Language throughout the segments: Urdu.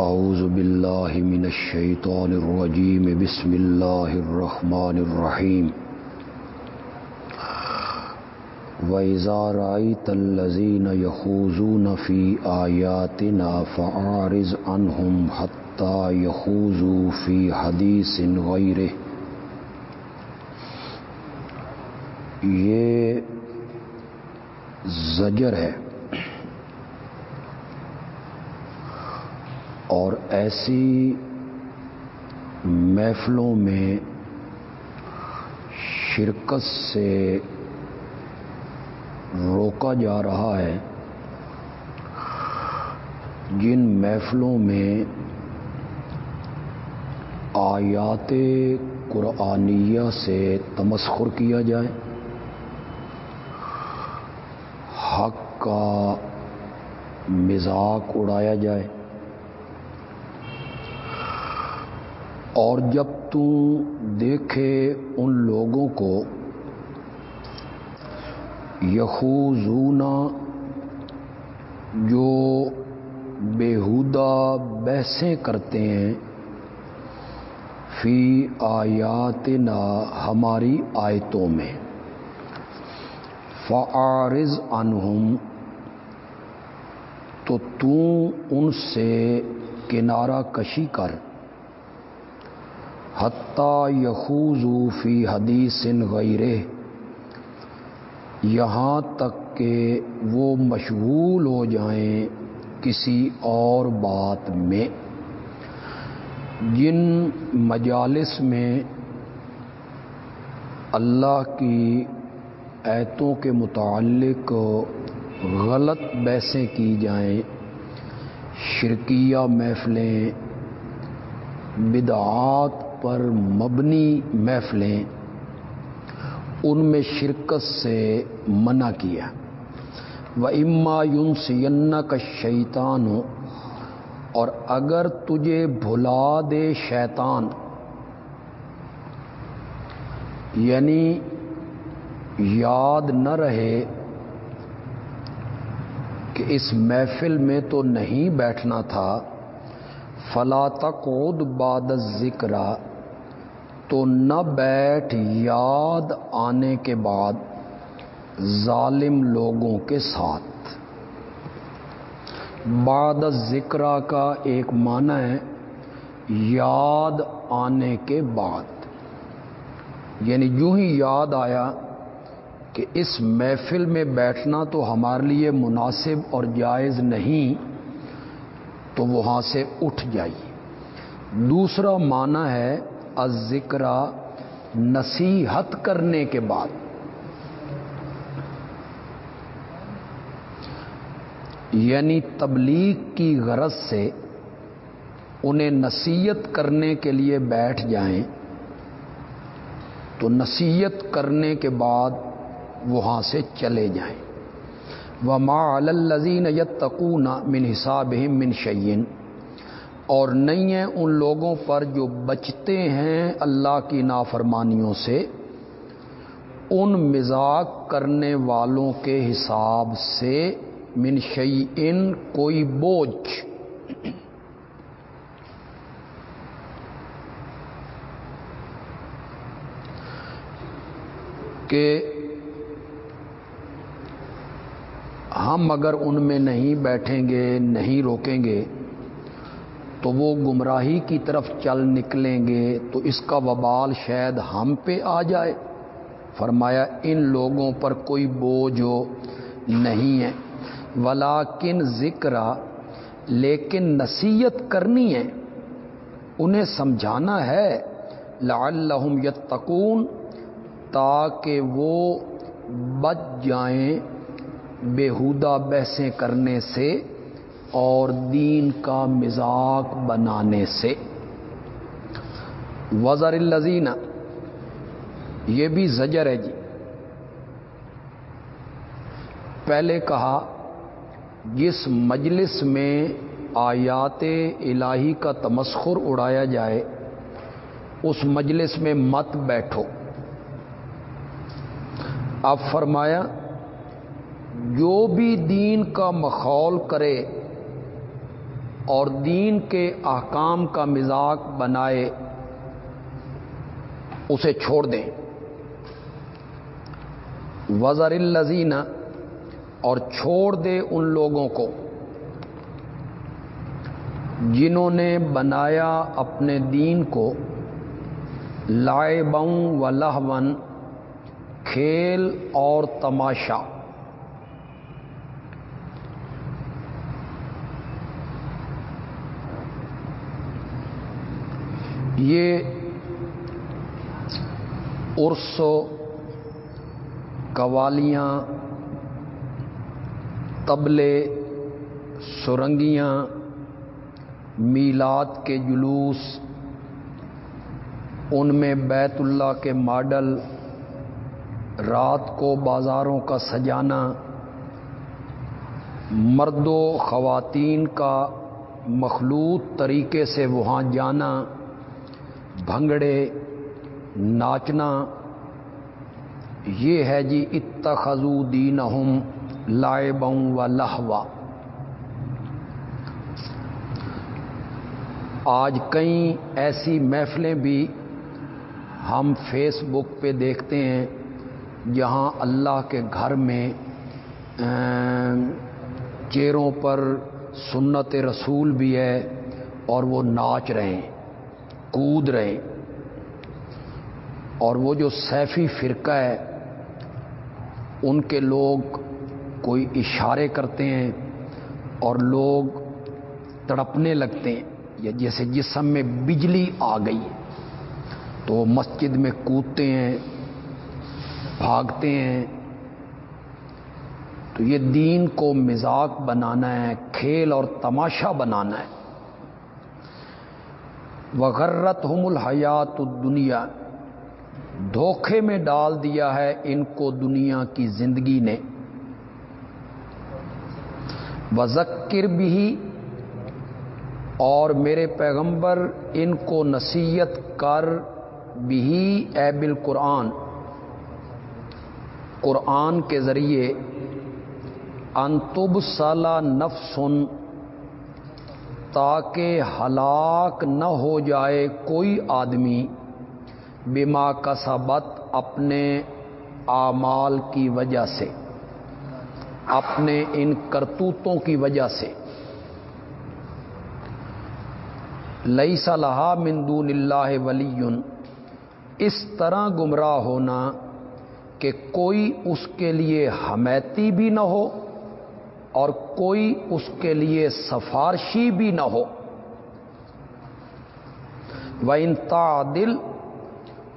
اعوذ باللہ من الشیطان الرجیم بسم اللہ الرحمن الرحیم وَإِذَا رَأَيْتَ الَّذِينَ يَخُوضُونَ فِي آيَاتِنَا فَأَعْرِضْ عَنْهُمْ حَتَّى يَخُوضُوا فِي حَدِيثٍ غَيْرِهِ. یہ زجر ہے اور ایسی محفلوں میں شرکت سے روکا جا رہا ہے، جن محفلوں میں آیات قرآنیہ سے تمسخر کیا جائے۔ حق کا مزاق اڑایا جائے۔ اور جب تو دیکھے ان لوگوں کو یخوزونا جو بےحودہ بحثیں کرتے ہیں، فی آیات نا ہماری آیتوں میں۔ فعارض انہم تو تو ان سے کنارہ کشی کر۔ حتیٰ یخوزو فی حدیث غیرے یہاں تک کہ وہ مشغول ہو جائیں کسی اور بات میں۔ جن مجالس میں اللہ کی ایتوں کے متعلق غلط بحثیں کی جائیں، شرکیہ محفلیں، بدعات پر مبنی محفلیں ان میں شرکت سے منع کیا۔ و اما یون سین کا شیطان ہو اور اگر تجھے بھلا دے شیطان یعنی یاد نہ رہے کہ اس محفل میں تو نہیں بیٹھنا تھا، فلا تقعد بعد ذکر تو نہ بیٹھ یاد آنے کے بعد ظالم لوگوں کے ساتھ۔ بعد ذکر کا ایک معنی ہے یاد آنے کے بعد۔ یعنی یوں ہی یاد آیا کہ اس محفل میں بیٹھنا تو ہمارے لیے مناسب اور جائز نہیں، تو وہاں سے اٹھ جائیے دوسرا معنی ہے ذکر نصیحت کرنے کے بعد۔ یعنی تبلیغ کی غرض سے انہیں نصیحت کرنے کے لیے بیٹھ جائیں، تو نصیحت کرنے کے بعد وہاں سے چلے جائیں۔ و ما الزین یتقون من حساب من شعین اور نہیں ہیں ان لوگوں پر جو بچتے ہیں اللہ کی نافرمانیوں سے، ان مزاق کرنے والوں کے حساب سے من شعین کوئی بوجھ۔ کہ ہم اگر ان میں نہیں بیٹھیں گے، نہیں روکیں گے تو وہ گمراہی کی طرف چل نکلیں گے تو اس کا وبال شاید ہم پہ آ جائے۔ فرمایا، ان لوگوں پر کوئی بوجھ ہو نہیں ہے۔ ولاکن ذکر، لیکن نصیحت کرنی ہے۔ انہیں سمجھانا ہے۔ لعلہم یتقون، تاکہ وہ بچ جائیں۔ بےحودہ بحثیں کرنے سے اور دین کا مزاق بنانے سے۔ وزر الزین یہ بھی زجر ہے جی۔ پہلے کہا، جس مجلس میں آیات الہی کا تمسخر اڑایا جائے، اس مجلس میں مت بیٹھو۔ اب فرمایا، جو بھی دین کا مخول کرے اور دین کے احکام کا مزاق بنائے، اسے چھوڑ دیں۔ وزر الزین اور چھوڑ دے ان لوگوں کو جنہوں نے بنایا اپنے دین کو لائے بوں و لہون کھیل اور تماشا۔ یہ عرس قوالیاں تبلے سرنگیاں، میلاد کے جلوس، ان میں بیت اللہ کے ماڈل، رات کو بازاروں کا سجانا، مرد و خواتین کا مخلوط طریقے سے وہاں جانا بھنگڑے، ناچنا، یہ ہے جی اتخذو دینہم لائبوں و لہوا۔ آج کئی ایسی محفلیں بھی ہم فیس بک پہ دیکھتے ہیں، جہاں اللہ کے گھر میں چیروں پر سنت رسول بھی ہے اور وہ ناچ رہے ہیں۔ کود رہے اور وہ جو سیفی فرقہ ہے، ان کے لوگ کوئی اشارے کرتے ہیں اور لوگ تڑپنے لگتے ہیں۔ یا جیسے جسم میں بجلی آ گئی تو وہ مسجد میں کودتے ہیں، بھاگتے ہیں۔ تو یہ دین کو مزاق بنانا ہے، کھیل اور تماشا بنانا ہے۔ وغرت ہم الحیات دنیا دھوکھے میں ڈال دیا ہے ان کو دنیا کی زندگی نے۔ وزکر بھی اور میرے پیغمبر ان کو نصیحت کر بھی اے بال قرآن قرآن کے ذریعے انتب سالہ نفسن تاکہ ہلاک نہ ہو جائے کوئی آدمی۔ بما کا سبت اپنے اعمال کی وجہ سے۔ اپنے ان کرتوتوں کی وجہ سے۔ لئی صلاح مندون اللہ ولی اس طرح گمراہ ہونا کہ کوئی اس کے لیے حمیتی بھی نہ ہو۔ اور کوئی اس کے لیے سفارشی بھی نہ ہو۔ وہ انتا دل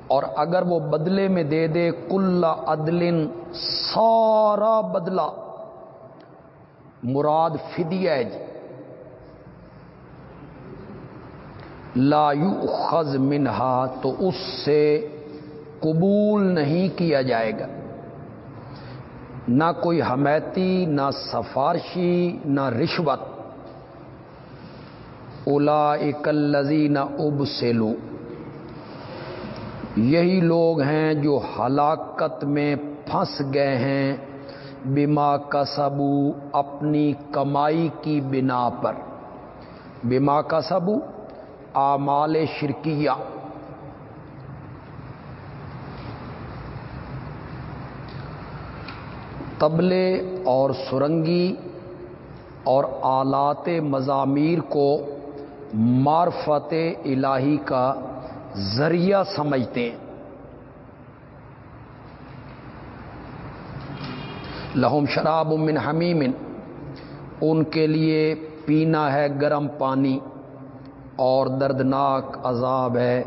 اور اگر وہ بدلے میں دے دے، کل عدل، سارا بدلہ۔ مراد فدیہ جی۔ لا خز منہا، تو اس سے قبول نہیں کیا جائے گا۔ نہ کوئی حمیتی نہ سفارشی، نہ رشوت۔ الا اکلزی نہ اب سیلو یہی لوگ ہیں جو ہلاکت میں پھنس گئے ہیں بما کا سبو اپنی کمائی کی بنا پر۔ بما کا سبو آمال شرکیہ۔ تبلے اور سرنگی اور آلات مضامیر کو معرفت الہی کا ذریعہ سمجھتے ہیں۔ لہم شراب من حمیم، ان کے لیے پینا ہے گرم پانی اور دردناک عذاب ہے،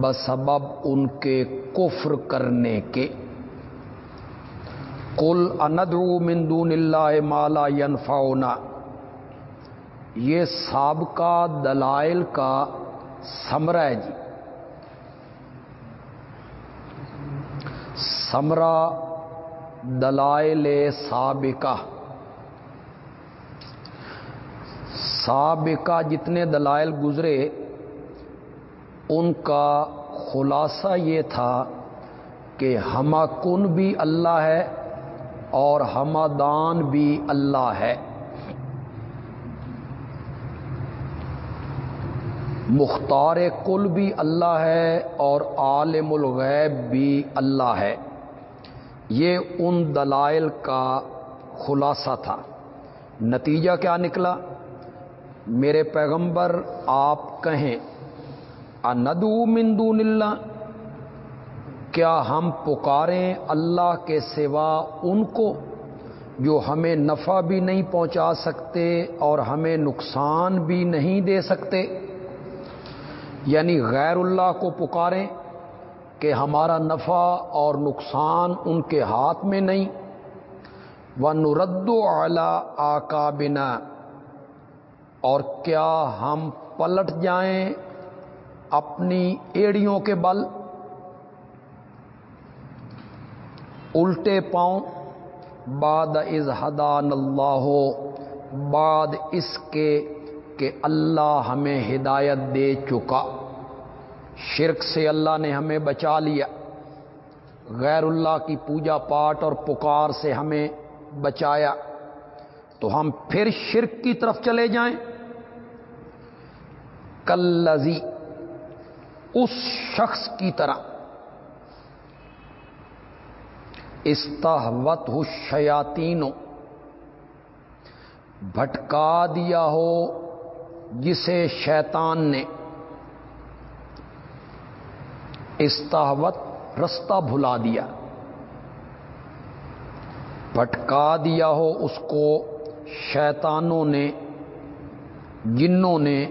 بسبب ان کے کفر کرنے کے۔ کل اندرو مندون اللہ مالا ینفاؤنا یہ سابقہ دلائل کا سمرا ہے جی۔ سمرا دلائل سابقہ۔ سابقہ جتنے دلائل گزرے، ان کا خلاصہ یہ تھا کہ ہما کن بھی اللہ ہے اور ہمادان بھی اللہ ہے۔ مختار کل بھی اللہ ہے اور عالم الغیب بھی اللہ ہے۔ یہ ان دلائل کا خلاصہ تھا۔ نتیجہ کیا نکلا؟ میرے پیغمبر آپ کہیں اندو مندون اللہ؟ کیا ہم پکاریں اللہ کے سوا ان کو جو ہمیں نفع بھی نہیں پہنچا سکتے اور ہمیں نقصان بھی نہیں دے سکتے؟ یعنی غیر اللہ کو پکاریں کہ ہمارا نفع اور نقصان ان کے ہاتھ میں نہیں؟ و نرد اعلی آکا بنا اور کیا ہم پلٹ جائیں اپنی ایڑیوں کے بل؟ الٹے پاؤں، بعد از حدان اللہ، بعد اس کے کہ اللہ ہمیں ہدایت دے چکا۔ شرک سے اللہ نے ہمیں بچا لیا۔ غیر اللہ کی پوجا پاٹ اور پکار سے ہمیں بچایا۔ تو ہم پھر شرک کی طرف چلے جائیں۔ کلزی اس شخص کی طرح۔ استحوت ہو شیاتینوں بھٹکا دیا ہو جسے شیطان نے۔ استحوت رستہ بھلا دیا۔ بھٹکا دیا ہو اس کو شیطانوں نے، جنوں نے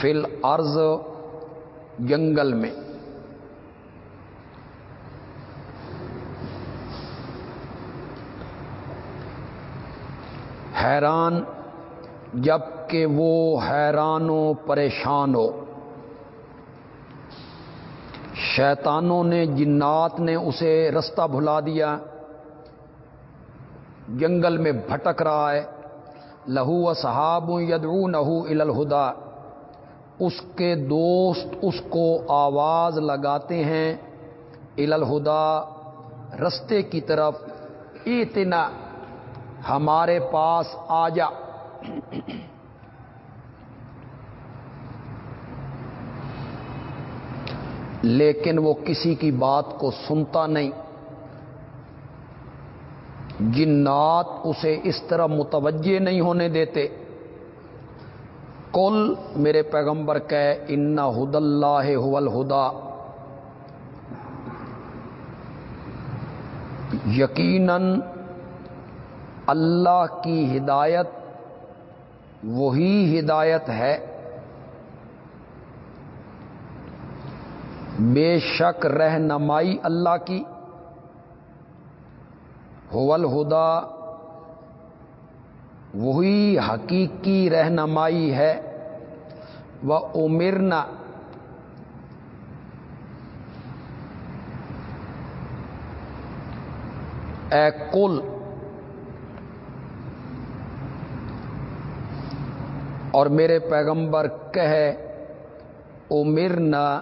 فل ارض جنگل میں۔ حیران جبکہ وہ حیران و پریشان ہو۔ شیطانوں نے، جنات نے اسے رستہ بھلا دیا۔ جنگل میں بھٹک رہا ہے۔ لہو و صحاب یدعو نہو الہدا اس کے دوست اس کو آواز لگاتے ہیں۔ الہدا رستے کی طرف اتنا ہمارے پاس آ جا۔ لیکن وہ کسی کی بات کو سنتا نہیں۔ جنات اسے اس طرح متوجہ نہیں ہونے دیتے۔ کل میرے پیغمبر کہ ان ہد اللہ الہدا یقیناً اللہ کی ہدایت وہی ہدایت ہے۔ بے شک رہنمائی اللہ کی۔ حول ہدا، وہی حقیقی رہنمائی ہے۔ وہ امرنا، اے کل اور میرے پیغمبر کہے امرنا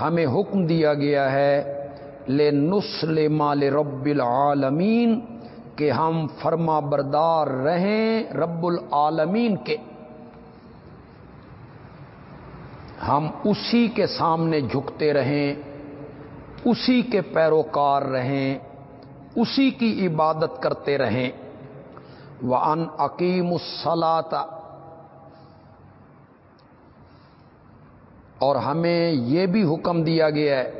ہمیں حکم دیا گیا ہے لے نسل مال رب العالمین، کہ ہم فرما بردار رہیں رب العالمین کے۔ ہم اسی کے سامنے جھکتے رہیں، اسی کے پیروکار رہیں، اسی کی عبادت کرتے رہیں۔ وہ ان عقیم الصلاطہ اور ہمیں یہ بھی حکم دیا گیا ہے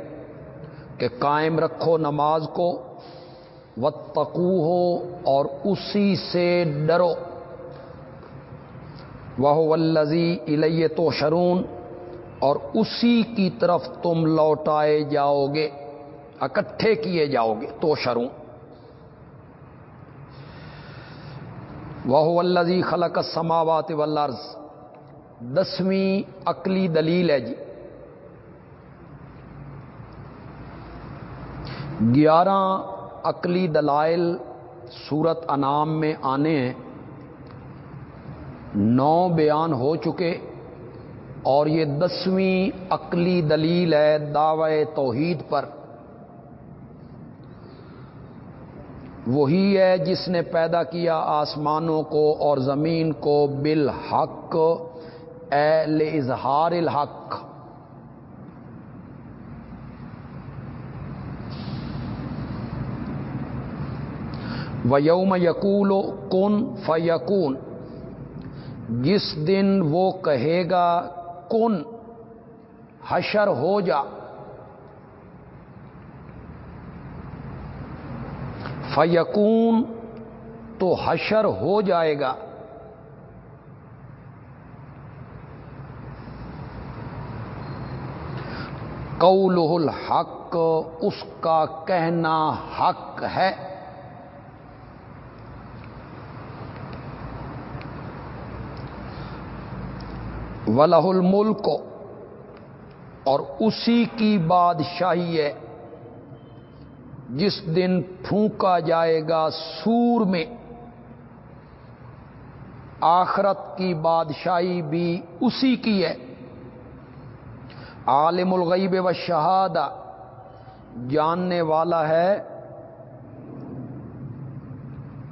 کہ قائم رکھو نماز کو وتقو ہو اور اسی سے ڈرو۔ وہ ولزی الیہ تو شرون اور اسی کی طرف تم لوٹائے جاؤ گے اکٹھے کیے جاؤ گے تو شرون وہ ولزی خلق سماوات ولرز دسویں عقلی دلیل ہے جی۔ گیارہ عقلی دلائل سورت انعام میں آنے ہیں۔ نو بیان ہو چکے اور یہ دسویں عقلی دلیل ہے دعوی توحید پر۔ وہی ہے جس نے پیدا کیا آسمانوں کو اور زمین کو بالحق۔ اے اظہار الحق. و یوم یقول کن فیقون جس دن وہ کہے گا کن، حشر ہو جا. فیقون تو حشر ہو جائے گا. قول الحق، اس کا کہنا حق ہے۔ ولہ الملک اور اسی کی بادشاہی ہے۔ جس دن پھونکا جائے گا سور میں، آخرت کی بادشاہی بھی اسی کی ہے۔ عالم الغیب و شہادہ جاننے والا ہے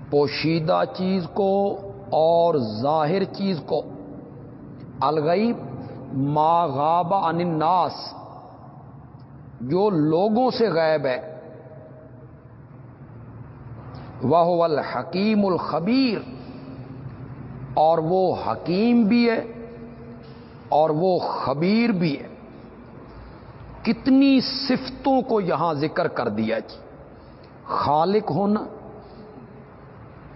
پوشیدہ چیز کو اور ظاہر چیز کو۔ الغیب ما غاب عن الناس، جو لوگوں سے غائب ہے۔ وہ الحکیم الخبیر، اور وہ حکیم بھی ہے اور وہ خبیر بھی ہے۔ کتنی صفتوں کو یہاں ذکر کر دیا جی۔ خالق ہونا،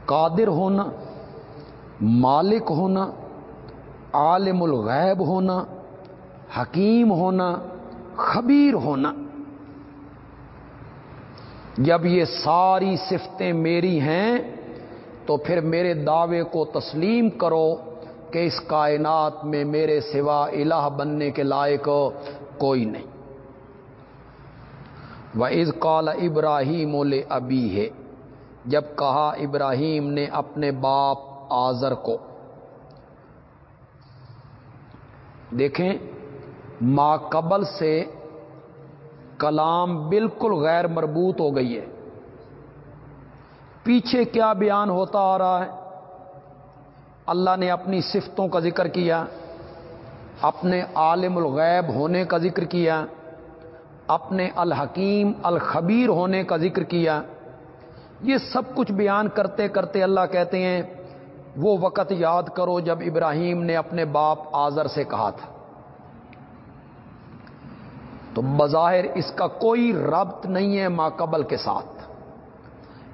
قادر ہونا، مالک ہونا، عالم الغیب ہونا، حکیم ہونا، خبیر ہونا۔ جب یہ ساری صفتیں میری ہیں، تو پھر میرے دعوے کو تسلیم کرو کہ اس کائنات میں میرے سوا الہ بننے کے لائق کوئی نہیں۔ وہ از کال ابراہیم ابھی ہے جب کہا ابراہیم نے اپنے باپ آزر کو، دیکھیں ما قبل سے کلام بالکل غیر مربوط ہو گئی ہے۔ پیچھے کیا بیان ہوتا آ رہا ہے؟ اللہ نے اپنی صفتوں کا ذکر کیا، اپنے عالم الغیب ہونے کا ذکر کیا اپنے الحکیم، الخبیر ہونے کا ذکر کیا۔ یہ سب کچھ بیان کرتے کرتے اللہ کہتے ہیں، وہ وقت یاد کرو جب ابراہیم نے اپنے باپ آزر سے کہا تھا۔ تو بظاہر اس کا کوئی ربط نہیں ہے ماقبل کے ساتھ۔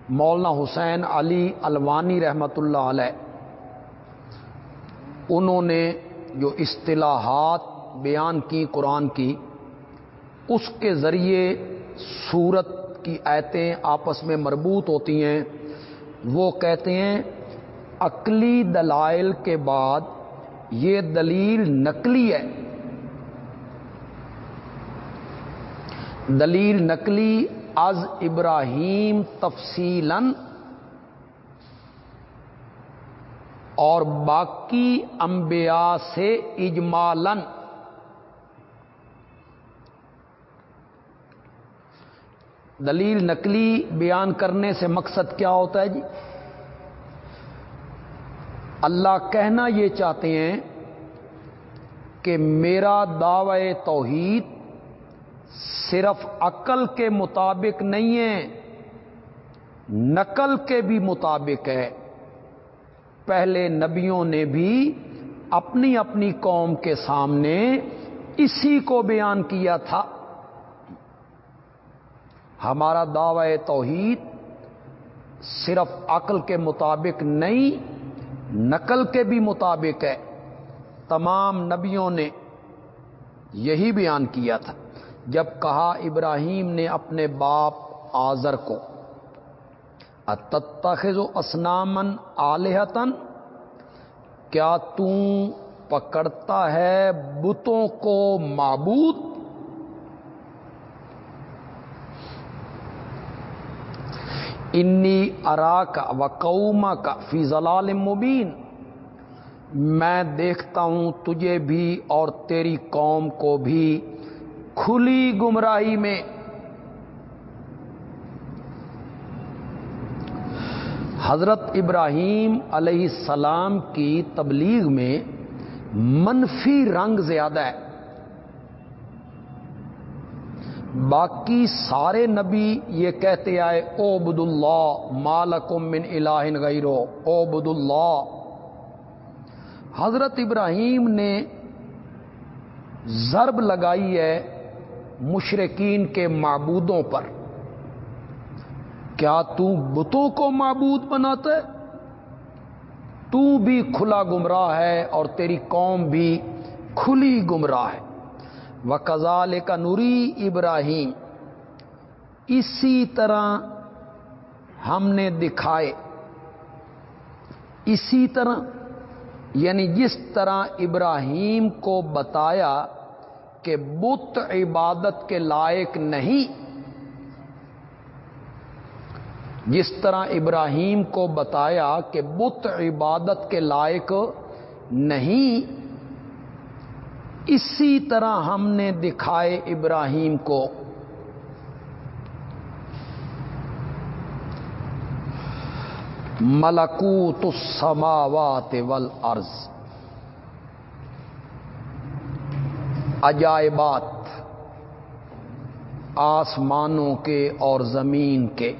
مولانا حسین علی الوانی رحمت اللہ علیہ، انہوں نے جو اصطلاحات بیان کی، قرآن کی اس کے ذریعے سورت کی ایتیں آپس میں مربوط ہوتی ہیں۔ وہ کہتے ہیں، عقلی دلائل کے بعد یہ دلیل نقلی ہے۔ دلیل نقلی از ابراہیم تفصیل اور باقی انبیاء سے اجمالن دلیل نقلی بیان کرنے سے مقصد کیا ہوتا ہے جی؟ اللہ کہنا یہ چاہتے ہیں کہ میرا دعوی توحید صرف عقل کے مطابق نہیں ہے، نقل کے بھی مطابق ہے۔ پہلے نبیوں نے بھی اپنی اپنی قوم کے سامنے اسی کو بیان کیا تھا۔ ہمارا دعوی توحید صرف عقل کے مطابق نہیں، نقل کے بھی مطابق ہے۔ تمام نبیوں نے یہی بیان کیا تھا۔ جب کہا ابراہیم نے اپنے باپ آزر کو اتخذ و اسنامن آلحتن کیا تم پکڑتا ہے بتوں کو معبود؟ انی ارا کا و قوما کا فضلال مبین، میں دیکھتا ہوں تجھے بھی اور تیری قوم کو بھی کھلی گمراہی میں۔ حضرت ابراہیم علیہ السلام کی تبلیغ میں منفی رنگ زیادہ ہے۔ باقی سارے نبی یہ کہتے آئے، او بد اللہ مالکم من الہ غیرو او بد اللہ حضرت ابراہیم نے ضرب لگائی ہے مشرقین کے معبودوں پر۔ کیا تو بتوں کو معبود بناتا ہے؟ تو بھی کھلا گمراہ ہے اور تیری قوم بھی کھلی گمراہ ہے۔ وہ کزال کا نوری ابراہیم۔ اسی طرح ہم نے دکھائے۔ اسی طرح یعنی جس طرح ابراہیم کو بتایا کہ بت عبادت کے لائق نہیں، جس طرح ابراہیم کو بتایا کہ بت عبادت کے لائق نہیں اسی طرح ہم نے دکھائے ابراہیم کو۔ ملکوت السماوات والارض۔ عجائبات آسمانوں کے اور زمین کے۔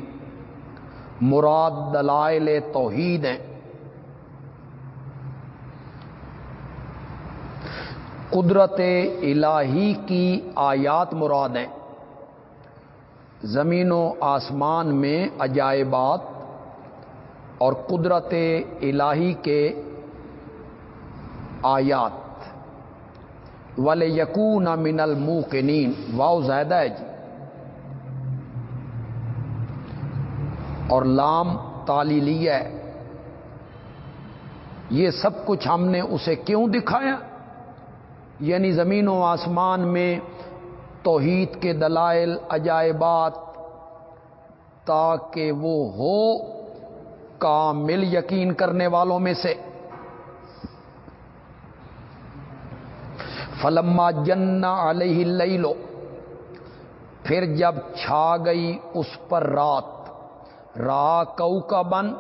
مراد دلائل توحید ہیں۔ قدرت الہی کی آیات مراد ہیں۔ زمین و آسمان میں عجائبات اور قدرت الہی کے آیات۔ ول یقون من المو کے نین واؤ زیادہ ہے جی۔ اور لام تالی لیا ہے۔ یہ سب کچھ ہم نے اسے کیوں دکھایا؟ یعنی زمین و آسمان میں توحید کے دلائل، عجائبات، تاکہ وہ ہو کامل یقین کرنے والوں میں سے۔ فلما جنا علیہ لئی لو پھر جب چھا گئی اس پر رات را کو کا بن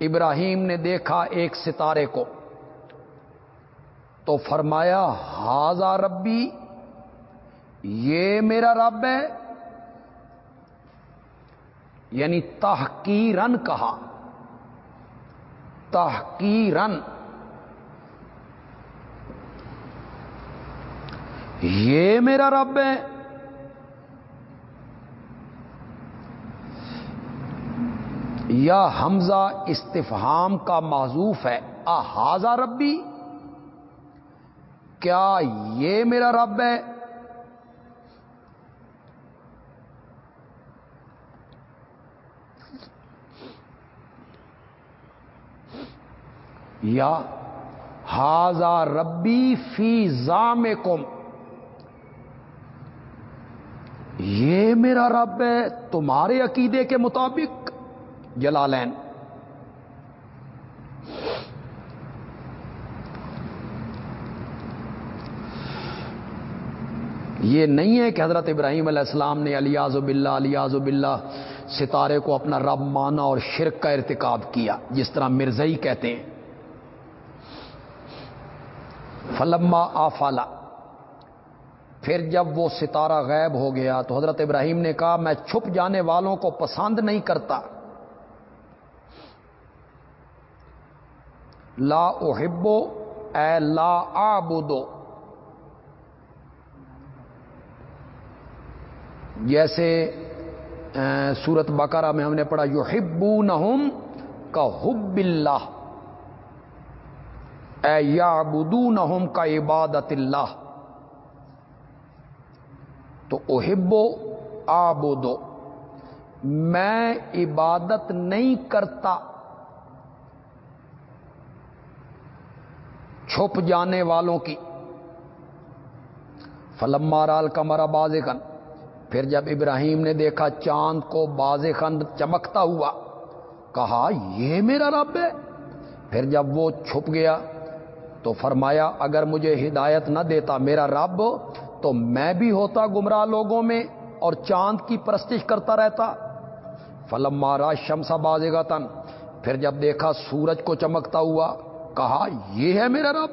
ابراہیم نے دیکھا ایک ستارے کو۔ تو فرمایا ہاضا ربی، یہ میرا رب ہے یعنی تحقیرن کہا۔ تحقیرن یہ میرا رب ہے۔ یا حمزہ استفہام کا معذوف ہے۔ احاظہ ربی۔ کیا یہ میرا رب ہے؟ یا ہاضا ربی فی زام کم یہ میرا رب ہے تمہارے عقیدے کے مطابق جلالین۔ یہ نہیں ہے کہ حضرت ابراہیم علیہ السلام نے علیاز باللہ علیاز باللہ ستارے کو اپنا رب مانا اور شرک کا ارتکاب کیا، جس طرح مرزئی کہتے ہیں۔ فلما آفالا پھر جب وہ ستارہ غائب ہو گیا تو حضرت ابراہیم نے کہا، میں چھپ جانے والوں کو پسند نہیں کرتا۔ لا احبو اے لا آبودو جیسے سورت بقرہ میں ہم نے پڑھا یو ہبو نہم کا حب اللہ۔ اے یا بدو نہم کا عبادت اللہ۔ تو احبو آبودو میں عبادت نہیں کرتا۔ چھپ جانے والوں کی۔ فلم مارال کا مرا بازن پھر جب ابراہیم نے دیکھا چاند کو باز خند چمکتا ہوا، کہا، یہ میرا رب ہے؟ پھر جب وہ چھپ گیا تو فرمایا، اگر مجھے ہدایت نہ دیتا میرا رب، تو میں بھی ہوتا گمراہ لوگوں میں اور چاند کی پرستش کرتا رہتا۔ فلم مارا شمسا بازے گا تن پھر جب دیکھا سورج کو چمکتا ہوا، کہا، یہ ہے میرا رب؟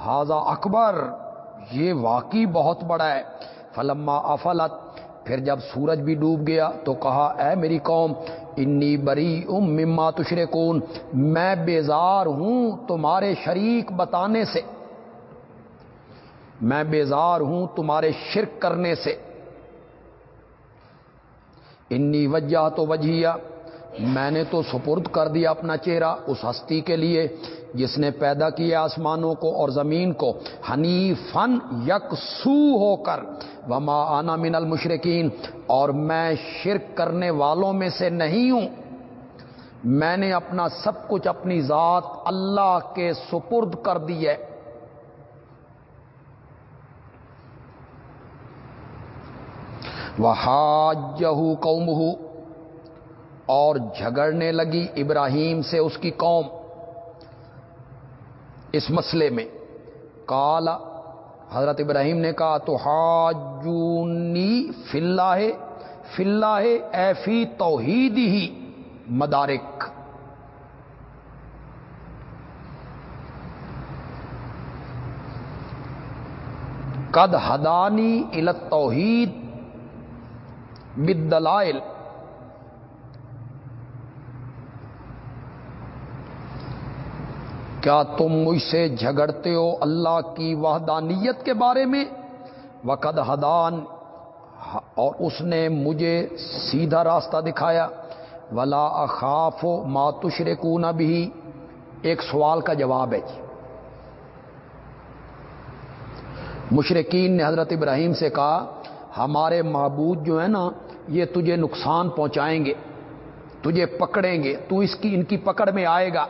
حاضہ اکبر، یہ واقعی بہت بڑا ہے. فلما افلت پھر جب سورج بھی ڈوب گیا تو کہا، اے میری قوم، انی بری ام مما تشرے کون میں بیزار ہوں تمہارے شریک بتانے سے۔ میں بیزار ہوں تمہارے شرک کرنے سے۔ انی وجہ تو وجہ میں نے تو سپرد کر دیا اپنا چہرہ اس ہستی کے لیے جس نے پیدا کیا آسمانوں کو اور زمین کو۔ ہنی فن یک سو ہو کر۔ وما آنا من المشرقین اور میں شرک کرنے والوں میں سے نہیں ہوں۔ میں نے اپنا سب کچھ اپنی ذات اللہ کے سپرد کر دی ہے۔ وہ قوم اور جھگڑنے لگی ابراہیم سے اس کی قوم اس مسئلے میں۔ کالا حضرت ابراہیم نے کہا تو حاجونی فلاح فلاح اے فی توحید ہی مدارک۔ قد ہدانی الت توحید بدلائل کیا تم مجھ سے جھگڑتے ہو اللہ کی وحدانیت کے بارے میں؟ وقد ہدان، اور اس نے مجھے سیدھا راستہ دکھایا۔ ولا اخاف و ماتشر کو بھی ایک سوال کا جواب ہے جی۔ مشرقین نے حضرت ابراہیم سے کہا، ہمارے معبود جو ہے نا، یہ تجھے نقصان پہنچائیں گے، تجھے پکڑیں گے، تو اس کی، ان کی پکڑ میں آئے گا۔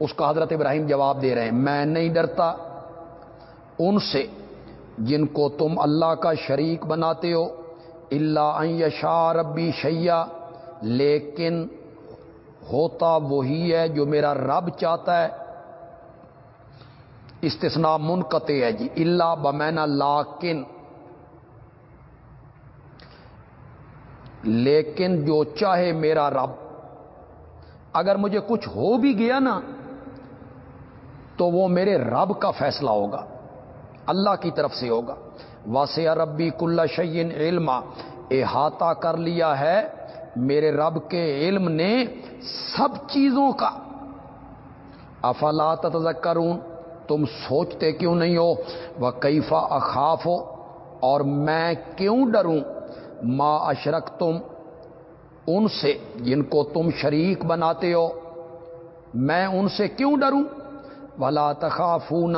اس کا حضرت ابراہیم جواب دے رہے ہیں۔ میں نہیں ڈرتا ان سے جن کو تم اللہ کا شریک بناتے ہو اللہ یشا ربی شیا لیکن ہوتا وہی ہے جو میرا رب چاہتا ہے۔ استثناء منقطع ہے جی۔ اللہ بمینا لاکن۔ لیکن جو چاہے میرا رب۔ اگر مجھے کچھ ہو بھی گیا نا تو وہ میرے رب کا فیصلہ ہوگا، اللہ کی طرف سے ہوگا۔ واسع ربی کل شعین علم احاطہ کر لیا ہے میرے رب کے علم نے سب چیزوں کا۔ افلا تذکرون تم سوچتے کیوں نہیں ہو؟ وہ کیفا اخاف ہو اور میں کیوں ڈروں؟ ما اشرک تم ان سے جن کو تم شریک بناتے ہو، میں ان سے کیوں ڈروں؟ ولا تخافون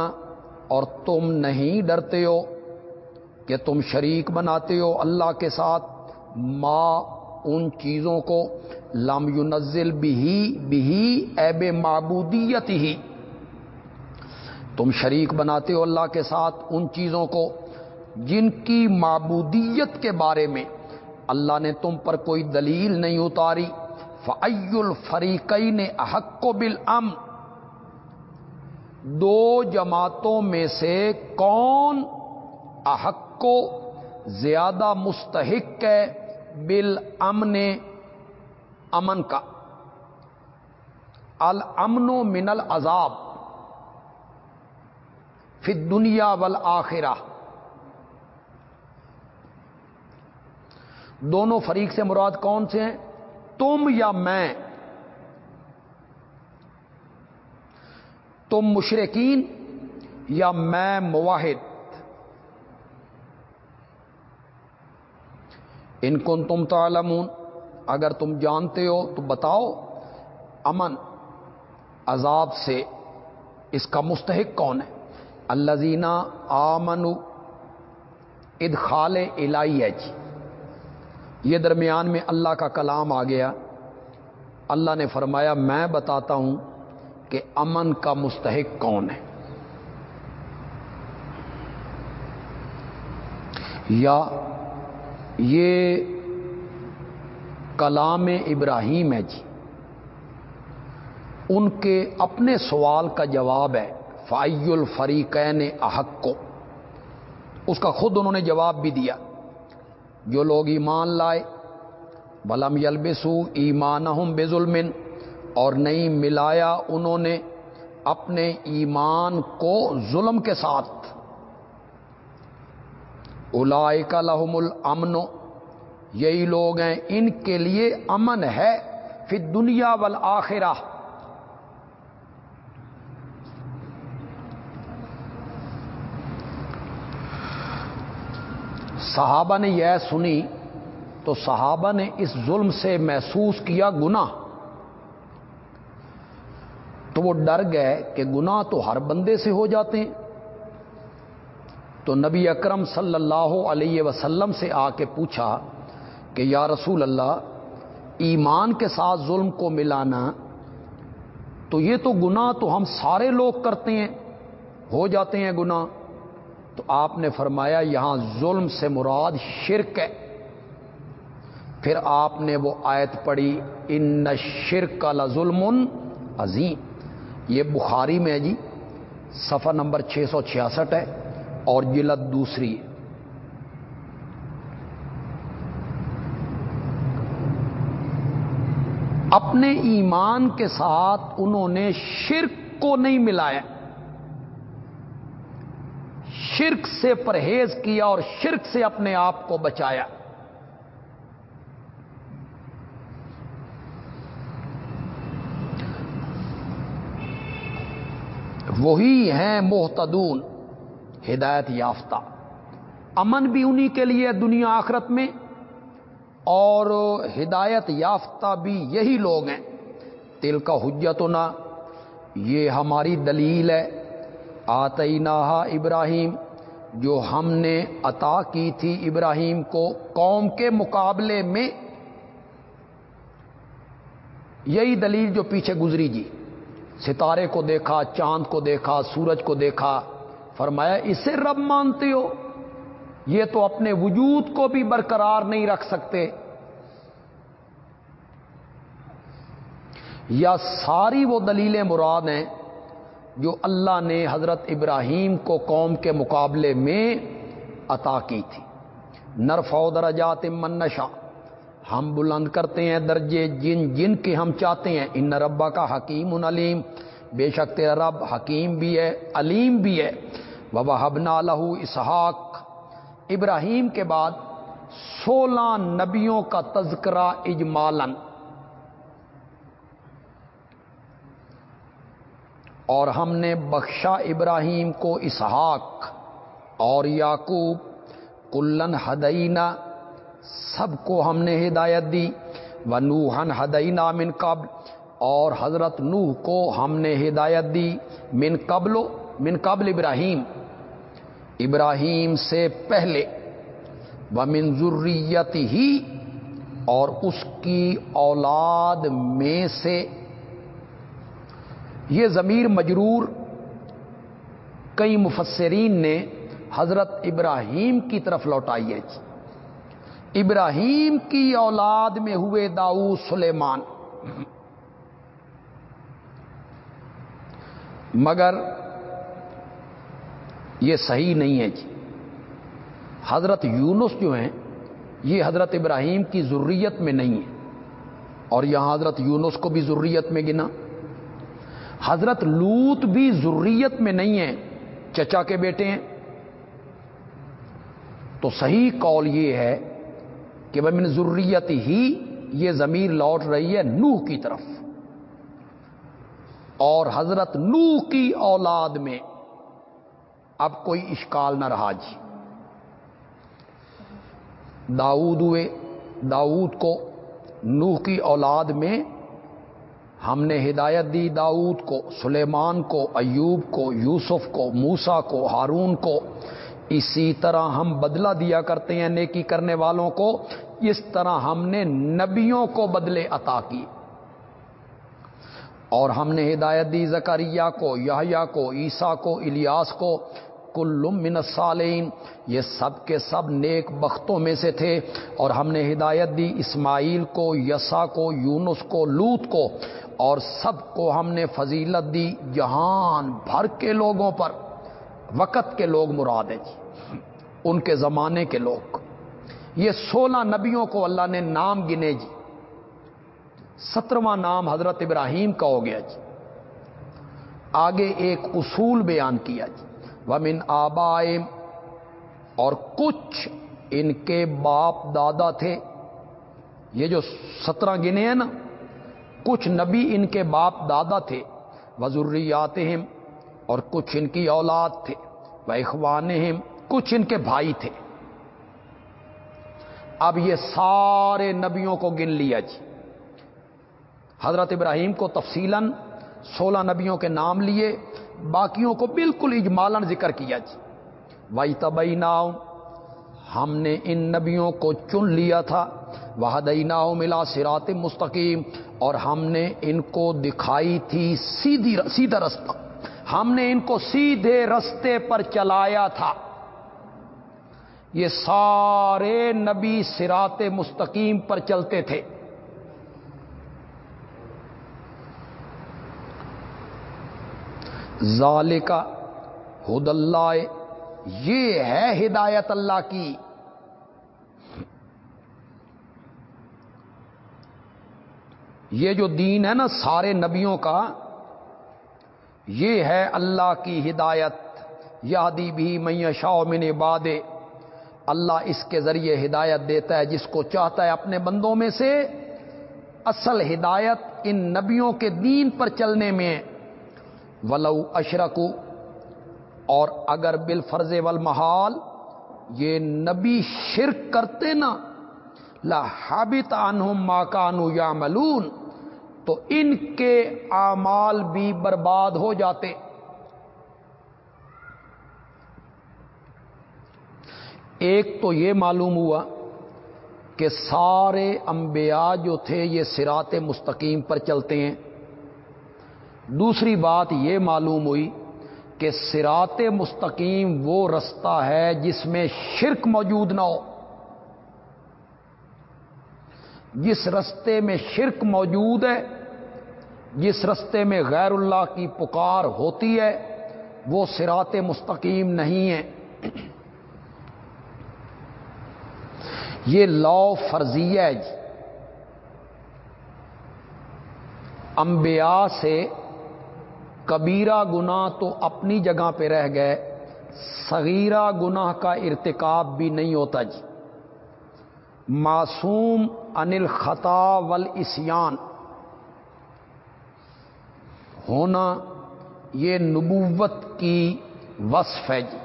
اور تم نہیں ڈرتے ہو کہ تم شریک بناتے ہو اللہ کے ساتھ ما ان چیزوں کو لم ينزل بھی بھی ایب معبودیت ہی تم شریک بناتے ہو اللہ کے ساتھ ان چیزوں کو جن کی معبودیت کے بارے میں اللہ نے تم پر کوئی دلیل نہیں اتاری فعی الفریقی نے احق و بل دو جماعتوں میں سے کون احق کو زیادہ مستحق ہے بل امن امن کا؟ المن و من العذاب فی دنیا والآخرہ۔ دونوں فریق سے مراد کون سے ہیں؟ تم یا میں؟ تم مشرقین یا میں مواحد؟ ان کو تم تعلمون۔ اگر تم جانتے ہو تو بتاؤ، امن عذاب سے اس کا مستحق کون ہے؟ اللہ زینہ آمن ادخال الہی ہے جی۔ یہ درمیان میں اللہ کا کلام آ گیا۔ اللہ نے فرمایا، میں بتاتا ہوں کہ امن کا مستحق کون ہے؟ یا یہ کلام ابراہیم ہے جی ان کے اپنے سوال کا جواب ہے فائی الفریقین احق کو اس کا خود انہوں نے جواب بھی دیا۔ جو لوگ ایمان لائے بلم یلبسو ایمان بے ظلم اور نہیں ملایا انہوں نے اپنے ایمان کو ظلم کے ساتھ۔ الائے کا لحم الامن، یہی لوگ ہیں، ان کے لیے امن ہے پھر دنیا وال صحابہ نے یہ سنی تو صحابہ نے اس ظلم سے محسوس کیا گنا تو وہ ڈر گئے کہ گنا تو ہر بندے سے ہو جاتے ہیں۔ تو نبی اکرم صلی اللہ علیہ وسلم سے آ کے پوچھا کہ یا رسول اللہ، ایمان کے ساتھ ظلم کو ملانا، تو یہ تو گنا تو ہم سارے لوگ کرتے ہیں، ہو جاتے ہیں گنا تو آپ نے فرمایا یہاں ظلم سے مراد شرک ہے۔ پھر آپ نے وہ آیت پڑھی، ان شرک کا ظلم عظیم۔ یہ بخاری میں ہے جی صفحہ نمبر چھ سو چھیاسٹھ ہے اور جلد دوسری اپنے ایمان کے ساتھ انہوں نے شرک کو نہیں ملایا۔ شرک سے پرہیز کیا اور شرک سے اپنے آپ کو بچایا۔ وہی ہیں محتدون ہدایت یافتہ۔ امن بھی انہی کے لیے دنیا آخرت میں، اور ہدایت یافتہ بھی یہی لوگ ہیں۔ تل کا حجت نہ یہ ہماری دلیل ہے۔ آتی ابراہیم، جو ہم نے عطا کی تھی ابراہیم کو قوم کے مقابلے میں، یہی دلیل جو پیچھے گزری جی۔ ستارے کو دیکھا، چاند کو دیکھا، سورج کو دیکھا۔ فرمایا، اسے رب مانتے ہو؟ یہ تو اپنے وجود کو بھی برقرار نہیں رکھ سکتے۔ یا ساری وہ دلیلیں مراد ہیں جو اللہ نے حضرت ابراہیم کو قوم کے مقابلے میں عطا کی تھی۔ نرفو درجات منشا ہم بلند کرتے ہیں درجے جن جن کے ہم چاہتے ہیں۔ ان ربا کا حکیم علیم۔ بے شک تیرا رب حکیم بھی ہے، علیم بھی ہے۔ بابا حبنا لہو اسحاق۔ ابراہیم کے بعد سولہ نبیوں کا تذکرہ اجمالن اور ہم نے بخشا ابراہیم کو اسحاق اور یاقوب کلن ہدینہ سب کو ہم نے ہدایت دی۔ و نوہن ہدینہ من قبل۔ اور حضرت نوح کو ہم نے ہدایت دی۔ من قبل من قبل ابراہیم ابراہیم سے پہلے۔ و من ضروریت ہی اور اس کی اولاد میں سے۔ یہ ضمیر مجرور۔ کئی مفسرین نے حضرت ابراہیم کی طرف لوٹائی ہے۔ جی ابراہیم کی اولاد میں ہوئے داؤ سلیمان۔ مگر یہ صحیح نہیں ہے جی۔ حضرت یونس جو ہیں، یہ حضرت ابراہیم کی ضروریت میں نہیں ہے۔ اور یہاں حضرت یونس کو بھی ضروریت میں گنا۔ حضرت لوت بھی ضروریت میں نہیں ہے۔ چچا کے بیٹے ہیں۔ تو صحیح کال یہ ہے کہ وہ من ضروریت ہی یہ ضمیر لوٹ رہی ہے نوح کی طرف۔ اور حضرت نوح کی اولاد میں اب کوئی اشکال نہ رہا جی۔ داؤد ہوئے، داؤد کو نوح کی اولاد میں ہم نے ہدایت دی داؤد کو، سلیمان کو، ایوب کو، یوسف کو موسا کو، ہارون کو۔ اسی طرح ہم بدلہ دیا کرتے ہیں نیکی کرنے والوں کو، اس طرح ہم نے نبیوں کو بدلے عطا کی۔ اور ہم نے ہدایت دی زکریہ کو یا کو، عیسیٰ کو، الیاس کو۔ کلم من الصالین یہ سب کے سب نیک بختوں میں سے تھے۔ اور ہم نے ہدایت دی اسماعیل کو، یسا کو، یونس کو، لوت کو۔ اور سب کو ہم نے فضیلت دی جہان بھر کے لوگوں پر۔ وقت کے لوگ مراد ہیں جی۔ ان کے زمانے کے لوگ۔ یہ سولہ نبیوں کو اللہ نے نام گنے جی۔ سترواں نام حضرت ابراہیم کا ہو گیا جی۔ آگے ایک اصول بیان کیا جی۔ ومن آبائم اور کچھ ان کے باپ دادا تھے۔ یہ جو سترہ گنے ہیں نا، کچھ نبی ان کے باپ دادا تھے۔ وزریات اور کچھ ان کی اولاد تھے۔ وہ اخوان کچھ ان کے بھائی تھے۔ اب یہ سارے نبیوں کو گن لیا جی۔ حضرت ابراہیم کو تفصیل سولہ نبیوں کے نام لیے، باقیوں کو بالکل اجمالن ذکر کیا جی۔ وائی تبئی ہم نے ان نبیوں کو چن لیا تھا۔ وہ ملا سرات مستقیم اور ہم نے ان کو دکھائی تھی سیدھی، سیدھا رستہ۔ ہم نے ان کو سیدھے رستے پر چلایا تھا۔ یہ سارے نبی سرات مستقیم پر چلتے تھے۔ ظالقہ حد اللہ، یہ ہے ہدایت اللہ کی۔ یہ جو دین ہے نا سارے نبیوں کا یہ ہے اللہ کی ہدایت یادی بھی میشا من باد اللہ اس کے ذریعے ہدایت دیتا ہے جس کو چاہتا ہے اپنے بندوں میں سے۔ اصل ہدایت ان نبیوں کے دین پر چلنے میں۔ ولو اشرکو، اور اگر بالفرض والمحال یہ نبی شرک کرتے نا لابت انہم ماکانو یا ملون تو ان کے اعمال بھی برباد ہو جاتے۔ ایک تو یہ معلوم ہوا کہ سارے انبیاء جو تھے یہ سرات مستقیم پر چلتے ہیں۔ دوسری بات یہ معلوم ہوئی کہ سرات مستقیم وہ رستہ ہے جس میں شرک موجود نہ ہو۔ جس رستے میں شرک موجود ہے جس رستے میں غیر اللہ کی پکار ہوتی ہے، وہ سرات مستقیم نہیں ہے۔ یہ لا فرضیہ ہے جی۔ انبیاء سے کبیرہ گنا تو اپنی جگہ پہ رہ گئے، صغیرہ گناہ کا ارتکاب بھی نہیں ہوتا جی۔ معصوم انل خطا ول اسیان ہونا یہ نبوت کی وصف ہے جی۔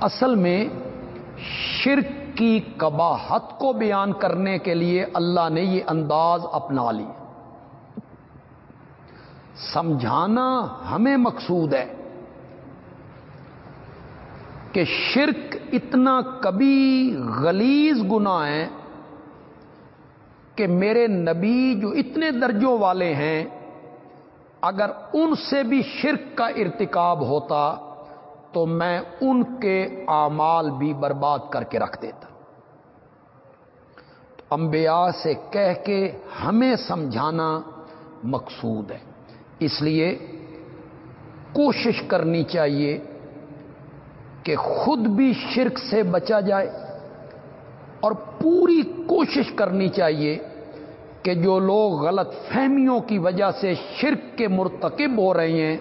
اصل میں شرک کی کباہت کو بیان کرنے کے لیے اللہ نے یہ انداز اپنا لی سمجھانا ہمیں مقصود ہے کہ شرک اتنا کبھی غلیز گنا ہے کہ میرے نبی جو اتنے درجوں والے ہیں، اگر ان سے بھی شرک کا ارتکاب ہوتا تو میں ان کے اعمال بھی برباد کر کے رکھ دیتا۔ انبیاء سے کہہ کے ہمیں سمجھانا مقصود ہے۔ اس لیے کوشش کرنی چاہیے کہ خود بھی شرک سے بچا جائے اور پوری کوشش کرنی چاہیے کہ جو لوگ غلط فہمیوں کی وجہ سے شرک کے مرتکب ہو رہے ہیں،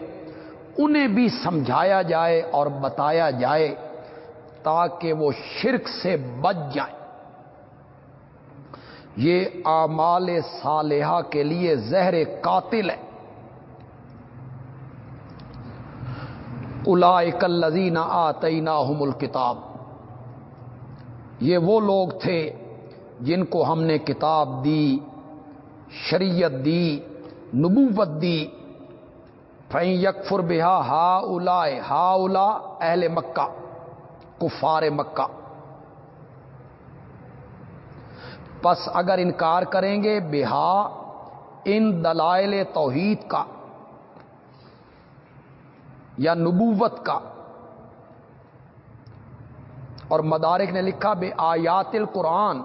انہیں بھی سمجھایا جائے اور بتایا جائے تاکہ وہ شرک سے بچ جائیں۔ یہ آمال صالحہ کے لیے زہر قاتل ہے۔ الا لذین آتینا ہم کتاب یہ وہ لوگ تھے جن کو ہم نے کتاب دی، شریعت دی، نبوت دی۔ فین یکفر بہا ہا الا ہا الا اہل مکہ، کفار مکہ۔ پس اگر انکار کریں گے، بہا ان دلائل توحید کا۔ یا نبوت کا۔ اور مدارک نے لکھا بے آیات القرآن،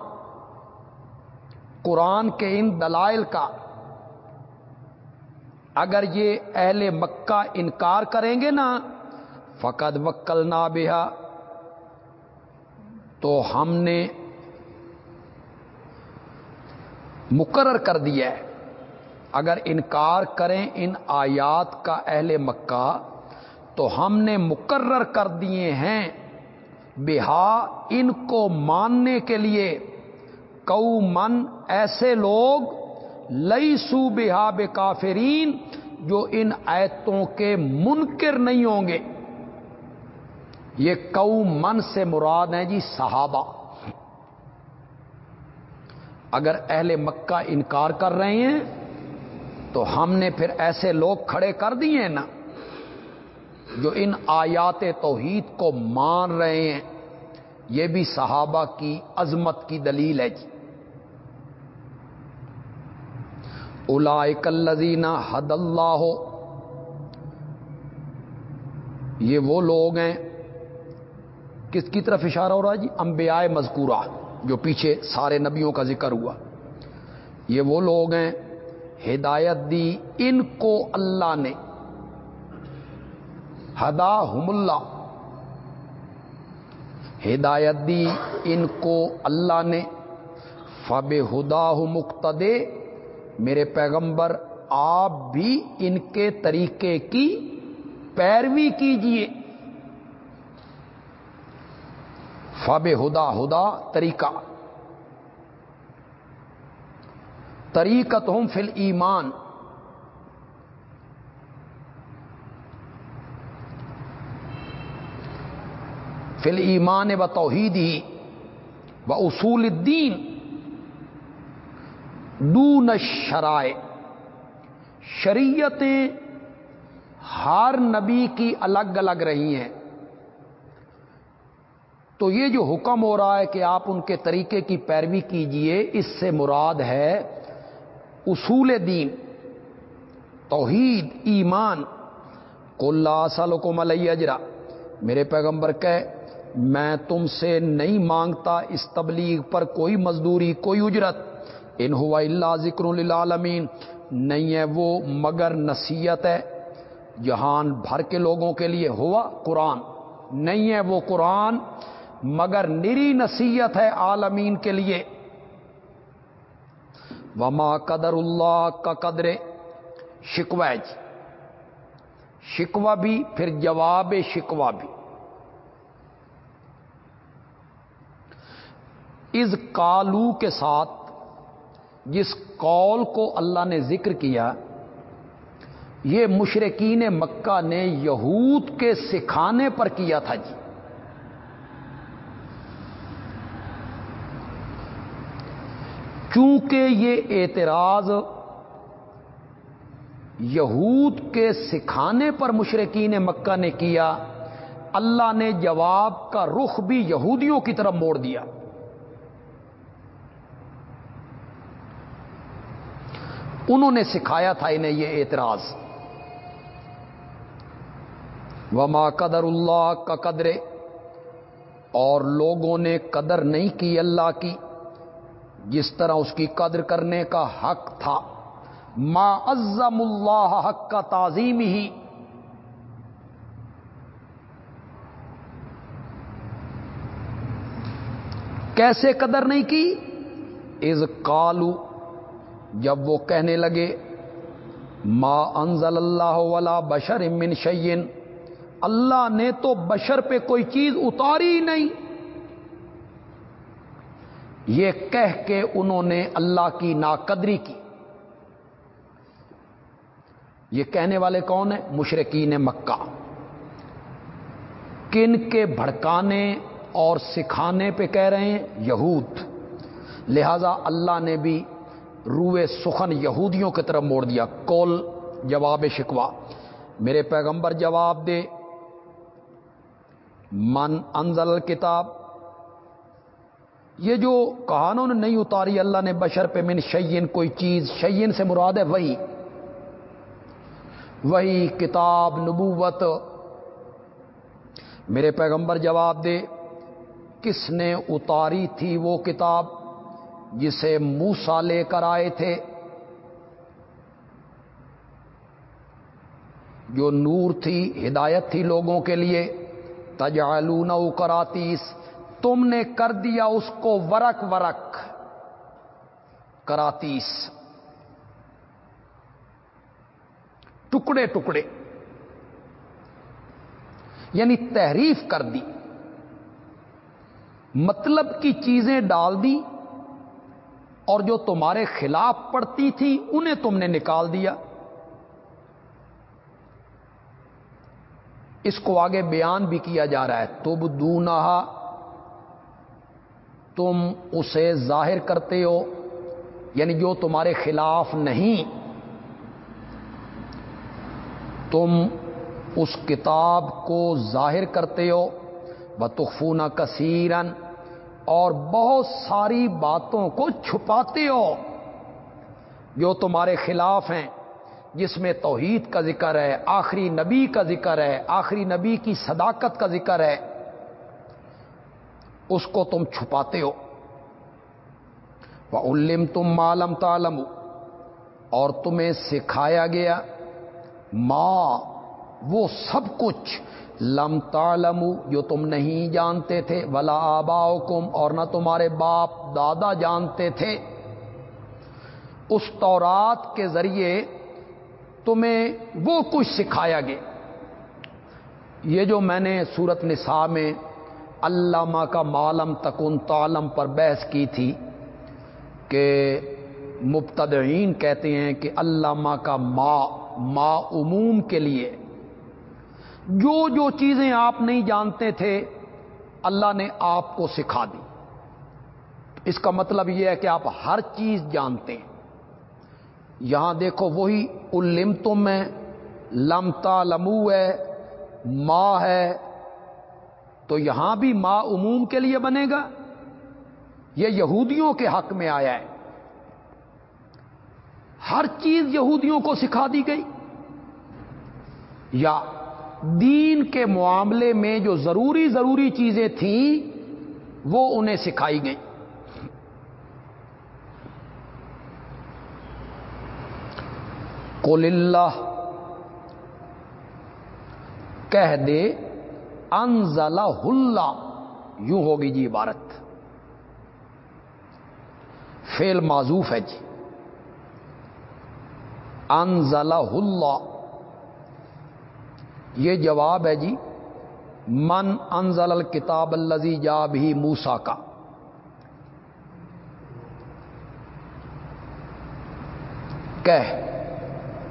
قرآن کے ان دلائل کا۔ اگر یہ اہل مکہ انکار کریں گے نا، فقد وکل نہ بہا۔ تو ہم نے مقرر کر دیا ہے۔ اگر انکار کریں ان آیات کا اہل مکہ تو ہم نے مقرر کر دیے ہیں۔ بہا، ان کو ماننے کے لیے۔ کو من ایسے لوگ لئی سو بہا بے کافرین جو ان ایتوں کے منکر نہیں ہوں گے۔ یہ کو من سے مراد ہیں جی صحابہ۔ اگر اہل مکہ انکار کر رہے ہیں، تو ہم نے پھر ایسے لوگ کھڑے کر دیے نا۔ جو ان آیات توحید کو مان رہے ہیں، یہ بھی صحابہ کی عظمت کی دلیل ہے جی۔ الازینہ حد اللہ۔ ہو یہ وہ لوگ ہیں۔ کس کی طرف اشارہ ہو رہا ہے جی؟ انبیاء مذکورہ، جو پیچھے سارے نبیوں کا ذکر ہوا۔ یہ وہ لوگ ہیں۔ ہدایت دی، ان کو اللہ نے ہدا اللہ ہدایت دی ان کو اللہ نے۔ فب ہدا مقتدے میرے پیغمبر، آپ بھی ان کے طریقے کی پیروی کیجیے فب ہدا ہدا طریقہ۔ طریقت ہم فل ایمان فل ایمان و توحید ہی و اصول الدین. دون شرائے شریعتیں ہر نبی کی الگ الگ رہی ہیں. تو یہ جو حکم ہو رہا ہے کہ آپ ان کے طریقے کی پیروی کیجیے، اس سے مراد ہے اصول دین، توحید، ایمان. کو اللہ کو ملئی اجرا. میرے پیغمبر کہ میں تم سے نہیں مانگتا اس تبلیغ پر کوئی مزدوری، کوئی اجرت۔ ان ہوا اللہ ذکر للعالمین۔ نہیں ہے وہ، مگر نصیحت ہے۔ جہان بھر کے لوگوں کے لیے ہوا قرآن۔ نہیں ہے وہ قرآن، مگر نری نصیحت ہے عالمین کے لیے۔ وما قدر اللہ کا قدر، شکوہ جی۔ شکوہ بھی، پھر جواب شکوہ بھی۔ اس کالو کے ساتھ، جس قول کو اللہ نے ذکر کیا، یہ مشرقین مکہ نے یہود کے سکھانے پر کیا تھا جی۔ چونکہ یہ اعتراض یہود کے سکھانے پر مشرقین مکہ نے کیا، اللہ نے جواب کا رخ بھی یہودیوں کی طرف موڑ دیا۔ انہوں نے سکھایا تھا انہیں یہ اعتراض۔ وما قدر اللہ کا قدرے اور لوگوں نے قدر نہیں کی اللہ کی، جس طرح اس کی قدر کرنے کا حق تھا۔ ما عزم اللہ حق کا تعظیم ہی کیسے قدر نہیں کی؟ از کالو جب وہ کہنے لگے، ما انزل اللہ ولا بشر من شعین اللہ نے تو بشر پہ کوئی چیز اتاری ہی نہیں۔ یہ کہہ کے انہوں نے اللہ کی ناقدری کی۔ یہ کہنے والے کون ہیں؟ مشرقین مکہ۔ کن کے بھڑکانے اور سکھانے پہ کہہ رہے ہیں؟ یہود۔ لہذا اللہ نے بھی روئے سخن یہودیوں کی طرف موڑ دیا۔ کول جواب شکوا میرے پیغمبر جواب دے۔ من انزل کتاب یہ جو کہا نا انہوں نے نہیں اتاری، اللہ نے بشر پہ من شعین کوئی چیز شعین سے مراد ہے وہی وہی کتاب، نبوت۔ میرے پیغمبر جواب دے۔ کس نے اتاری تھی وہ کتاب؟ جسے موسا لے کر آئے تھے، جو نور تھی، ہدایت تھی لوگوں کے لیے، تجعلون کراتیس تم نے کر دیا اس کو ورک ورک کراتیس۔ ٹکڑے ٹکڑے یعنی تحریف کر دی مطلب کی چیزیں ڈال دی اور جو تمہارے خلاف پڑتی تھی انہیں تم نے نکال دیا۔ اس کو آگے بیان بھی کیا جا رہا ہے۔ تب دونا تم اسے ظاہر کرتے ہو یعنی جو تمہارے خلاف نہیں، تم اس کتاب کو ظاہر کرتے ہو۔ بتخفون کثیرن اور بہت ساری باتوں کو چھپاتے ہو جو تمہارے خلاف ہیں، جس میں توحید کا ذکر ہے، آخری نبی کا ذکر ہے، آخری نبی کی صداقت کا ذکر ہے، اس کو تم چھپاتے ہو۔ وہ علم تم معلوم تالم اور تمہیں سکھایا گیا ماں وہ سب کچھ لم تالم جو تم نہیں جانتے تھے، ولا آبا اور نہ تمہارے باپ، دادا جانتے تھے۔ اس تورات کے ذریعے تمہیں وہ کچھ سکھایا گیا۔ یہ جو میں نے سورت نساء میں علامہ کا معلم تکن تالم پر بحث کی تھی کہ مبتدعین کہتے ہیں کہ علامہ کا ما ما عموم کے لیے جو جو چیزیں آپ نہیں جانتے تھے، اللہ نے آپ کو سکھا دی۔ اس کا مطلب یہ ہے کہ آپ ہر چیز جانتے ہیں۔ یہاں دیکھو وہی الم تم ہے لمتا لمو ہے ماں ہے۔ تو یہاں بھی ماں عموم کے لیے بنے گا۔ یہ یہودیوں کے حق میں آیا ہے۔ ہر چیز یہودیوں کو سکھا دی گئی۔ یا دین کے معاملے میں جو ضروری ضروری چیزیں تھیں، وہ انہیں سکھائی گئی کل اللہ کہہ دے انزلہ اللہ یوں ہوگی جی عبارت۔ فیل معذوف ہے جی۔ انزلہ اللہ یہ جواب ہے جی من انزل الکتاب الزی جا بھی موسا کا۔ کہہ،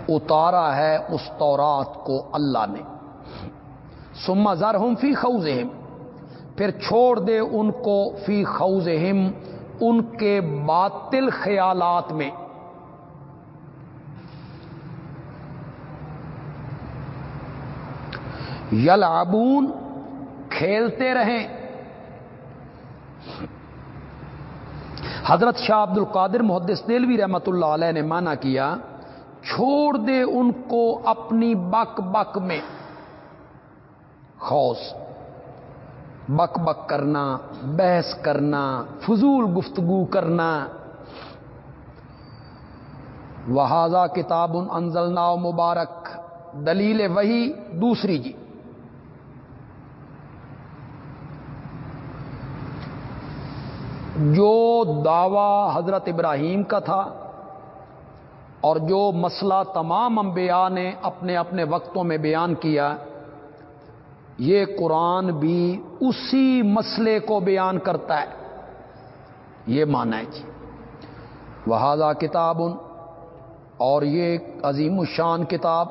اتارا ہے اس تورات کو اللہ نے۔ سما زر ہم فی خوز پھر چھوڑ دے ان کو فی خوز ان کے باطل خیالات میں۔ یل آبون کھیلتے رہیں۔ حضرت شاہ عبد القادر محدث دلوی رحمت اللہ علیہ نے مانا کیا، چھوڑ دے ان کو اپنی بک بک میں۔ خوص بک بک کرنا، بحث کرنا، فضول گفتگو کرنا۔ وہذا کتاب انزلنا مبارک، دلیل وہی، دوسری جی۔ جو دعوی حضرت ابراہیم کا تھا اور جو مسئلہ تمام انبیاء نے اپنے اپنے وقتوں میں بیان کیا، یہ قرآن بھی اسی مسئلے کو بیان کرتا ہے۔ یہ مانا ہے جی۔ وہذا کتاب، اور یہ عظیم الشان کتاب۔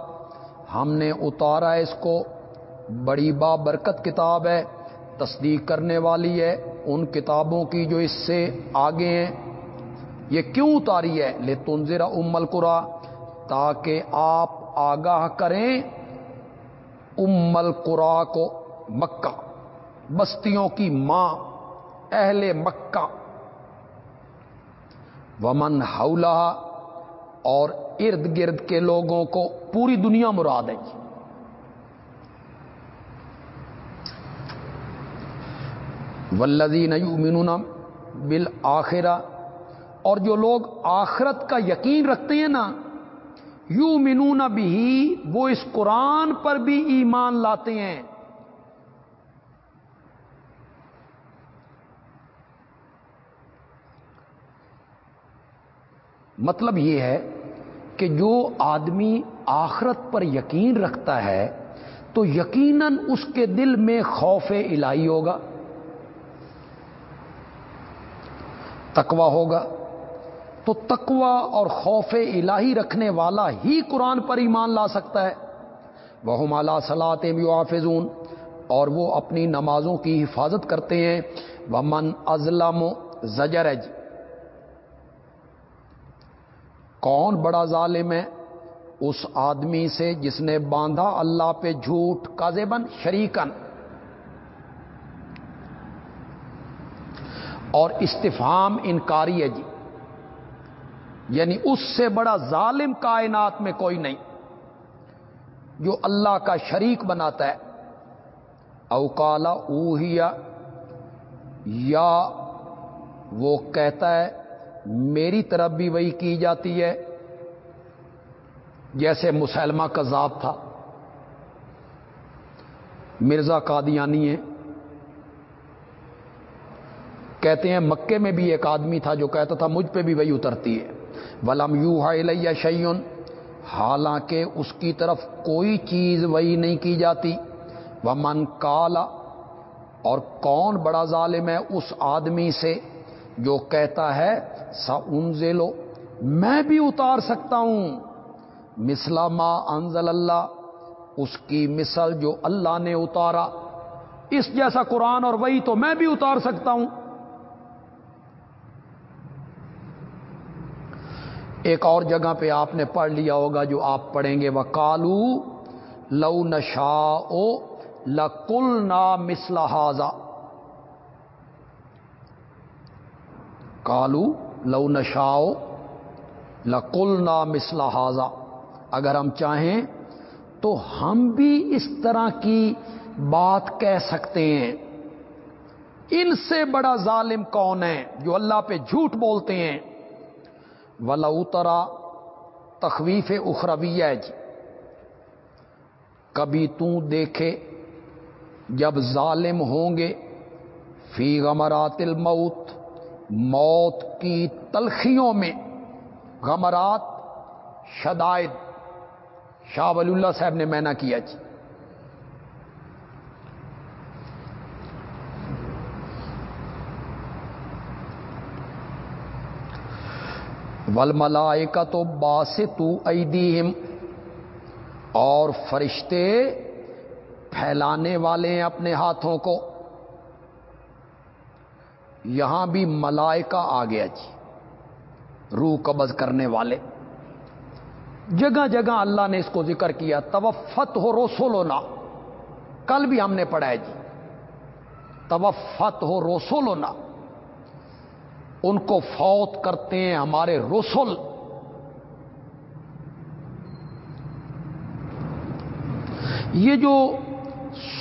ہم نے اتارا ہے اس کو۔ بڑی با برکت کتاب ہے، تصدیق کرنے والی ہے۔ ان کتابوں کی جو اس سے آگے ہیں، یہ کیوں اتاری ہے؟ لے تنظرا ام القرا تاکہ آپ آگاہ کریں ام القرا کو مکہ، بستیوں کی ماں، اہل مکہ۔ ومن حولہ اور ارد گرد کے لوگوں کو پوری دنیا مراد ہے۔ جی ولزین یؤمنون بالآخرہ۔ اور جو لوگ آخرت کا یقین رکھتے ہیں نا یو منون بھی وہ اس قرآن پر بھی ایمان لاتے ہیں۔ مطلب یہ ہے کہ جو آدمی آخرت پر یقین رکھتا ہے، تو یقیناً اس کے دل میں خوف الہی ہوگا۔ تکوا ہوگا۔ تو تکوا اور خوف الہی رکھنے والا ہی قرآن پر ایمان لا سکتا ہے۔ وہ مالا صلاح یوافزون اور وہ اپنی نمازوں کی حفاظت کرتے ہیں۔ وہ من ازلم زجرج۔ کون بڑا ظالم ہے اس آدمی سے جس نے باندھا اللہ پہ جھوٹ کازبن شریکن اور استفام انکاری ہے جی۔ یعنی اس سے بڑا ظالم کائنات میں کوئی نہیں۔ جو اللہ کا شریک بناتا ہے۔ اوکالا اوہیا یا وہ کہتا ہے، میری طرف بھی وہی کی جاتی ہے۔ جیسے مسلمہ کذاب تھا۔ مرزا قادیانی ہے کہتے ہیں، مکے میں بھی ایک آدمی تھا جو کہتا تھا، مجھ پہ بھی وہی اترتی ہے۔ ولم یو ہا شعین حالانکہ اس کی طرف کوئی چیز وہی نہیں کی جاتی۔ وہ من کالا اور کون بڑا ظالم ہے اس آدمی سے جو کہتا ہے سا ان لو میں بھی اتار سکتا ہوں۔ مسلا ما انزل اللہ، اس کی مثل جو اللہ نے اتارا۔ اس جیسا قرآن اور وہی تو میں بھی اتار سکتا ہوں۔ ایک اور جگہ پہ آپ نے پڑھ لیا ہوگا جو آپ پڑھیں گے وہ کالو لو نشا او لکل نا مسلحاظا کالو لو نشاؤ لکل نا مسلحاظا اگر ہم چاہیں تو ہم بھی اس طرح کی بات کہہ سکتے ہیں۔ ان سے بڑا ظالم کون ہے جو اللہ پہ جھوٹ بولتے ہیں؟ ولا اترا تخویف اخرویہ جی کبھی تو دیکھے جب ظالم ہوں گے۔ فی غمرات الموت، موت کی تلخیوں میں۔ غمرات، شدائد۔ شاہ ولی اللہ صاحب نے مینا کیا جی۔ ول ملائے کا تو باس تو اور فرشتے پھیلانے والے ہیں اپنے ہاتھوں کو۔ یہاں بھی ملائکہ آ گیا جی روح قبض کرنے والے۔ جگہ جگہ اللہ نے اس کو ذکر کیا، توفت ہو روسولونا کل بھی ہم نے پڑھا ہے جی توفت ہو روسولونا ان کو فوت کرتے ہیں ہمارے رسول۔ یہ جو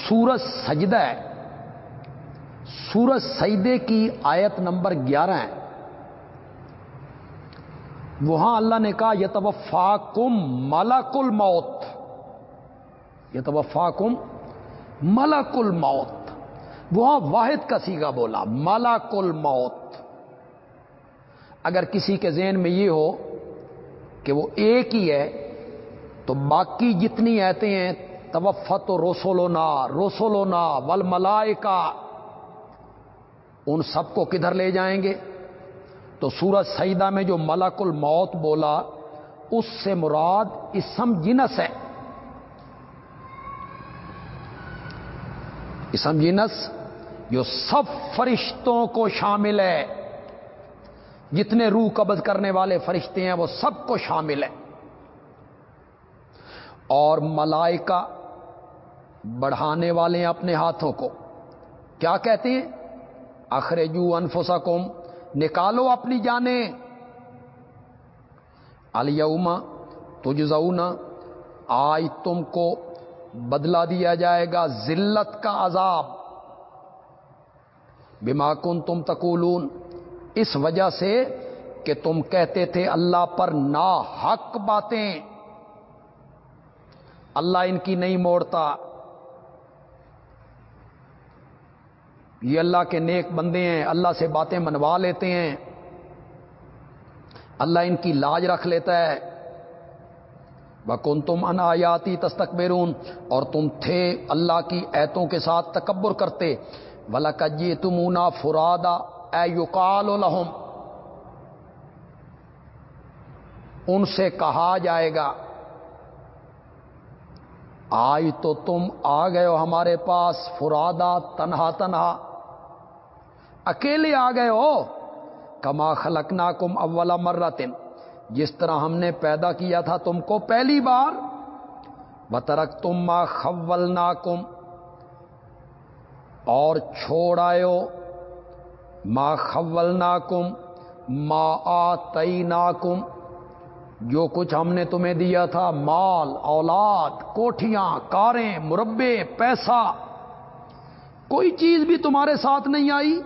سورج سجدہ ہے سورج سجدے کی آیت نمبر گیارہ ہے، وہاں اللہ نے کہا یہ کم ملک الموت۔ یہ کم ملک الموت۔ وہاں واحد کا سیگا بولا، ملک الموت۔ اگر کسی کے ذہن میں یہ ہو کہ وہ ایک ہی ہے، تو باقی جتنی ایتے ہیں، توفت و روسولونا روسولونا ول ملائکا ان سب کو کدھر لے جائیں گے؟ تو سورج سیدہ میں جو ملک الموت بولا، اس سے مراد اسم جنس ہے۔ اسم جنس جو سب فرشتوں کو شامل ہے۔ جتنے روح قبض کرنے والے فرشتے ہیں وہ سب کو شامل ہے اور ملائکہ بڑھانے والے ہیں اپنے ہاتھوں کو۔ کیا کہتے ہیں؟ اخرجو انفسکم، نکالو اپنی جانیں۔ الیوما تجزونا آج تم کو بدلا دیا جائے گا ذلت کا عذاب۔ بما کن تم تکولون اس وجہ سے کہ تم کہتے تھے اللہ پر نا حق باتیں۔ اللہ ان کی نہیں موڑتا۔ یہ اللہ کے نیک بندے ہیں، اللہ سے باتیں منوا لیتے ہیں۔ اللہ ان کی لاج رکھ لیتا ہے۔ بکن تم انایاتی تستکبرون اور تم تھے اللہ کی ایتوں کے ساتھ تکبر کرتے۔ ولا کجی تمونا فرادا اے یقال لہم، ان سے کہا جائے گا، آج تو تم آ گئے ہو ہمارے پاس فرادا تنہا تنہا۔ اکیلے آ گئے ہو؟ کما خلقنا کم اولا مرتن جس طرح ہم نے پیدا کیا تھا تم کو پہلی بار بترک تم ماں خول اور چھوڑ آئے خول ناکم ماں آئی ناکم جو کچھ ہم نے تمہیں دیا تھا، مال، اولاد، کوٹھیاں، کاریں، مربے، پیسہ، کوئی چیز بھی تمہارے ساتھ نہیں آئی۔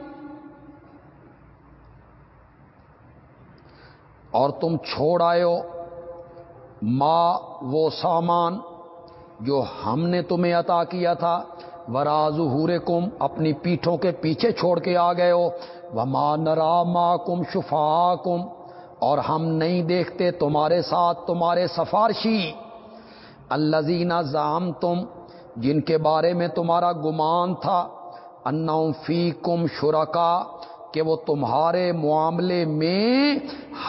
اور تم چھوڑ آئے ہو، ماں، وہ سامان جو ہم نے تمہیں عطا کیا تھا وراز کم اپنی پیٹھوں کے پیچھے چھوڑ کے آ گئے ہو۔ وہ ماں نرا کم شفا کم اور ہم نہیں دیکھتے تمہارے ساتھ تمہارے سفارشی۔ الزینہ زام تم جن کے بارے میں تمہارا گمان تھا ان فی کم شرکا کہ وہ تمہارے معاملے میں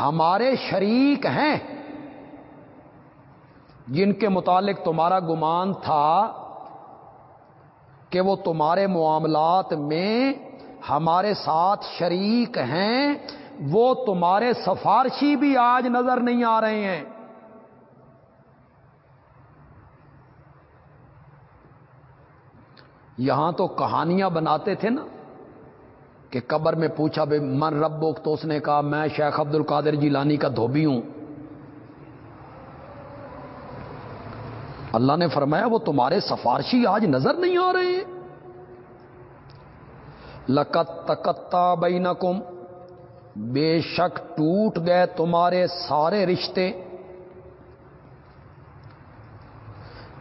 ہمارے شریک ہیں۔ جن کے متعلق تمہارا گمان تھا کہ وہ تمہارے معاملات میں ہمارے ساتھ شریک ہیں، وہ تمہارے سفارشی بھی آج نظر نہیں آ رہے ہیں۔ یہاں تو کہانیاں بناتے تھے نا کہ قبر میں پوچھا بھائی، من ربو تو اس نے کہا، میں شیخ عبد القادر جی لانی کا دھوبی ہوں۔ اللہ نے فرمایا وہ تمہارے سفارشی آج نظر نہیں آ رہے۔ لکت تکتا بینکم، بے شک ٹوٹ گئے تمہارے سارے رشتے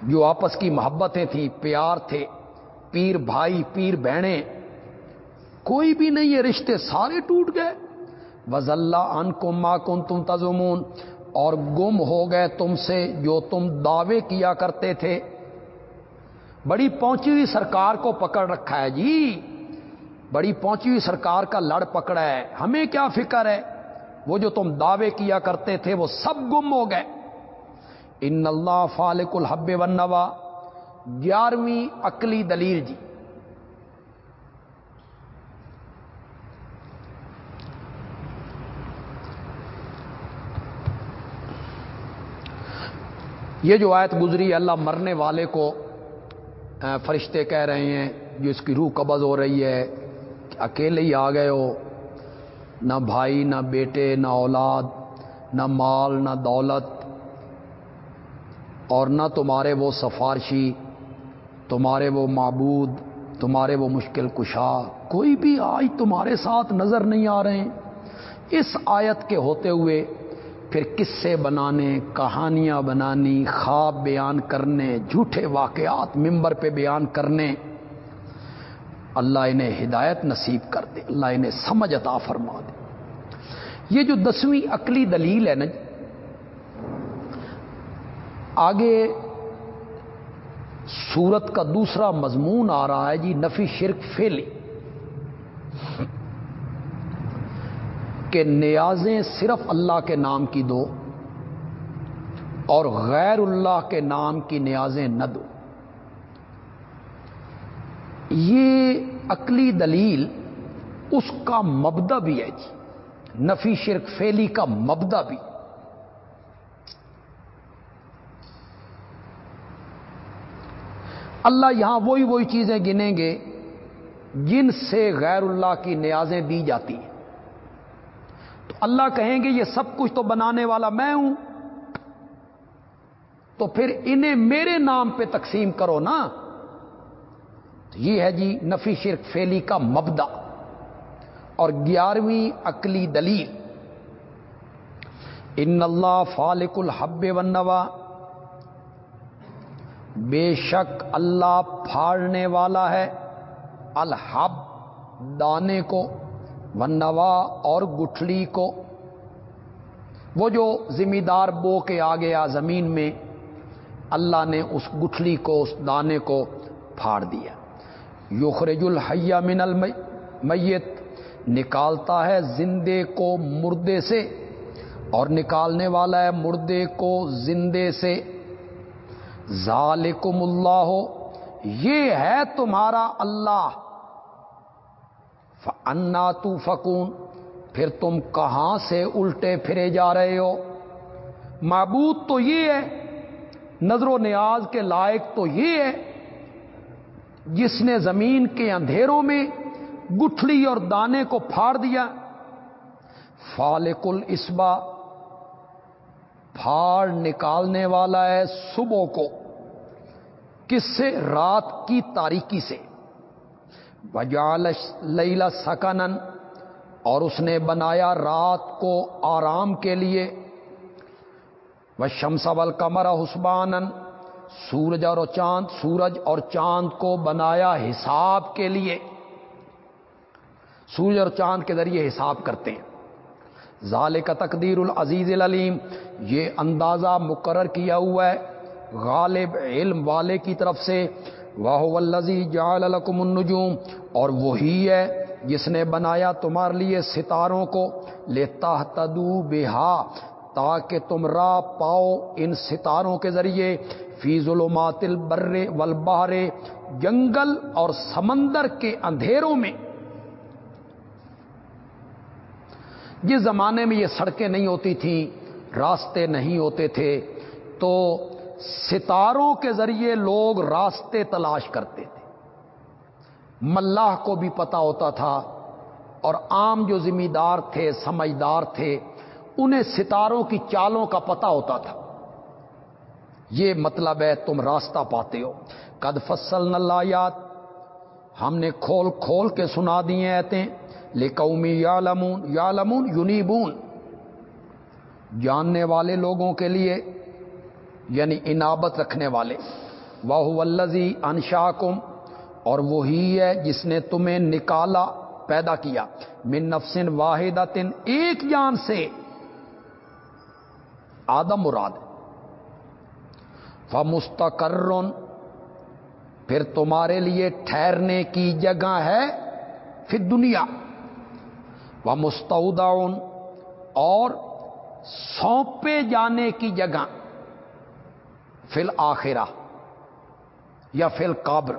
جو آپس کی محبتیں تھیں، پیار تھے، پیر بھائی، پیر بہنیں۔ کوئی بھی نہیں، یہ رشتے سارے ٹوٹ گئے۔ وز اللہ ان کو ماں کن تم تزمون اور گم ہو گئے تم سے جو تم دعوے کیا کرتے تھے۔ بڑی پہنچی ہوئی سرکار کو پکڑ رکھا ہے۔ جی بڑی پہنچی ہوئی سرکار کا لڑ پکڑا ہے۔ ہمیں کیا فکر ہے؟ وہ جو تم دعوے کیا کرتے تھے، وہ سب گم ہو گئے۔ ان اللہ فالق الحب ونوا گیارہویں اکلی دلیل۔ جی یہ جو آیت گزری اللہ مرنے والے کو فرشتے کہہ رہے ہیں، جو اس کی روح قبض ہو رہی ہے، کہ اکیلے ہی آ گئے ہو۔ نہ بھائی، نہ بیٹے، نہ اولاد، نہ مال، نہ دولت، اور نہ تمہارے وہ سفارشی، تمہارے وہ معبود، تمہارے وہ مشکل کشا، کوئی بھی آج تمہارے ساتھ نظر نہیں آ رہے ہیں۔ اس آیت کے ہوتے ہوئے پھر قصے بنانے، کہانیاں بنانی، خواب بیان کرنے، جھوٹے واقعات ممبر پہ بیان کرنے۔ اللہ انہیں ہدایت نصیب کر دے، اللہ انہیں سمجھ عطا فرما دے۔ یہ جو دسویں عقلی دلیل ہے نا جی، آگے سورت کا دوسرا مضمون آ رہا ہے جی نفی شرک فیلی کہ نیازیں صرف اللہ کے نام کی دو اور غیر اللہ کے نام کی نیازیں نہ دو۔ یہ عقلی دلیل اس کا مبدا بھی ہے جی۔ نفی شرک فیلی کا مبدا بھی۔ اللہ یہاں وہی وہی چیزیں گنیں گے جن سے غیر اللہ کی نیازیں دی جاتی ہیں۔ اللہ کہیں گے یہ سب کچھ تو بنانے والا میں ہوں، تو پھر انہیں میرے نام پہ تقسیم کرو نا۔ یہ ہے جی نفی شرک فیلی کا مبدا اور گیارہویں عقلی دلیل۔ ان اللہ فالق الحب ونوا بے شک اللہ پھاڑنے والا ہے الحب، دانے کو۔ ونوا اور گٹھلی کو۔ وہ جو ذمہ دار بو کے آ گیا زمین میں، اللہ نے اس گٹھلی کو، اس دانے کو پھاڑ دیا۔ یخرج الحیہ من المیت، نکالتا ہے زندے کو مردے سے، اور نکالنے والا ہے مردے کو زندے سے۔ ذالکم اللہ ہو یہ ہے تمہارا اللہ۔ انا تو فکون پھر تم کہاں سے الٹے پھرے جا رہے ہو؟ معبود تو یہ ہے، نظر و نیاز کے لائق تو یہ ہے، جس نے زمین کے اندھیروں میں گٹھلی اور دانے کو پھاڑ دیا۔ فالق الاسبا پھاڑ نکالنے والا ہے صبح کو۔ کس سے؟ رات کی تاریکی سے۔ بجال لیلا سکنن اور اس نے بنایا رات کو آرام کے لیے۔ وہ شمسول کمرا حسبانن سورج اور چاند، سورج اور چاند کو بنایا حساب کے لیے۔ سورج اور چاند کے ذریعے حساب کرتے ہیں۔ ظال کا تقدیر العزیز العلیم، یہ اندازہ مقرر کیا ہوا ہے۔ غالب علم والے کی طرف سے واہ ولزی جال الکم النجوم، اور وہی ہے جس نے بنایا تمہارے لیے ستاروں کو لیتا تدو بہا، تاکہ تم راہ پاؤ ان ستاروں کے ذریعے، فی ظلمات البر والبحر، جنگل اور سمندر کے اندھیروں میں۔ جس زمانے میں یہ سڑکیں نہیں ہوتی تھیں، راستے نہیں ہوتے تھے، تو ستاروں کے ذریعے لوگ راستے تلاش کرتے تھے۔ ملاح کو بھی پتا ہوتا تھا اور عام جو ذمہ دار تھے، سمجھدار تھے، انہیں ستاروں کی چالوں کا پتا ہوتا تھا۔ یہ مطلب ہے، تم راستہ پاتے ہو۔ قد فصل نلایات ہم نے کھول کھول کے سنا دیے ایتے لے قومی یا لمون یا لمون یونیبون۔ جاننے والے لوگوں کے لیے یعنی انابت رکھنے والے۔ واہ الزی انشاکم اور وہی ہے جس نے تمہیں نکالا، پیدا کیا۔ من نفسن واحد ایک جان سے۔ آدم مراد۔ فمستقرن پھر تمہارے لیے ٹھہرنے کی جگہ ہے پھر دنیا وہ مستعوداؤن اور سونپے جانے کی جگہ۔ فل آخرہ یا فل قبر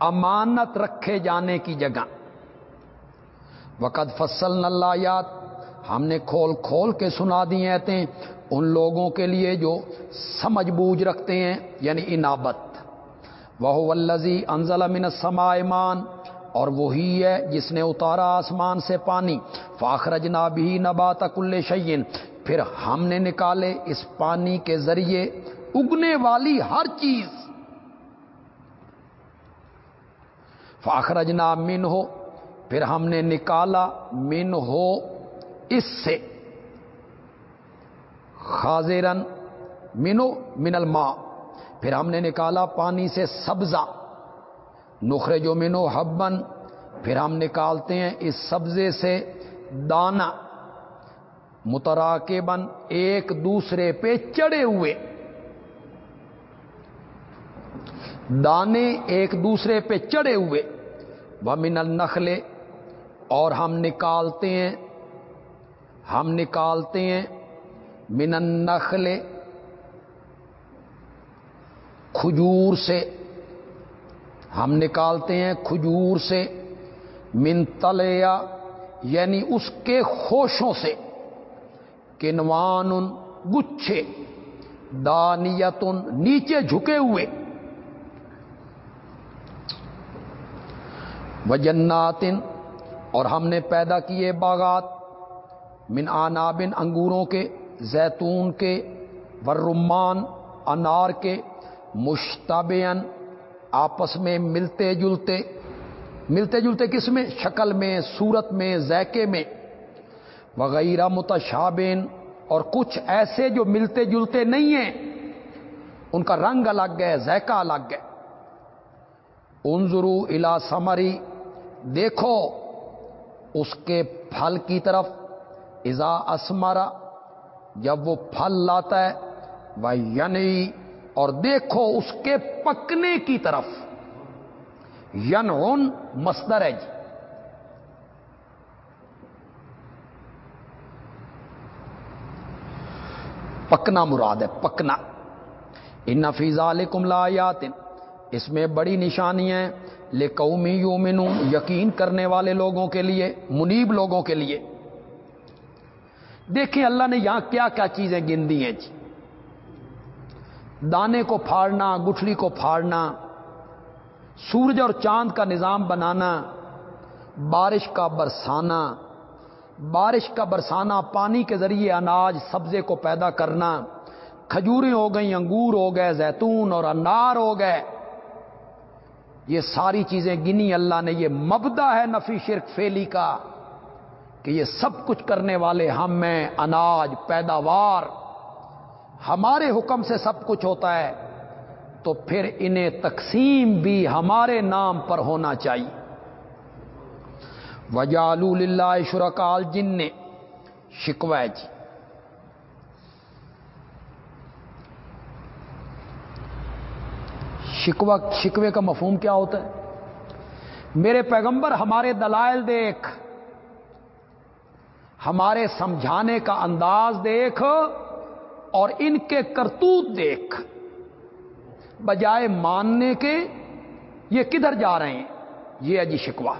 امانت رکھے جانے کی جگہ۔ وقت فصل نلایات ہم نے کھول کھول کے سنا دیے تھے ان لوگوں کے لیے جو سمجھ بوجھ رکھتے ہیں یعنی انابت۔ وہ ولزی انزل من سمائمان اور وہی ہے جس نے اتارا آسمان سے پانی۔ فاخرج بھی نبات کل شعین پھر ہم نے نکالے اس پانی کے ذریعے اگنے والی ہر چیز۔ فاخرج من ہو پھر ہم نے نکالا من ہو اس سے۔ خاضرن، منو من الماء۔ پھر ہم نے نکالا پانی سے سبزہ۔ نخرے جو منو حبن پھر ہم نکالتے ہیں اس سبزے سے دانا۔ مترا کے بن ایک دوسرے پہ چڑھے ہوئے۔ دانے ایک دوسرے پہ چڑھے ہوئے۔ وہ النخلے اور ہم نکالتے ہیں۔ ہم نکالتے ہیں۔ من النخل، کھجور سے۔ ہم نکالتے ہیں کھجور سے۔ من تلیا یعنی اس کے خوشوں سے۔ کنوان گچھے، دانیتن نیچے جھکے ہوئے۔ وجناتن، اور ہم نے پیدا کیے باغات۔ من آنابن انگوروں کے، زیتون کے، ورمان انار کے۔ مشتبین آپس میں ملتے جلتے۔ ملتے جلتے کس میں؟ شکل میں، صورت میں، ذائقے میں۔ وغیرہ متشابین اور کچھ ایسے جو ملتے جلتے نہیں ہیں، ان کا رنگ الگ ہے، ذائقہ الگ ہے۔ انظرو الا سمری دیکھو اس کے پھل کی طرف۔ ازا اسمرا، جب وہ پھل لاتا ہے وہ ینی اور دیکھو اس کے پکنے کی طرف۔ ین مصدر ہے جی پکنا مراد ہے، پکنا۔ ان نفیزہ کم لایات اس میں بڑی نشانیاں لے قومی یومنو یقین کرنے والے لوگوں کے لیے، منیب لوگوں کے لیے۔ دیکھیں اللہ نے یہاں کیا کیا چیزیں گن دی ہیں جی۔ دانے کو پھاڑنا، گٹھلی کو پھاڑنا، سورج اور چاند کا نظام بنانا، بارش کا برسانا بارش کا برسانا پانی کے ذریعے اناج سبزے کو پیدا کرنا۔ کھجوریں ہو گئیں، انگور ہو گئے، زیتون اور انار ہو گئے۔ یہ ساری چیزیں گنی۔ اللہ نے یہ مبدا ہے نفی شرک فیلی کا کہ یہ سب کچھ کرنے والے ہم میں اناج، پیداوار۔ ہمارے حکم سے سب کچھ ہوتا ہے تو پھر انہیں تقسیم بھی ہمارے نام پر ہونا چاہیے۔ وجال اللہ شرکال جن نے شکوہ جی۔ شکوہ، شکوے کا مفہوم کیا ہوتا ہے؟ میرے پیغمبر، ہمارے دلائل دیکھ، ہمارے سمجھانے کا انداز دیکھ، اور ان کے کرتوت دیکھ۔ بجائے ماننے کے، یہ کدھر جا رہے ہیں؟ یہ اجی شکوا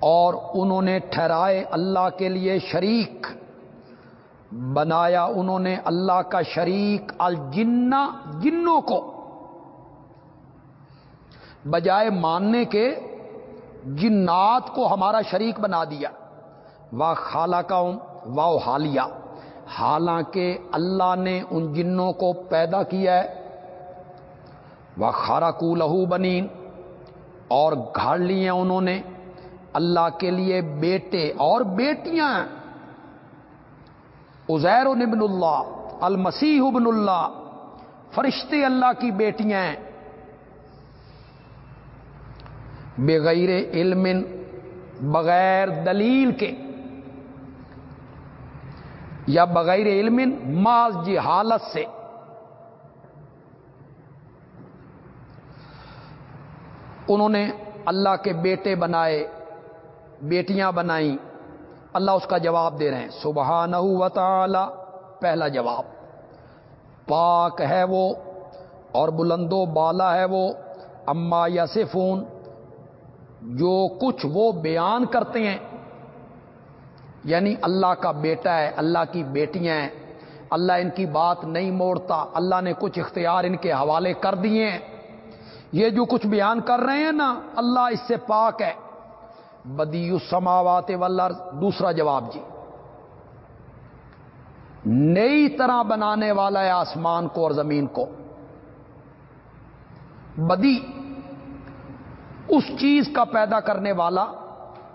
اور انہوں نے ٹھہرائے اللہ کے لیے شریک بنایا، انہوں نے اللہ کا شریک الجنا جنوں کو۔ بجائے ماننے کے جنات کو ہمارا شریک بنا دیا۔ واہ خالہ کا واؤ حالیہ۔ حالانکہ اللہ نے ان جنوں کو پیدا کیا ہے۔ وہ خارا کو لہو بنی اور گھاڑ لیے انہوں نے۔ اللہ کے لیے بیٹے اور بیٹیاں ازیر ابن اللہ، المسیح ابن اللہ، فرشتے اللہ کی بیٹیاں بغیر علم، بغیر دلیل کے، یا بغیر علم ماض جی حالت سے۔ انہوں نے اللہ کے بیٹے بنائے۔ بیٹیاں بنائیں۔ اللہ اس کا جواب دے رہے ہیں۔ سبحانہ و تعالی، پہلا جواب۔ پاک ہے وہ اور بلند و بالا ہے وہ۔ اما یسفون جو کچھ وہ بیان کرتے ہیں۔ یعنی اللہ کا بیٹا ہے، اللہ کی بیٹیاں ہیں۔ اللہ ان کی بات نہیں موڑتا۔ اللہ نے کچھ اختیار ان کے حوالے کر دیے ہیں۔ یہ جو کچھ بیان کر رہے ہیں نا، اللہ اس سے پاک ہے۔ بدی السماوات والارض۔ دوسرا جواب جی۔ نئی طرح بنانے والا ہے آسمان کو اور زمین کو۔ بدی اس چیز کا پیدا کرنے والا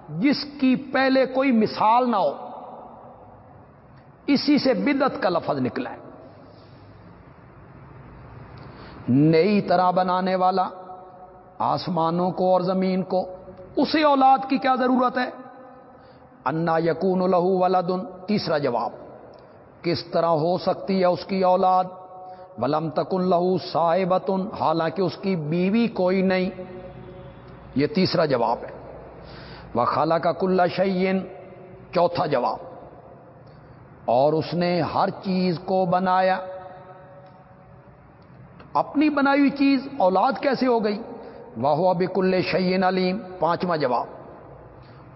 جس کی پہلے کوئی مثال نہ ہو۔ اسی سے بدت کا لفظ نکلا ہے۔ نئی طرح بنانے والا آسمانوں کو اور زمین کو۔ اسے اولاد کی کیا ضرورت ہے؟ انا یقون لہو ولادن تیسرا جواب، کس طرح ہو سکتی ہے اس کی اولاد؟ ولم تکن لہو صاحبتن حالانکہ اس کی بیوی کوئی نہیں۔ یہ تیسرا جواب ہے۔ وہ خالہ کا کلّا شعین چوتھا جواب، اور اس نے ہر چیز کو بنایا۔ اپنی بنائی ہوئی چیز اولاد کیسے ہو گئی؟ واہ بکل شعین علیم پانچواں جواب۔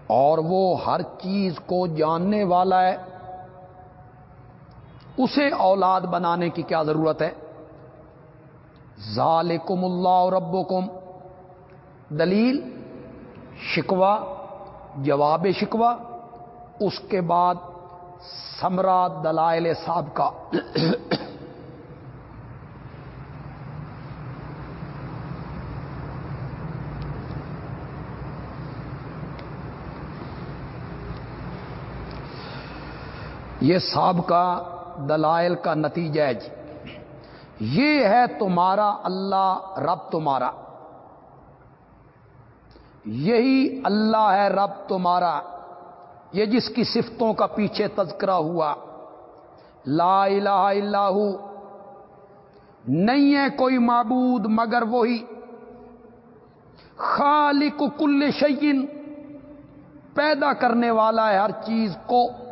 اور وہ ہر چیز کو جاننے والا ہے۔ اسے اولاد بنانے کی کیا ضرورت ہے؟ ذالکم اللہ ربکم۔ دلیل شکوا جواب شکوا اس کے بعد سمرا دلائل صاحب کا یہ صاحب کا دلائل کا نتیجہ ہے جی۔ یہ ہے تمہارا اللہ، رب تمہارا۔ یہی اللہ ہے، رب تمہارا۔ یہ جس کی صفتوں کا پیچھے تذکرہ ہوا۔ لا الہ الا ہو۔ نہیں ہے کوئی معبود مگر وہی۔ خالق کل شعین پیدا کرنے والا ہے ہر چیز کو۔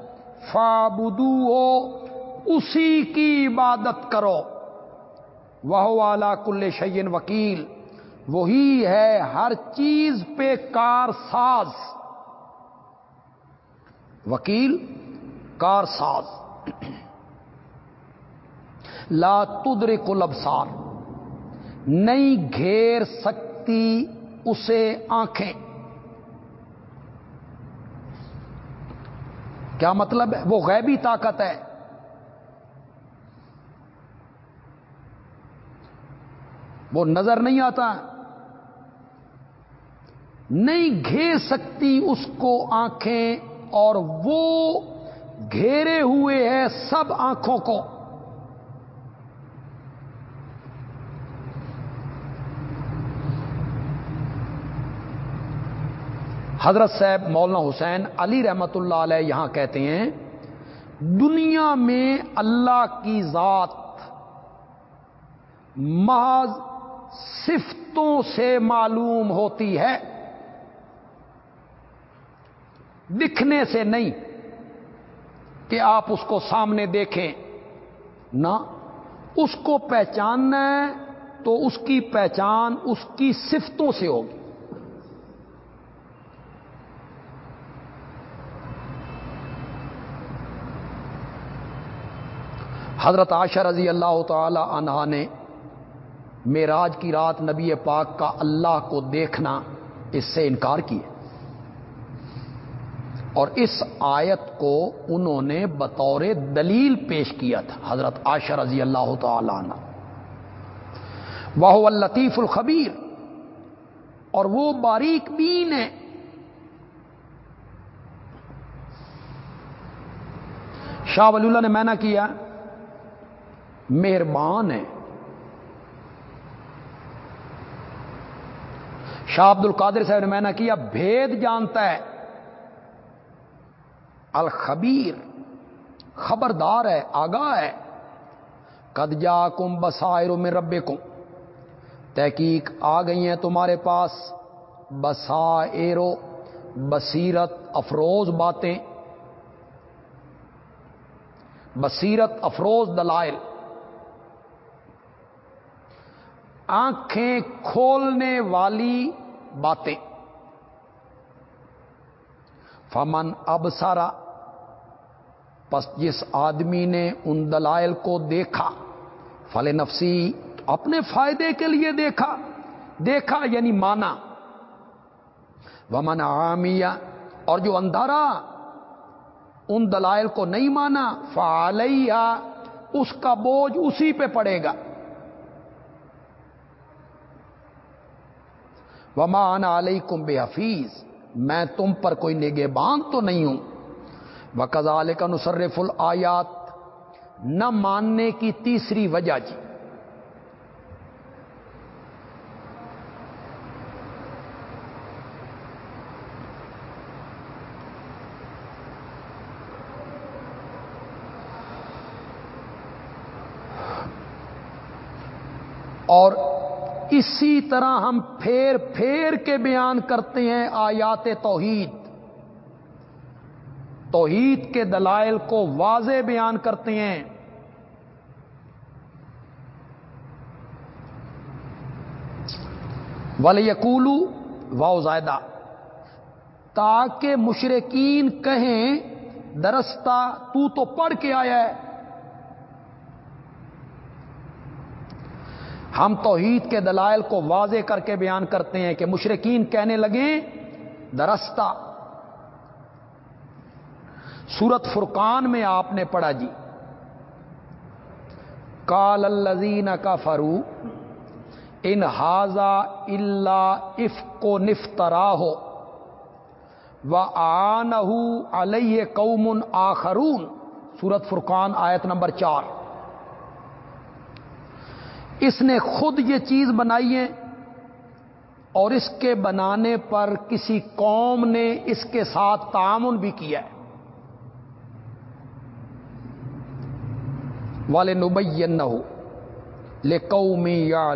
فابدو ہو اسی کی عبادت کرو۔ وہ والا کل شعین وکیل۔ وہی ہے ہر چیز پہ کار ساز۔ وکیل، کار ساز۔ لا تدرک الابصار۔ نہیں گھیر سکتی اسے آنکھیں۔ کیا مطلب ہے؟ وہ غیبی طاقت ہے۔ وہ نظر نہیں آتا۔ نہیں گھیر سکتی اس کو آنکھیں اور وہ گھیرے ہوئے ہے سب آنکھوں کو۔ حضرت صاحب مولانا حسین علی رحمت اللہ علیہ یہاں کہتے ہیں، دنیا میں اللہ کی ذات محض صفتوں سے معلوم ہوتی ہے، دکھنے سے نہیں کہ آپ اس کو سامنے دیکھیں۔ نہ، اس کو پہچاننا ہے تو اس کی پہچان اس کی صفتوں سے ہوگی۔ حضرت عاشر رضی اللہ تعالی عنہا نے میراج کی رات نبی پاک کا اللہ کو دیکھنا اس سے انکار کیا اور اس آیت کو انہوں نے بطور دلیل پیش کیا تھا حضرت عاشر رضی اللہ تعالی عنہ۔ وہ الطیف الخبیر۔ اور وہ باریک بین ہے۔ شاہ ولی اللہ نے میں کیا۔ مہربان ہے شاہ عبد القادر صاحب نے میں نے کیا بھید جانتا ہے۔ الخبیر خبردار ہے، آگاہ ہے۔ قد جا کم بسائر میں رب کم تحقیق آ گئی ہیں تمہارے پاس۔ بسائرو بصیرت افروز باتیں۔ بصیرت افروز دلائل۔ آنکھیں کھولنے والی باتیں۔ فمن اب سارا پس جس آدمی نے ان دلائل کو دیکھا فل نفسی اپنے فائدے کے لیے دیکھا دیکھا یعنی مانا۔ ومن عامیہ اور جو اندھارا، ان دلائل کو نہیں مانا فعلیہ اس کا بوجھ اسی پہ پڑے گا۔ وما آنا علیہ کم بے حفیظ میں تم پر کوئی نگے بان تو نہیں ہوں۔ وہ کزال کا نصرف الآیات، نہ ماننے کی تیسری وجہ جی۔ اور اسی طرح ہم پھیر پھیر کے بیان کرتے ہیں آیات توحید۔ توحید کے دلائل کو واضح بیان کرتے ہیں۔ ولی یقولو واؤ زائدہ، تاکہ مشرقین کہیں، درستہ تو تو پڑھ کے آیا ہے۔ ہم توحید کے دلائل کو واضح کر کے بیان کرتے ہیں کہ مشرقین کہنے لگیں درستہ۔ سورت فرقان میں آپ نے پڑھا جی۔ کال الزین کا فرو ان ہاضا اللہ اف کو نفترا ہو و آن علیہ قومن آخرون۔ سورت فرقان آیت نمبر چار۔ اس نے خود یہ چیز بنائی ہے اور اس کے بنانے پر کسی قوم نے اس کے ساتھ تعامل بھی کیا ہے۔ والے نبین نہ ہو لے قومی یا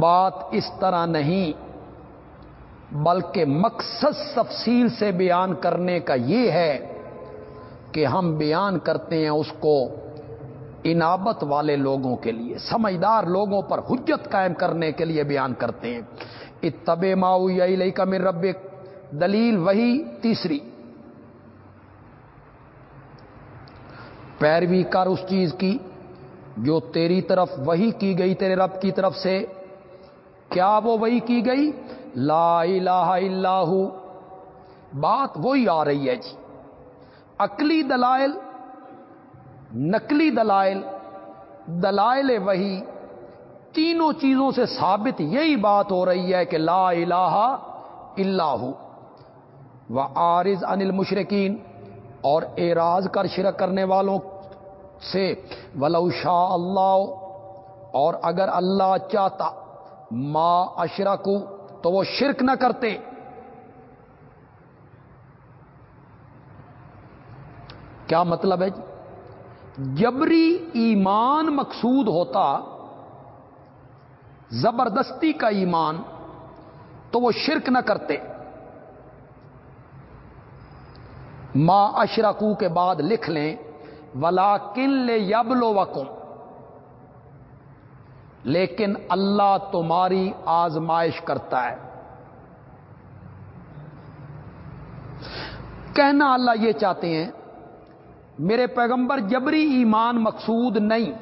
بات اس طرح نہیں، بلکہ مقصد تفصیل سے بیان کرنے کا یہ ہے کہ ہم بیان کرتے ہیں اس کو انابت والے لوگوں کے لیے، سمجھدار لوگوں پر حجت قائم کرنے کے لیے بیان کرتے ہیں۔ اتب ماؤ یا کا رب دلیل وہی تیسری۔ پیروی کر اس چیز کی جو تیری طرف وہی کی گئی، تیرے رب کی طرف سے۔ کیا وہ وہی کی گئی؟ لا الہ الا ہو۔ بات وہی آ رہی ہے جی۔ عقلی دلائل نقلی دلائل دلائل وہی تینوں چیزوں سے ثابت یہی بات ہو رہی ہے کہ لا الہ الا ہو۔ و آرز انل مشرقین اور اعراض کر شرک کرنے والوں سے۔ ولو شاہ اللہ، اور اگر اللہ چاہتا، ما اشرکو، تو وہ شرک نہ کرتے۔ کیا مطلب ہے جی؟ جبری ایمان مقصود ہوتا، زبردستی کا ایمان، تو وہ شرک نہ کرتے۔ ما اشرکو کے بعد لکھ لیں ولا کن لے یبلو وکم لیکن اللہ تمہاری آزمائش کرتا ہے۔ کہنا اللہ یہ چاہتے ہیں میرے پیغمبر جبری ایمان مقصود نہیں۔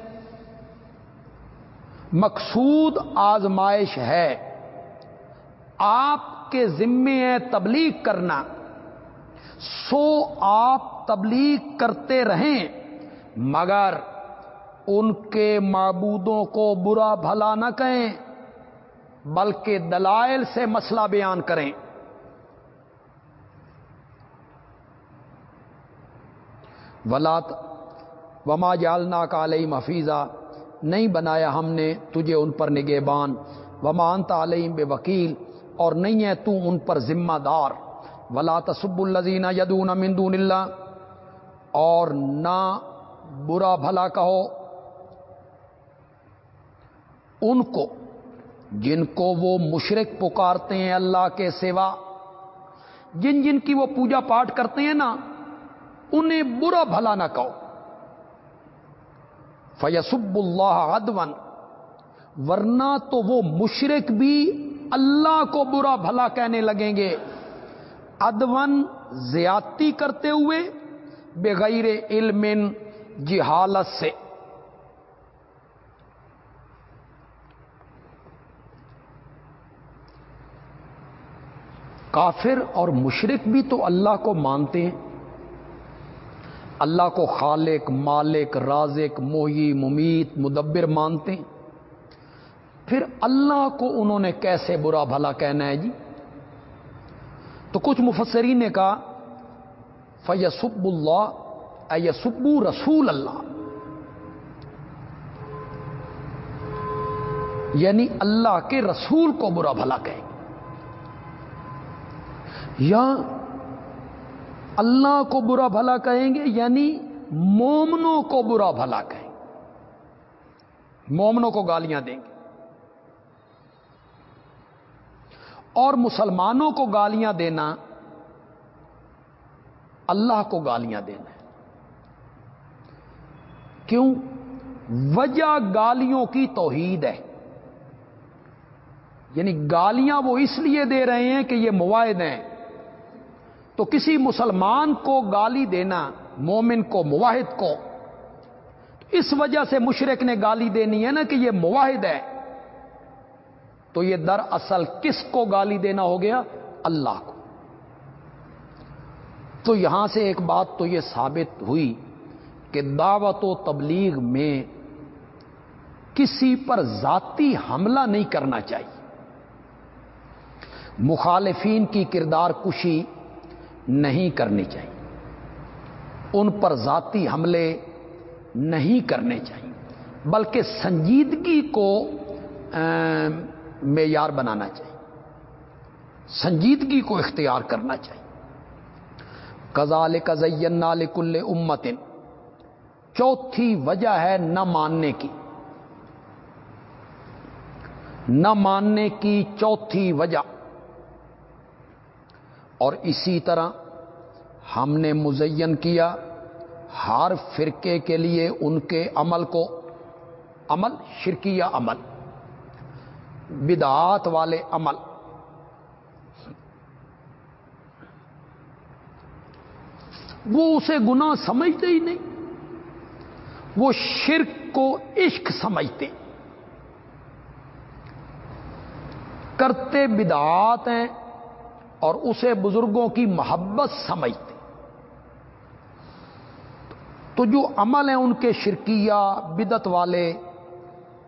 مقصود آزمائش ہے۔ آپ کے ذمے ہے تبلیغ کرنا۔ سو آپ تبلیغ کرتے رہیں، مگر ان کے معبودوں کو برا بھلا نہ کہیں، بلکہ دلائل سے مسئلہ بیان کریں۔ ولات وما جالنا کا علیہ محفیظہ نہیں بنایا ہم نے تجھے ان پر نگہبان ومانتا علیہ بے وکیل اور نہیں ہے تو ان پر ذمہ دار۔ ولا تصب الزین یدون مندون اللہ، اور نہ برا بھلا کہو۔ ان کو، جن کو وہ مشرق پکارتے ہیں اللہ کے سوا، جن جن کی وہ پوجا پاٹ کرتے ہیں نا انہیں برا بھلا نہ کہو۔ فیسب اللہ ادون ورنہ تو وہ مشرق بھی اللہ کو برا بھلا کہنے لگیں گے۔ ادون زیادتی کرتے ہوئے بغیر علم جہالت سے۔ کافر اور مشرق بھی تو اللہ کو مانتے ہیں۔ اللہ کو خالق، مالک، رازق موہی ممیت، مدبر مانتے ہیں۔ پھر اللہ کو انہوں نے کیسے برا بھلا کہنا ہے جی؟ تو کچھ مفسرین نے کہا فیسب اللہ یسبو رسول اللہ۔ یعنی اللہ کے رسول کو برا بھلا کہیں۔ یا اللہ کو برا بھلا کہیں گے یعنی مومنوں کو برا بھلا کہیں مومنوں کو گالیاں دیں گے۔ اور مسلمانوں کو گالیاں دینا، اللہ کو گالیاں دینا ہے۔ کیوں؟ وجہ گالیوں کی توحید ہے۔ یعنی گالیاں وہ اس لیے دے رہے ہیں کہ یہ مواعد ہیں تو کسی مسلمان کو گالی دینا، مومن کو، مواحد کو، اس وجہ سے مشرق نے گالی دینی ہے نا کہ یہ مواحد ہے۔ تو یہ در اصل کس کو گالی دینا ہو گیا؟ اللہ کو۔ تو یہاں سے ایک بات تو یہ ثابت ہوئی کہ دعوت و تبلیغ میں کسی پر ذاتی حملہ نہیں کرنا چاہیے۔ مخالفین کی کردار کشی نہیں کرنی چاہیے۔ ان پر ذاتی حملے نہیں کرنے چاہیے، بلکہ سنجیدگی کو معیار بنانا چاہیے۔ سنجیدگی کو اختیار کرنا چاہیے۔ کزال کزین نال کل امتن چوتھی وجہ ہے نہ ماننے کی۔ نہ ماننے کی چوتھی وجہ۔ اور اسی طرح ہم نے مزین کیا ہر فرقے کے لیے ان کے عمل کو، عمل شرکیہ عمل، بدعات والے عمل۔ وہ اسے گناہ سمجھتے ہی نہیں، وہ شرک کو عشق سمجھتے۔ کرتے بدعات ہیں اور اسے بزرگوں کی محبت سمجھتے۔ تو جو عمل ہیں ان کے شرکیہ بدت والے،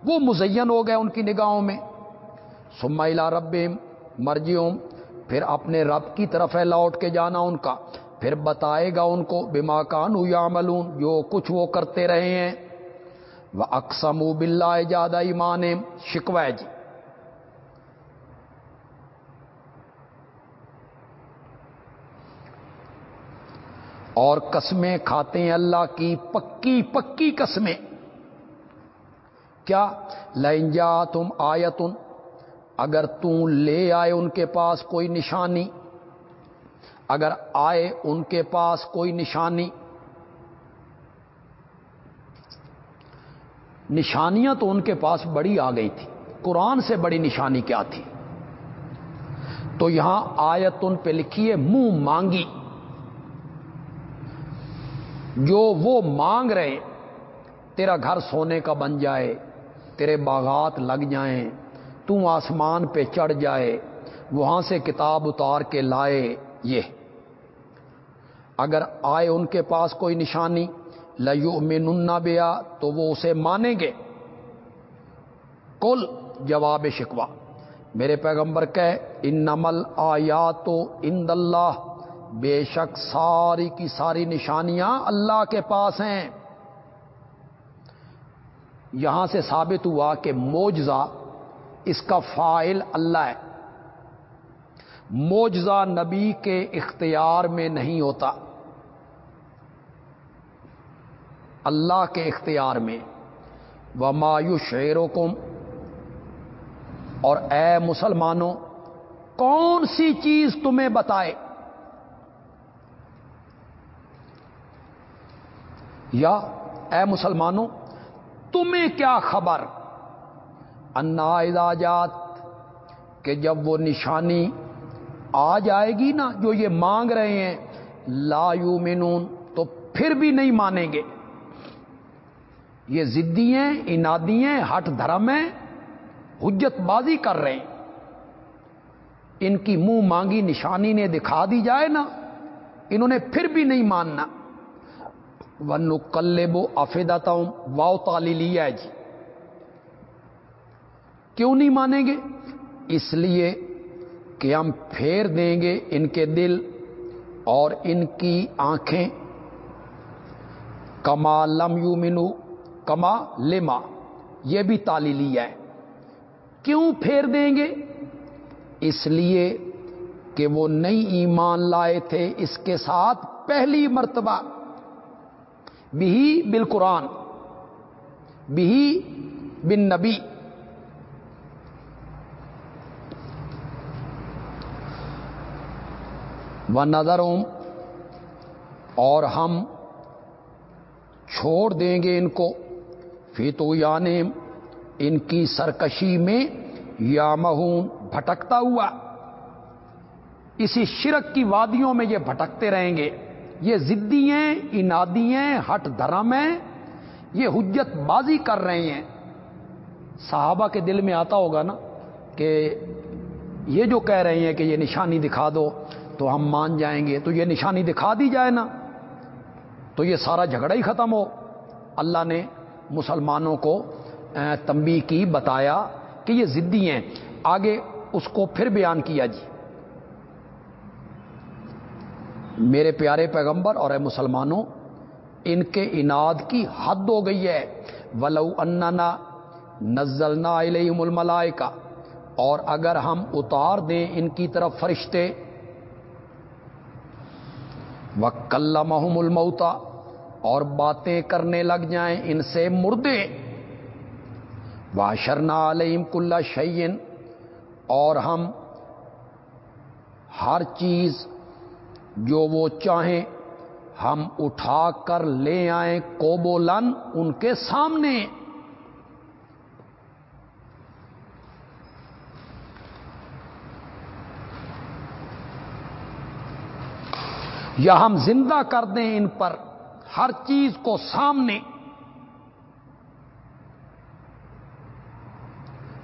وہ مزین ہو گئے ان کی نگاہوں میں۔ سمیلا رب مرجیوں پھر اپنے رب کی طرف ہے لوٹ کے جانا ان کا۔ پھر بتائے گا ان کو، بما کانو یا جو کچھ وہ کرتے رہے ہیں۔ وہ اکسم بلّہ جادہ ایمان شکوہ جی۔ اور قسمیں کھاتے ہیں اللہ کی، پکی پکی قسمیں۔ کیا؟ لنجا تم آیتن، اگر تم لے آئے ان کے پاس کوئی نشانی، اگر آئے ان کے پاس کوئی نشانی۔ نشانیاں تو ان کے پاس بڑی آ گئی تھی۔ قرآن سے بڑی نشانی کیا تھی؟ تو یہاں آیت ان پہ لکھیے، منہ مانگی۔ جو وہ مانگ رہے تیرا گھر سونے کا بن جائے، تیرے باغات لگ جائیں تو آسمان پہ چڑھ جائے، وہاں سے کتاب اتار کے لائے، یہ۔ اگر آئے ان کے پاس کوئی نشانی لو میں بیا تو وہ اسے مانیں گے۔ کل جواب شکوا میرے پیغمبر کہ ان نمل آیا تو ان اللہ بے شک ساری کی ساری نشانیاں اللہ کے پاس ہیں۔ یہاں سے ثابت ہوا کہ موجزہ اس کا فائل اللہ ہے۔ موجزہ نبی کے اختیار میں نہیں ہوتا۔ اللہ کے اختیار میں۔ وہ مایو شیروں اور اے مسلمانوں، کون سی چیز تمہیں بتائے؟ یا اے مسلمانوں، تمہیں کیا خبر؟ انا اجازات کہ جب وہ نشانی آ جائے گی نا، جو یہ مانگ رہے ہیں، لا یومنون تو پھر بھی نہیں مانیں گے۔ یہ زدی ہیں، انادی ہیں، ہٹ دھرم ہیں، حجت بازی کر رہے ہیں۔ ان کی منہ مانگی نشانی نے دکھا دی جائے نا، انہوں نے پھر بھی نہیں ماننا۔ ون کلے بو ہوں واؤ تالی ہے جی۔ کیوں نہیں مانیں گے؟ اس لیے کہ ہم پھیر دیں گے ان کے دل اور ان کی آنکھیں۔ کما لم یو منو کما لما، یہ بھی تالی لیا ہے۔ کیوں پھیر دیں گے؟ اس لیے کہ وہ نئی ایمان لائے تھے اس کے ساتھ پہلی مرتبہ۔ بھی بال قرآن بھی بن نبی و نظروں اور ہم چھوڑ دیں گے ان کو۔ فی تو یعنی ان کی سرکشی میں یا مہون بھٹکتا ہوا۔ اسی شرک کی وادیوں میں یہ بھٹکتے رہیں گے۔ یہ زدی ہیں انادی ہیں، ہٹ دھرم ہیں، یہ حجت بازی کر رہے ہیں۔ صحابہ کے دل میں آتا ہوگا نا کہ یہ جو کہہ رہے ہیں کہ یہ نشانی دکھا دو، تو ہم مان جائیں گے، تو یہ نشانی دکھا دی جائے نا۔ تو یہ سارا جھگڑا ہی ختم ہو۔ اللہ نے مسلمانوں کو تمبی کی بتایا کہ یہ ضدی ہیں۔ آگے اس کو پھر بیان کیا جی۔ میرے پیارے پیغمبر اور اے مسلمانوں، ان کے اناد کی حد ہو گئی ہے۔ ولو اننا نزلنا علیہم الملائکہ اور اگر ہم اتار دیں ان کی طرف فرشتے و کلمہم الموتا اور باتیں کرنے لگ جائیں، ان سے مردے واشرنا علیہم کل شعین اور ہم ہر چیز جو وہ چاہیں، ہم اٹھا کر لے آئیں کوبولن ان کے سامنے۔ یا ہم زندہ کر دیں ان پر ہر چیز کو سامنے۔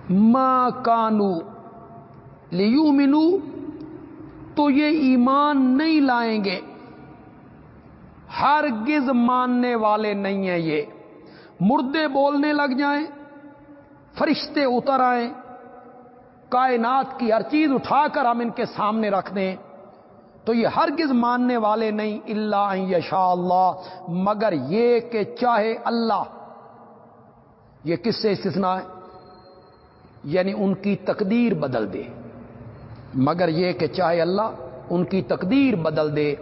ماں کانو لیو تو یہ ایمان نہیں لائیں گے۔ ہر گز ماننے والے نہیں ہیں یہ۔ مردے بولنے لگ جائیں، فرشتے اتر آئیں، کائنات کی ہر چیز اٹھا کر ہم ان کے سامنے رکھ دیں۔ تو یہ ہرگز ماننے والے نہیں اللہ یشا اللہ۔ مگر یہ کہ چاہے اللہ۔ یہ کس سے استثنا ہے؟ یعنی ان کی تقدیر بدل دے۔ مگر یہ کہ چاہے اللہ ان کی تقدیر بدل دے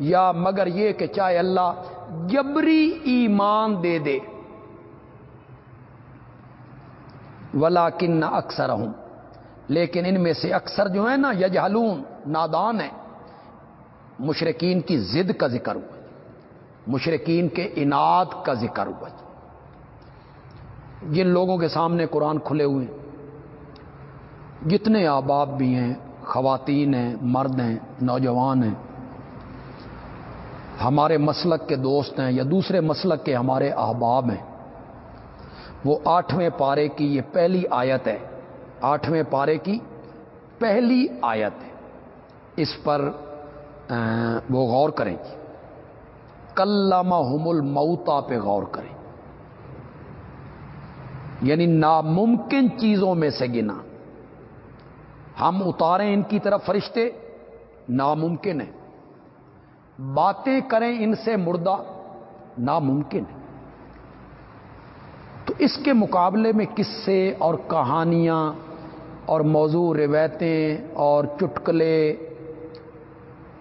یا مگر یہ کہ چاہے اللہ جبری ایمان دے دے۔ ولا کن اکثر ہوں لیکن ان میں سے اکثر جو ہے نا یجہلون، نادان ہیں۔ مشرقین کی زد کا ذکر ہوا۔ مشرقین کے انعد کا ذکر ہوا۔ جن لوگوں کے سامنے قرآن کھلے ہوئے جتنے آباب بھی ہیں خواتین ہیں، مرد ہیں، نوجوان ہیں۔ ہمارے مسلک کے دوست ہیں یا دوسرے مسلک کے ہمارے احباب ہیں۔ وہ آٹھویں پارے کی یہ پہلی آیت ہے۔ آٹھویں پارے کی پہلی آیت ہے۔ اس پر وہ غور کریں جی۔ گی کلامہ ہم الموتا پہ غور کریں۔ یعنی ناممکن چیزوں میں سے گنا۔ ہم اتاریں ان کی طرف فرشتے؟ ناممکن ہے۔ باتیں کریں ان سے مردہ؟ ناممکن ہے۔ تو اس کے مقابلے میں قصے اور کہانیاں اور موضوع روایتیں اور چٹکلے،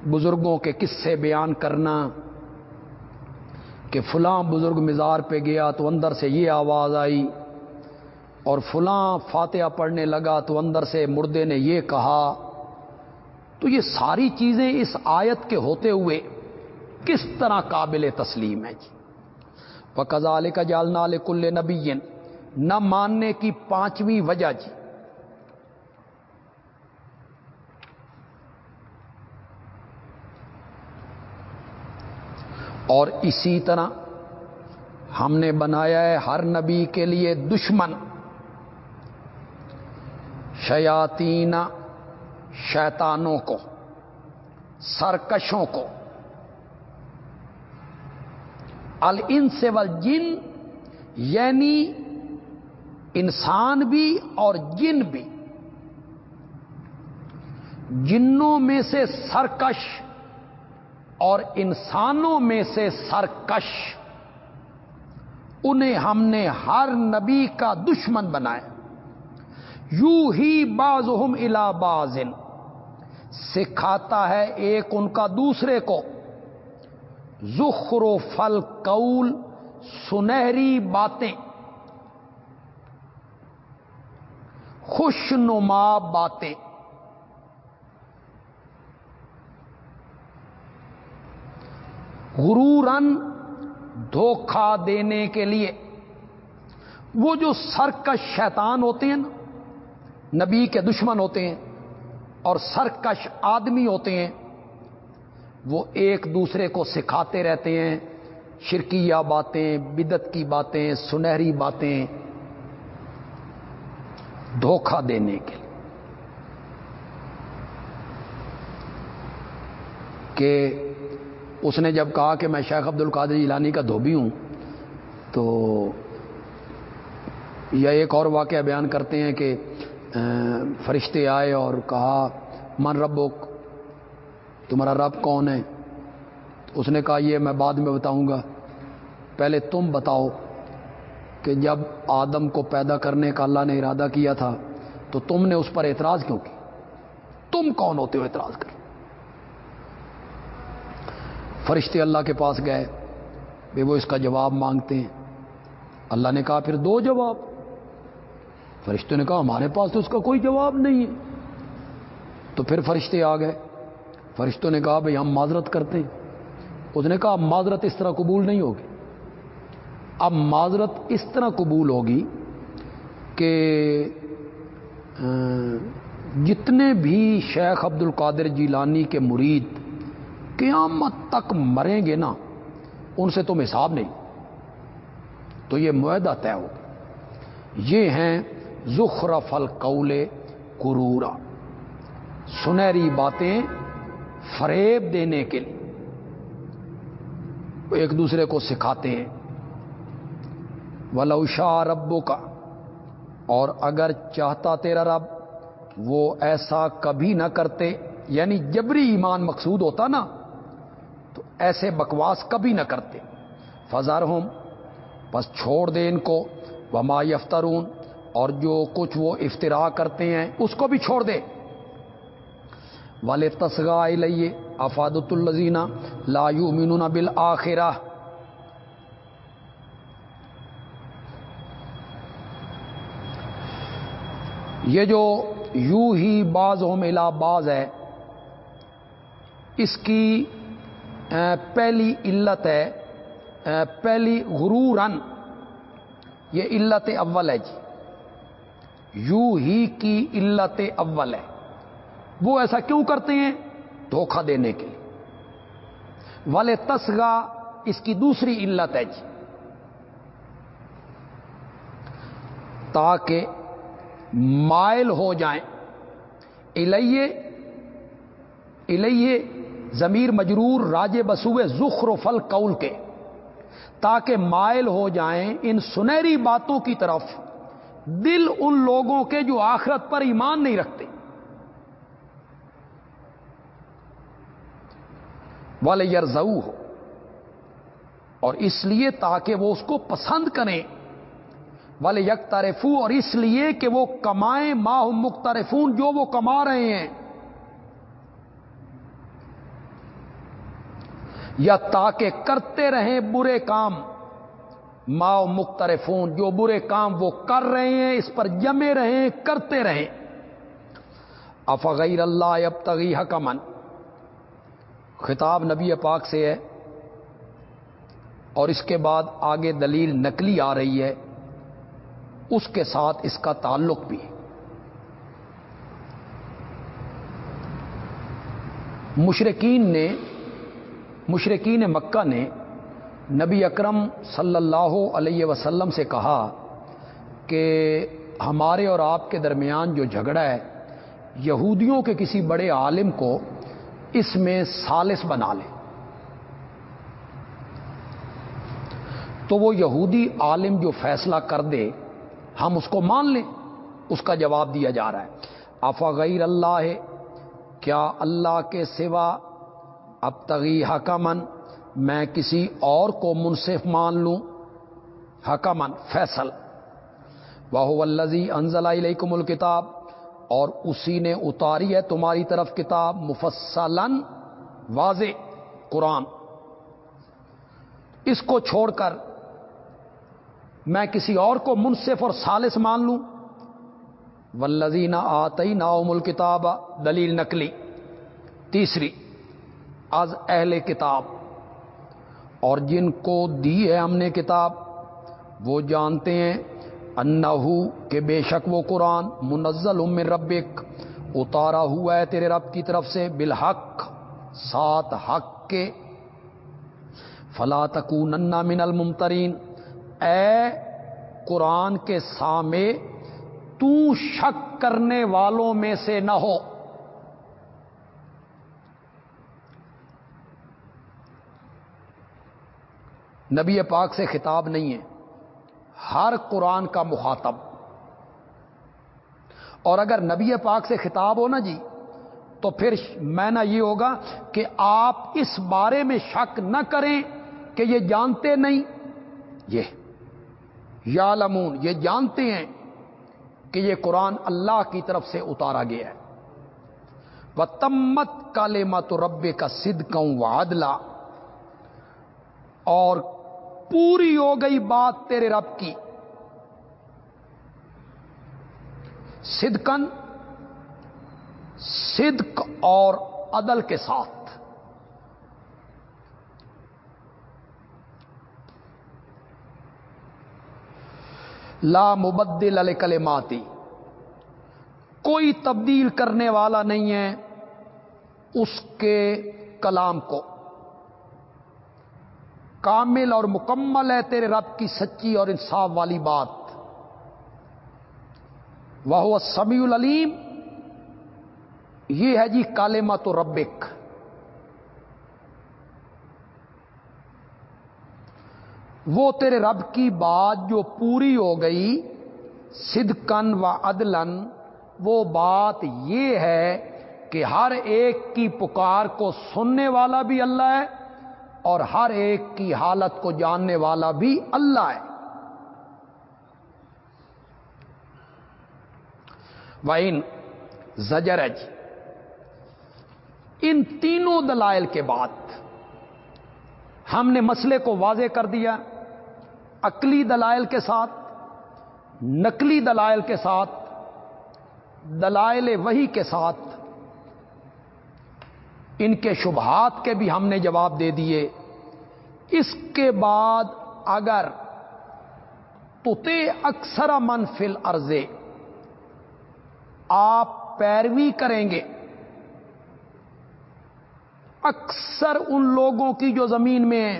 بزرگوں کے قصے بیان کرنا کہ فلاں بزرگ مزار پہ گیا تو اندر سے یہ آواز آئی اور فلاں فاتحہ پڑھنے لگا تو اندر سے مردے نے یہ کہا، تو یہ ساری چیزیں اس آیت کے ہوتے ہوئے کس طرح قابل تسلیم ہے جی؟ وہ کزال کا جالنا کل نبی نہ ماننے کی پانچویں وجہ جی۔ اور اسی طرح ہم نے بنایا ہے ہر نبی کے لیے دشمن۔ شیاتین شیطانوں کو، سرکشوں کو۔ الن سے جن یعنی انسان بھی اور جن بھی۔ جنوں میں سے سرکش اور انسانوں میں سے سرکش، انہیں ہم نے ہر نبی کا دشمن بنایا۔ یو ہی باز ہم الا بازن سکھاتا ہے ایک ان کا دوسرے کو۔ زخر و فل قول سنہری باتیں۔ خوش نما باتیں۔ غرورن دھوکھا دینے کے لیے۔ وہ جو سرکش شیطان ہوتے ہیں نا نبی کے دشمن ہوتے ہیں اور سرکش آدمی ہوتے ہیں، وہ ایک دوسرے کو سکھاتے رہتے ہیں، شرکیہ باتیں بدت کی باتیں، سنہری باتیں دھوکھا دینے کے لیے۔ کہ اس نے جب کہا کہ میں شیخ عبد القادر جیلانی کا دھوبی ہوں، تو یا ایک اور واقعہ بیان کرتے ہیں کہ فرشتے آئے اور کہا، من ربک، تمہارا رب کون ہے؟ اس نے کہا، یہ میں بعد میں بتاؤں گا۔ پہلے تم بتاؤ کہ جب آدم کو پیدا کرنے کا اللہ نے ارادہ کیا تھا، تو تم نے اس پر اعتراض کیوں کی؟ تم کون ہوتے ہو اعتراض کر؟ فرشتے اللہ کے پاس گئے بے وہ اس کا جواب مانگتے ہیں۔ اللہ نے کہا، پھر دو جواب۔ فرشتوں نے کہا، ہمارے پاس تو اس کا کوئی جواب نہیں ہے۔ تو پھر فرشتے آ گئے۔ فرشتوں نے کہا بھائی ہم معذرت کرتے ہیں۔ اس نے کہا معذرت اس طرح قبول نہیں ہوگی۔ اب معذرت اس طرح قبول ہوگی کہ جتنے بھی شیخ عبد القادر جیلانی کے مرید قیامت تک مریں گے نا، ان سے تم حساب نہیں۔ تو یہ معاہدہ طے ہو یہ ہیں زخرف القول کرورا سنہری باتیں فریب دینے کے لیے۔ ایک دوسرے کو سکھاتے ہیں۔ ولوشا ربو کا اور اگر چاہتا تیرا رب، وہ ایسا کبھی نہ کرتے۔ یعنی جبری ایمان مقصود ہوتا نا، تو ایسے بکواس کبھی نہ کرتے۔ فضار ہوں بس چھوڑ دے ان کو۔ وما یفترون۔ اور جو کچھ وہ افطرا کرتے ہیں، اس کو بھی چھوڑ دے۔ والے تسگا لئیے افادت الزینہ لا یؤمنون بالآخرہ یہ جو یو ہی باز ہو ملا باز ہے، اس کی پہلی علت ہے پہلی غرورن، یہ علت اول ہے جی۔ یو ہی کی علت اول ہے وہ ایسا کیوں کرتے ہیں؟ دھوکہ دینے کے لیے۔ والے تسگا اس کی دوسری علت ہے جی۔ تاکہ مائل ہو جائیں۔ الیے الیے ضمیر مجرور راج بسوے زخر و فل قول کے۔ تاکہ مائل ہو جائیں ان سنہری باتوں کی طرف۔ دل ان لوگوں کے جو آخرت پر ایمان نہیں رکھتے۔ والے یرزو ہو اور اس لیے تاکہ وہ اس کو پسند کریں۔ والے یک تارفو اور اس لیے کہ وہ کمائیں۔ ماہ مختارفون جو وہ کما رہے ہیں۔ یا تاکہ کرتے رہیں برے کام۔ ماؤ مختارفون جو برے کام وہ کر رہے ہیں، اس پر جمے رہیں، کرتے رہیں۔ افغیر اللہ اب تغی حکمن خطاب نبی پاک سے ہے۔ اور اس کے بعد آگے دلیل نکلی آ رہی ہے۔ اس کے ساتھ اس کا تعلق بھی۔ مشرقین نے مشرقین مکہ نے نبی اکرم صلی اللہ علیہ وسلم سے کہا کہ ہمارے اور آپ کے درمیان جو جھگڑا ہے، یہودیوں کے کسی بڑے عالم کو اس میں سالس بنا لے تو وہ یہودی عالم جو فیصلہ کر دے، ہم اس کو مان لیں۔ اس کا جواب دیا جا رہا ہے۔ افا غیر اللہ ہے؟ کیا اللہ کے سوا اب تغی حکمن میں کسی اور کو منصف مان لوں۔ حکمن فیصل۔ واہ الزی انزل علیکم الکتاب اور اسی نے اتاری ہے تمہاری طرف کتاب مفصلن واضح، قرآن۔ اس کو چھوڑ کر میں کسی اور کو منصف اور سالس مان لوں۔ ولزین آتی ناؤم الکتاب دلیل نکلی تیسری، از اہل کتاب۔ اور جن کو دی ہے ہم نے کتاب، وہ جانتے ہیں انہو کہ بے شک وہ قرآن منزل ام ربک، اتارا ہوا ہے تیرے رب کی طرف سے بالحق سات حق کے۔ فلا تکوننا من الممترین، اے قرآن کے سامنے تو شک کرنے والوں میں سے نہ ہو۔ نبی پاک سے خطاب نہیں ہے۔ ہر قرآن کا مخاطب۔ اور اگر نبی پاک سے خطاب ہو نا جی تو پھر میں نہ یہ ہوگا کہ آپ اس بارے میں شک نہ کریں کہ یہ جانتے نہیں۔ یہ یا لمون یہ جانتے ہیں کہ یہ قرآن اللہ کی طرف سے اتارا گیا ہے۔ وہ تمت کالے مت رب کا سد کوں وادلا اور پوری ہو گئی بات تیرے رب کی۔ صدقن صدق اور عدل کے ساتھ۔ لا مبدل علیہ کلماتی کوئی تبدیل کرنے والا نہیں ہے اس کے کلام کو۔ کامل اور مکمل ہے تیرے رب کی سچی اور انصاف والی بات۔ وہ سمیع العلیم۔ یہ ہے جی کالمت و ربک۔ وہ تیرے رب کی بات جو پوری ہو گئی صدقن و عدلن وہ بات یہ ہے کہ ہر ایک کی پکار کو سننے والا بھی اللہ ہے اور ہر ایک کی حالت کو جاننے والا بھی اللہ ہے۔ وائن زجرج۔ ان تینوں دلائل کے بعد ہم نے مسئلے کو واضح کر دیا۔ عقلی دلائل کے ساتھ، نقلی دلائل کے ساتھ، دلائل وہی کے ساتھ۔ ان کے شبہات کے بھی ہم نے جواب دے دیے۔ اس کے بعد اگر توتے اکثر منفل عرضے آپ پیروی کریں گے، اکثر ان لوگوں کی جو زمین میں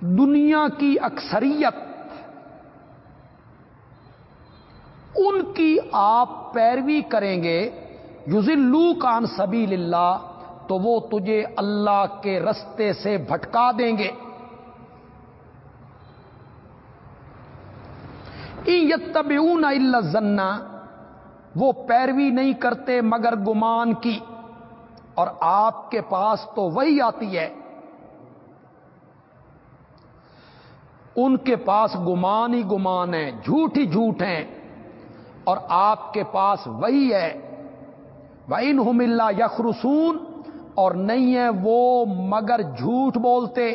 دنیا کی اکثریت، ان کی آپ پیروی کریں گے۔ یوزلو کان سبیل اللہ تو وہ تجھے اللہ کے رستے سے بھٹکا دیں گے۔ یتب اللہ زنا وہ پیروی نہیں کرتے مگر گمان کی، اور آپ کے پاس تو وہی آتی ہے۔ ان کے پاس گمان ہی گمان ہے جھوٹ ہی جھوٹ ہیں، اور آپ کے پاس وہی ہے۔ ان اللہ یخرسون اور نہیں ہے وہ مگر جھوٹ بولتے۔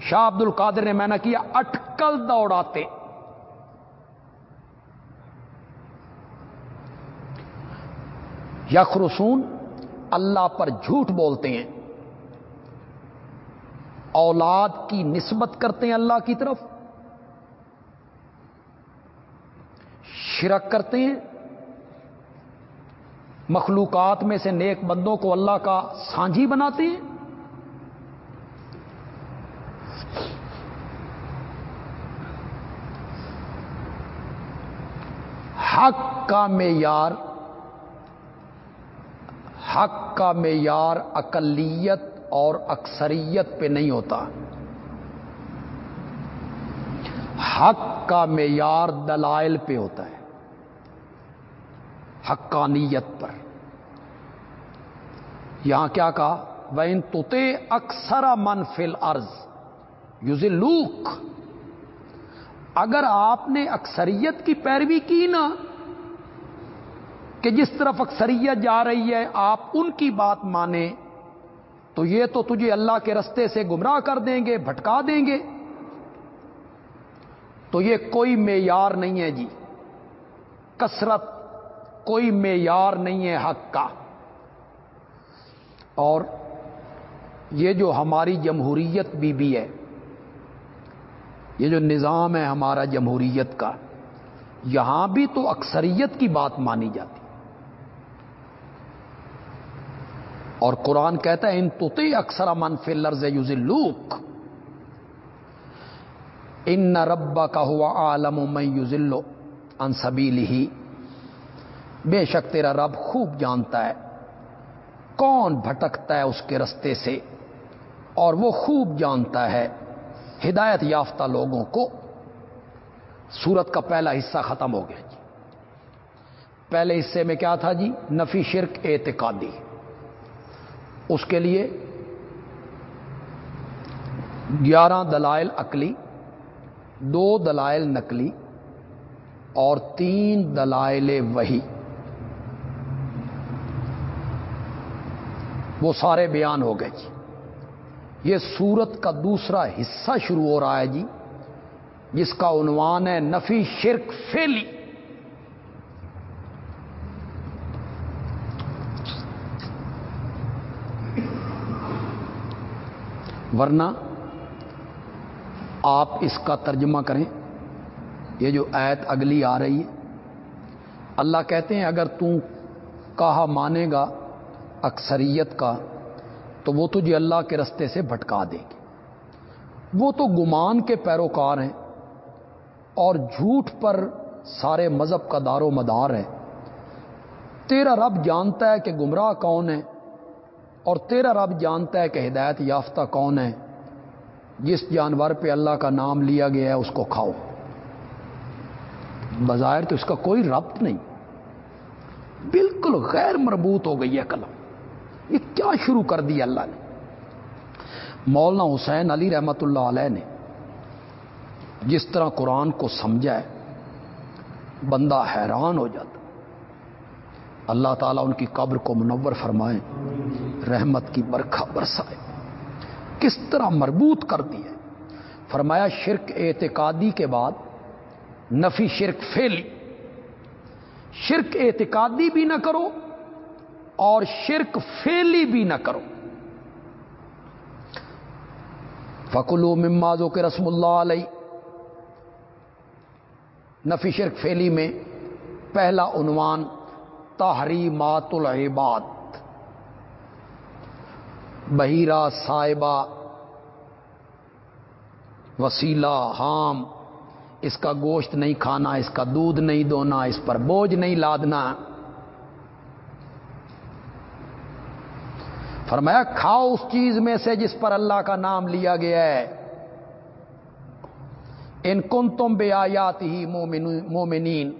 شاہ عبد القادر نے میں نے کیا اٹکل دوڑاتے۔ یخرسون اللہ پر جھوٹ بولتے ہیں۔ اولاد کی نسبت کرتے ہیں اللہ کی طرف۔ شرک کرتے ہیں؟ مخلوقات میں سے نیک بندوں کو اللہ کا سانجھی بناتے ہیں؟ حق کا معیار، حق کا معیار اقلیت اور اکثریت پہ نہیں ہوتا۔ حق کا معیار دلائل پہ ہوتا ہے۔ حقانیت پر۔ یہاں کیا کہا؟ وہ ان توتے اکثر منفل ارض یوز لوک اگر آپ نے اکثریت کی پیروی کی نا، کہ جس طرف اکثریت جا رہی ہے، آپ ان کی بات مانیں، تو یہ تو تجھے اللہ کے رستے سے گمراہ کر دیں گے، بھٹکا دیں گے۔ تو یہ کوئی معیار نہیں ہے جی۔ کثرت کوئی معیار نہیں ہے حق کا۔ اور یہ جو ہماری جمہوریت بھی بھی ہے، یہ جو نظام ہے ہمارا جمہوریت کا، یہاں بھی تو اکثریت کی بات مانی جاتی۔ اور قرآن کہتا ہے، ان توتے اکثر منفی لرز یوز لوک ان نہ ربا کا ہوا عالم میں یوزلو انصبیل ہی بے شک تیرا رب خوب جانتا ہے۔ کون بھٹکتا ہے اس کے رستے سے؟ اور وہ خوب جانتا ہے ہدایت یافتہ لوگوں کو۔ سورت کا پہلا حصہ ختم ہو گیا جی۔ پہلے حصے میں کیا تھا جی؟ نفی شرک، اعتقادی۔ اس کے لیے گیارہ دلائل عقلی، دو دلائل نقلی اور تین دلائل وہی وہ سارے بیان ہو گئے جی۔ یہ سورت کا دوسرا حصہ شروع ہو رہا ہے جی جس کا عنوان ہے نفی شرک فیلی ورنہ آپ اس کا ترجمہ کریں، یہ جو ایت اگلی آ رہی ہے۔ اللہ کہتے ہیں، اگر تم کہا مانے گا اکثریت کا، تو وہ تجھے اللہ کے رستے سے بھٹکا دیں گے وہ تو گمان کے پیروکار ہیں اور جھوٹ پر سارے مذہب کا دار و مدار ہے تیرا رب جانتا ہے کہ گمراہ کون ہے اور تیرا رب جانتا ہے کہ ہدایت یافتہ کون ہے جس جانور پہ اللہ کا نام لیا گیا ہے، اس کو کھاؤ۔ بظاہر تو اس کا کوئی ربط نہیں۔ بالکل غیر مربوط ہو گئی ہے قلم۔ یہ کیا شروع کر دیا اللہ نے؟ مولانا حسین علی رحمت اللہ علیہ نے جس طرح قرآن کو سمجھا ہے، بندہ حیران ہو جاتا۔ اللہ تعالیٰ ان کی قبر کو منور فرمائے، رحمت کی برکھا برسائے۔ کس طرح مربوط کر دی ہے؟ فرمایا، شرک اعتقادی کے بعد نفی شرک فیلی شرک اعتقادی بھی نہ کرو اور شرک فیلی بھی نہ کرو۔ فکلو ممازو کے رسم اللہ علیہ نفی شرک فیلی میں پہلا عنوان تحریمات العباد۔ بحیرہ صاحبہ، وسیلہ، حام۔ اس کا گوشت نہیں کھانا، اس کا دودھ نہیں دونا، اس پر بوجھ نہیں لادنا۔ فرمایا، کھاؤ اس چیز میں سے جس پر اللہ کا نام لیا گیا ہے۔ ان کن تم بے آیات ہی مومنین،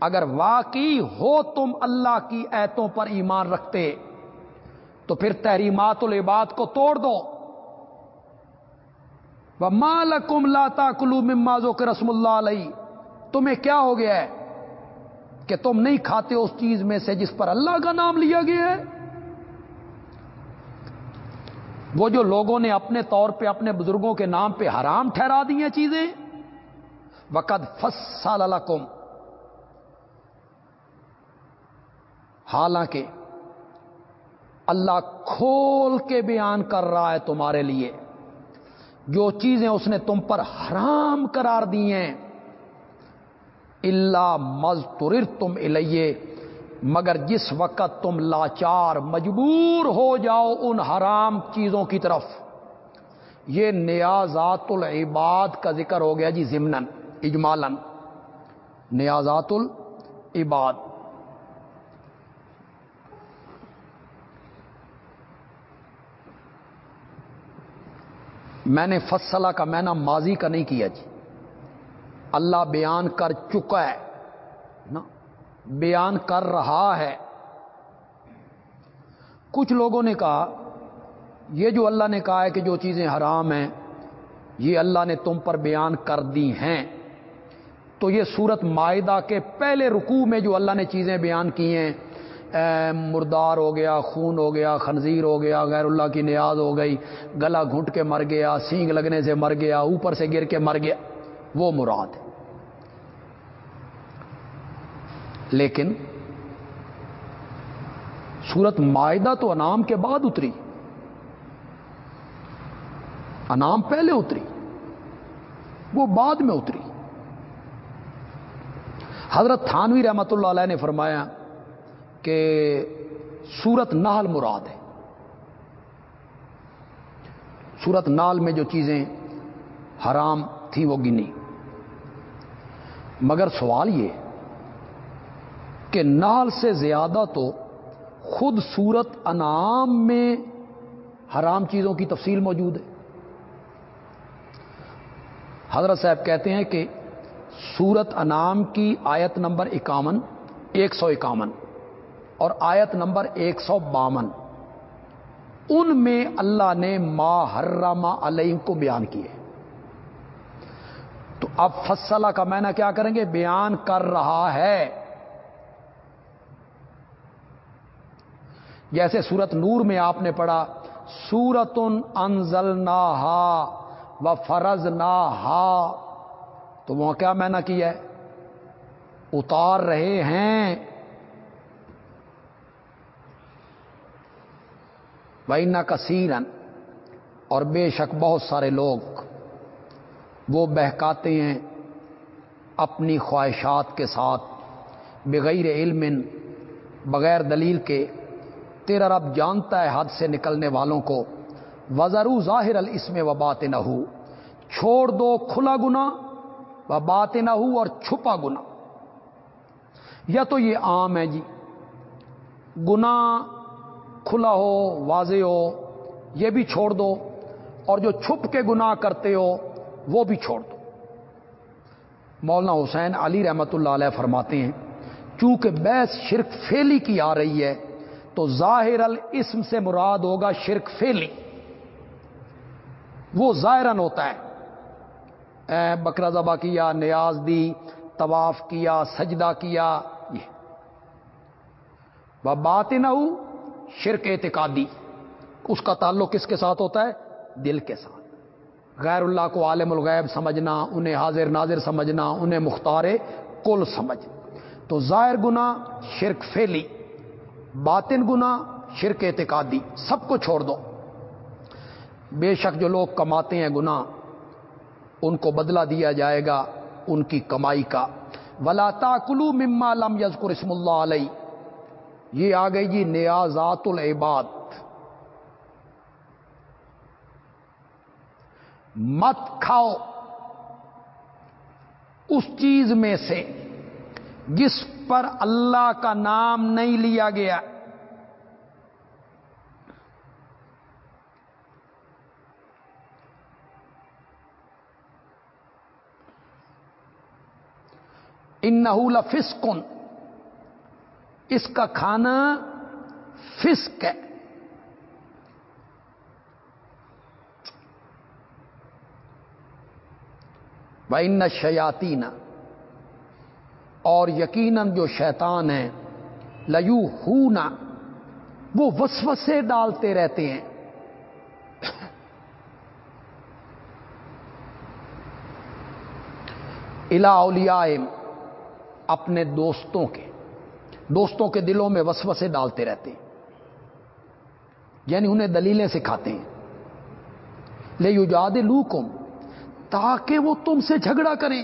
اگر واقعی ہو تم اللہ کی ایتوں پر ایمان رکھتے، تو پھر تحریمات العباد کو توڑ دو۔ وہ مالکم لاتا کلو ممازو کے رسم اللہ علیہ۔ تمہیں کیا ہو گیا ہے؟ کہ تم نہیں کھاتے اس چیز میں سے جس پر اللہ کا نام لیا گیا ہے۔ وہ جو لوگوں نے اپنے طور پہ اپنے بزرگوں کے نام پہ حرام ٹھہرا دی ہیں چیزیں وقت فصال القم حالانکہ اللہ کھول کے بیان کر رہا ہے تمہارے لیے۔ جو چیزیں اس نے تم پر حرام قرار دی ہیں اللہ مز تر تم الیے مگر جس وقت تم لاچار مجبور ہو جاؤ ان حرام چیزوں کی طرف۔ یہ نیازات العباد کا ذکر ہو گیا جی ضمن اجمالن نیازات العباد میں نے فصلہ کا مینا ماضی کا نہیں کیا جی۔ اللہ بیان کر چکا ہے۔ بیان کر رہا ہے۔ کچھ لوگوں نے کہا، یہ جو اللہ نے کہا ہے کہ جو چیزیں حرام ہیں، یہ اللہ نے تم پر بیان کر دی ہیں۔ تو یہ صورت معاہدہ کے پہلے رکوع میں جو اللہ نے چیزیں بیان کی ہیں مردار ہو گیا، خون ہو گیا، خنزیر ہو گیا، غیر اللہ کی نیاز ہو گئی، گلا گھنٹ کے مر گیا، سینگ لگنے سے مر گیا، اوپر سے گر کے مر گیا، وہ مراد ہے۔ لیکن سورت معاہدہ تو انعام کے بعد اتری۔ انعام پہلے اتری، وہ بعد میں اتری۔ حضرت تھانوی رحمت اللہ علیہ نے فرمایا کہ سورت نال مراد ہے۔ سورت نال میں جو چیزیں حرام تھیں وہ گنی۔ مگر سوال یہ کہ نال سے زیادہ تو خود سورت انعام میں حرام چیزوں کی تفصیل موجود ہے۔ حضرت صاحب کہتے ہیں کہ سورت انعام کی آیت نمبر اکاون، ایک سو اکاون اور آیت نمبر ایک سو باون، ان میں اللہ نے ما حرما علیہ کو بیان کیے۔ تو اب فصلہ کا میں کیا کریں گے؟ بیان کر رہا ہے۔ جیسے سورت نور میں آپ نے پڑھا سورت انزل نہ و فرض نہ تو وہ کیا میں نے کیا ہے؟ اتار رہے ہیں۔ وینا کثیرن اور بے شک بہت سارے لوگ وہ بہکاتے ہیں اپنی خواہشات کے ساتھ، بغیر علم، بغیر دلیل کے۔ تیرا رب جانتا ہے حد سے نکلنے والوں کو۔ وزرو ظاہر الاسم و بات نہ چھوڑ دو کھلا گنا و بات نہ اور چھپا گنا یا تو یہ عام ہے جی۔ گنا کھلا ہو، واضح ہو، یہ بھی چھوڑ دو۔ اور جو چھپ کے گنا کرتے ہو، وہ بھی چھوڑ دو۔ مولانا حسین علی رحمت اللہ علیہ فرماتے ہیں، چونکہ بیس شرک فیلی کی آ رہی ہے تو ظاہر الاسم سے مراد ہوگا شرک فیلی وہ ظاہرن ہوتا ہے۔ بکرا ذبح کیا، نیاز دی، طواف کیا، سجدہ کیا، یہ۔ بات نہ ہو، شرک اعتقادی۔ اس کا تعلق کس کے ساتھ ہوتا ہے؟ دل کے ساتھ۔ غیر اللہ کو عالم الغیب سمجھنا، انہیں حاضر ناظر سمجھنا، انہیں مختار کل سمجھ تو ظاہر گنا شرک فیلی باطن گنا شرک اعتقادی، سب کو چھوڑ دو۔ بے شک جو لوگ کماتے ہیں گنا ان کو بدلہ دیا جائے گا ان کی کمائی کا۔ ولا کلو مما لم یزکر اسم اللہ علیہ یہ آ گئی جی نیازات العباد۔ مت کھاؤ اس چیز میں سے۔ جس پر اللہ کا نام نہیں لیا گیا۔ ان نحول فسکن اس کا کھانا فسک ہے۔ بھائی ان شیاتی اور یقیناً جو شیطان ہیں لو ہونا وہ وسوسے ڈالتے رہتے ہیں۔ الا اولیاء اپنے دوستوں کے دوستوں کے دلوں میں وسوسے ڈالتے رہتے ہیں۔ یعنی انہیں دلیلیں سکھاتے ہیں۔ لے یو جاد تاکہ وہ تم سے جھگڑا کریں۔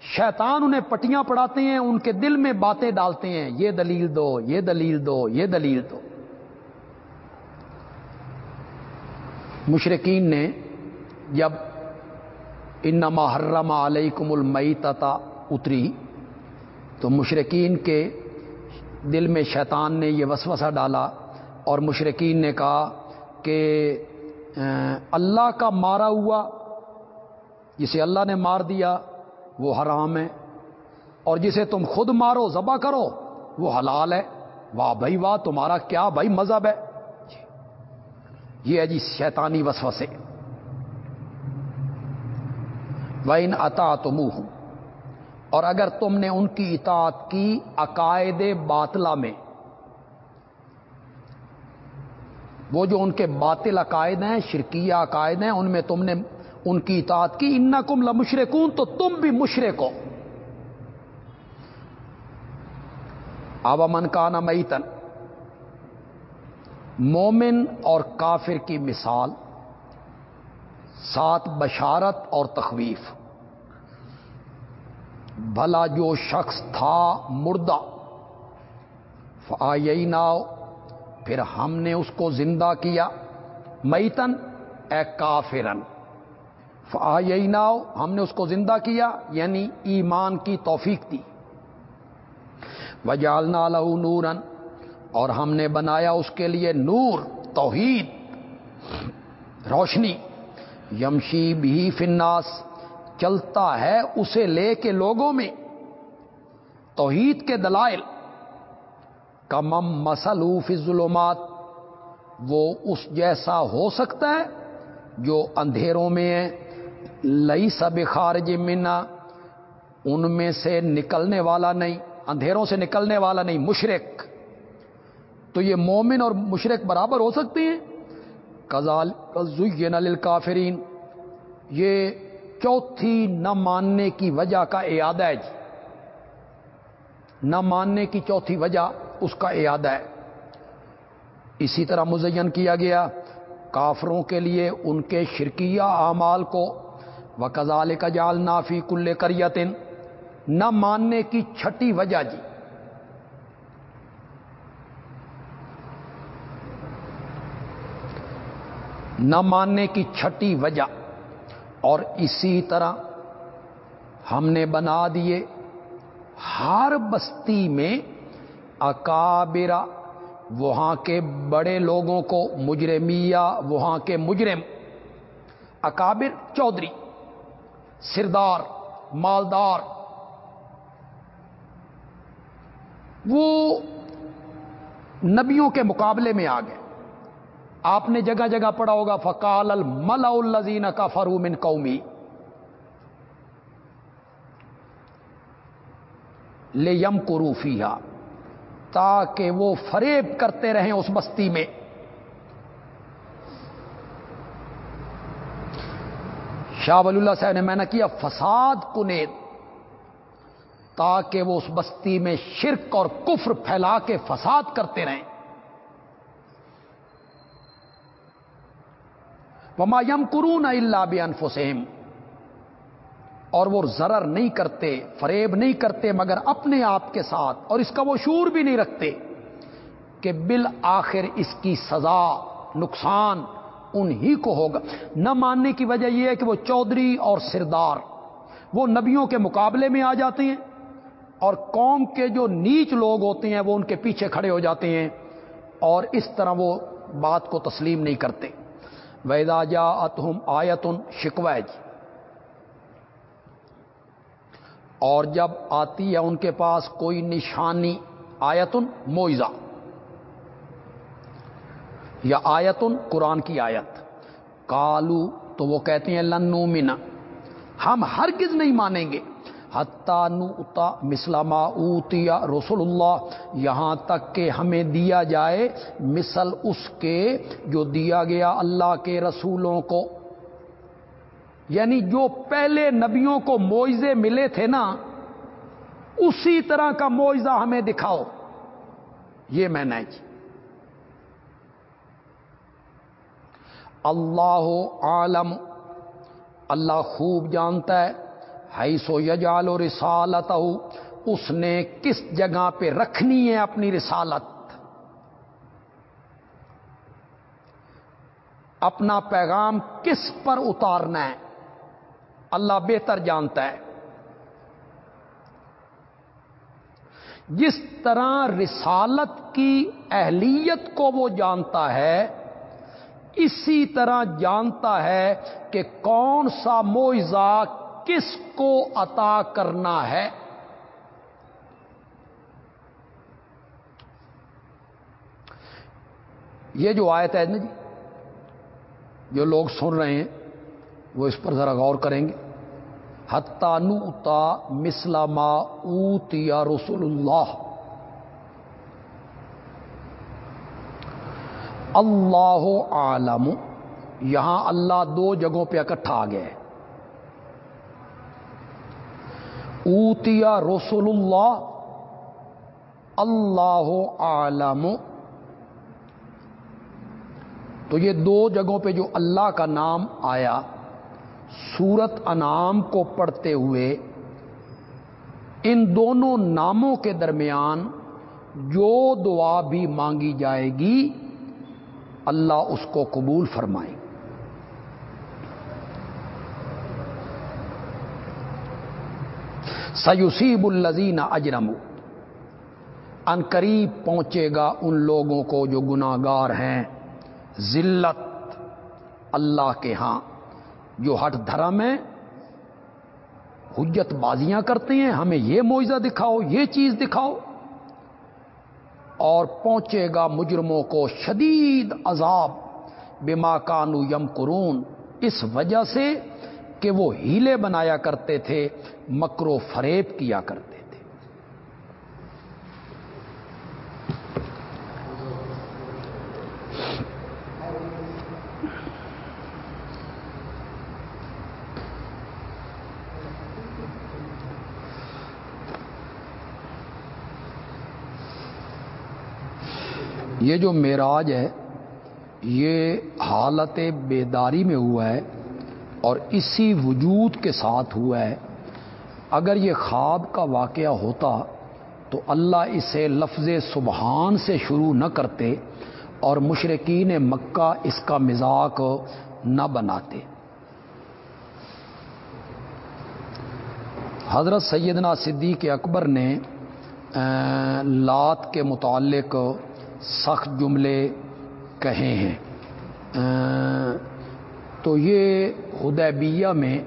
شیطان انہیں پٹیاں پڑھاتے ہیں، ان کے دل میں باتیں ڈالتے ہیں، یہ دلیل دو، یہ دلیل دو، یہ دلیل دو۔ مشرقین نے جب ان حرم علیکم المئی تتا اتری، تو مشرقین کے دل میں شیطان نے یہ وسوسہ ڈالا اور مشرقین نے کہا کہ اللہ کا مارا ہوا، جسے اللہ نے مار دیا وہ حرام ہے اور جسے تم خود مارو، ذبح کرو، وہ حلال ہے۔ واہ بھائی، واہ، تمہارا کیا بھائی مذہب ہے؟ یہ ہے جی شیطانی وسوسے۔ وین اتا تم ہوں اور اگر تم نے ان کی اطاعت کی عقائد باطلا میں، وہ جو ان کے باطل عقائد ہیں، شرکیہ عقائد ہیں، ان میں تم نے ان کی اطاعت کی ان کم لمشرکون، تو تم بھی مشرق ہو۔ من کا نا میتن۔ مومن اور کافر کی مثال سات بشارت اور تخویف۔ بھلا جو شخص تھا مردہ فائی ناؤ پھر ہم نے اس کو زندہ کیا۔ میتن، اے کافرن۔ فائی ناؤ ہم نے اس کو زندہ کیا یعنی ایمان کی توفیق دی۔ وجالنا لہو نورن اور ہم نے بنایا اس کے لیے نور، توحید، روشنی۔ یمشی بھی فناس چلتا ہے اسے لے کے لوگوں میں۔ توحید کے دلائل، کمم مسلوف ظلمات وہ اس جیسا ہو سکتا ہے جو اندھیروں میں ہے۔ لئی سب خارج منا، ان میں سے نکلنے والا نہیں، اندھیروں سے نکلنے والا نہیں، مشرق۔ تو یہ مومن اور مشرق برابر ہو سکتے ہیں؟ کزال کافرین یہ چوتھی نہ ماننے کی وجہ کا اعادہ ہے جی۔ نہ ماننے کی چوتھی وجہ اس کا اعادہ ہے۔ اسی طرح مزین کیا گیا، کافروں کے لیے ان کے شرکیہ اعمال کو و کزال کا جال نافی کل کریتن نہ ماننے کی چھٹی وجہ جی۔ نہ ماننے کی چھٹی وجہ۔ اور اسی طرح ہم نے بنا دیے ہر بستی میں اکابرا وہاں کے بڑے لوگوں کو مجرمیہ، وہاں کے مجرم۔ اکابر چودھری۔ سردار، مالدار۔ وہ نبیوں کے مقابلے میں آ گئے۔ آپ نے جگہ جگہ پڑھا ہوگا، فقال الملا الزین کا فرومن قومی لے یم کروفیا تاکہ وہ فریب کرتے رہیں اس بستی میں۔ شاہ ولی اللہ صاحب نے میں نے کیا فساد کنید تاکہ وہ اس بستی میں شرک اور کفر پھیلا کے فساد کرتے رہیں۔ وما یم کرون اللہ بھی انفسم اور وہ ضرر نہیں کرتے، فریب نہیں کرتے، مگر اپنے آپ کے ساتھ، اور اس کا وہ شور بھی نہیں رکھتے کہ بالآخر اس کی سزا، نقصان انہی کو ہوگا۔ نہ ماننے کی وجہ یہ ہے کہ وہ چودھری اور سردار، وہ نبیوں کے مقابلے میں آ جاتے ہیں اور قوم کے جو نیچ لوگ ہوتے ہیں وہ ان کے پیچھے کھڑے ہو جاتے ہیں اور اس طرح وہ بات کو تسلیم نہیں کرتے۔ ویدا جا اتہم آیتن شکویج جی۔ اور جب آتی ہے ان کے پاس کوئی نشانی آیتن موئزہ۔ یا آیتن، قرآن کی آیت۔ کالو تو وہ کہتے ہیں لنو منا ہم ہرگز نہیں مانیں گے۔ حتہ نوتا مسلم اوتیا رسول اللہ۔ یہاں تک کہ ہمیں دیا جائے مثل اس کے جو دیا گیا اللہ کے رسولوں کو۔ یعنی جو پہلے نبیوں کو موئزے ملے تھے نا، اسی طرح کا موئزہ ہمیں دکھاؤ۔ یہ میں نے جی۔ اللہ عالم، اللہ خوب جانتا ہے ہائی سو یجال و رسالت اس نے کس جگہ پہ رکھنی ہے اپنی رسالت؟ اپنا پیغام کس پر اتارنا ہے؟ اللہ بہتر جانتا ہے۔ جس طرح رسالت کی اہلیت کو وہ جانتا ہے اسی طرح جانتا ہے کہ کون سا معیزہ کس کو عطا کرنا ہے۔ یہ جو آیت ہے نا جی جو لوگ سن رہے ہیں، وہ اس پر ذرا غور کریں گے۔ حتہ نوتا مسلم اوت یا رسول اللہ۔ اللہ عالم یہاں اللہ دو جگہوں پہ اکٹھا آ گئے. اوتیا رسول اللہ اللہ عالم تو یہ دو جگہوں پہ جو اللہ کا نام آیا، سورت انعام کو پڑھتے ہوئے، ان دونوں ناموں کے درمیان جو دعا بھی مانگی جائے گی اللہ اس کو قبول فرمائے۔ سیوسیب الزین اجرم ان قریب پہنچے گا ان لوگوں کو جو گناگار ہیں۔ ذلت اللہ کے ہاں جو ہٹ دھرم ہے حجت بازیاں کرتے ہیں، ہمیں یہ معاوضہ دکھاؤ، یہ چیز دکھاؤ۔ اور پہنچے گا مجرموں کو شدید عذاب، بما کانو یم قرون اس وجہ سے کہ وہ ہیلے بنایا کرتے تھے مکرو فریب کیا کرتے تھے یہ جو معراج ہے، یہ حالت بیداری میں ہوا ہے اور اسی وجود کے ساتھ ہوا ہے۔ اگر یہ خواب کا واقعہ ہوتا تو اللہ اسے لفظ سبحان سے شروع نہ کرتے اور مشرقین مکہ اس کا مزاق نہ بناتے۔ حضرت سیدنا صدیق اکبر نے لات کے متعلق سخت جملے کہے ہیں۔ تو یہ حدیبیہ میں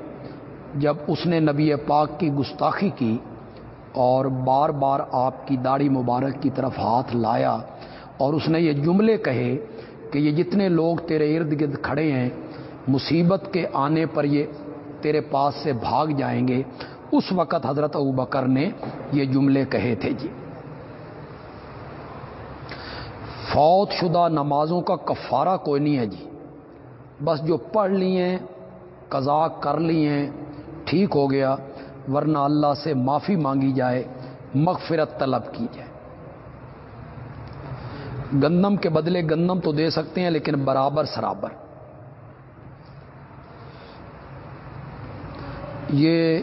جب اس نے نبی پاک کی گستاخی کی اور بار بار آپ کی داڑھی مبارک کی طرف ہاتھ لایا اور اس نے یہ جملے کہے کہ یہ جتنے لوگ تیرے ارد گرد کھڑے ہیں، مصیبت کے آنے پر یہ تیرے پاس سے بھاگ جائیں گے۔ اس وقت حضرت ابو بکر نے یہ جملے کہے تھے۔ جی۔ فوت شدہ نمازوں کا کفارہ کوئی نہیں ہے جی۔ بس جو پڑھ لی ہیں، قضا کر لی ہیں، ٹھیک ہو گیا، ورنہ اللہ سے معافی مانگی جائے، مغفرت طلب کی جائے۔ گندم کے بدلے گندم تو دے سکتے ہیں، لیکن برابر سرابر۔ یہ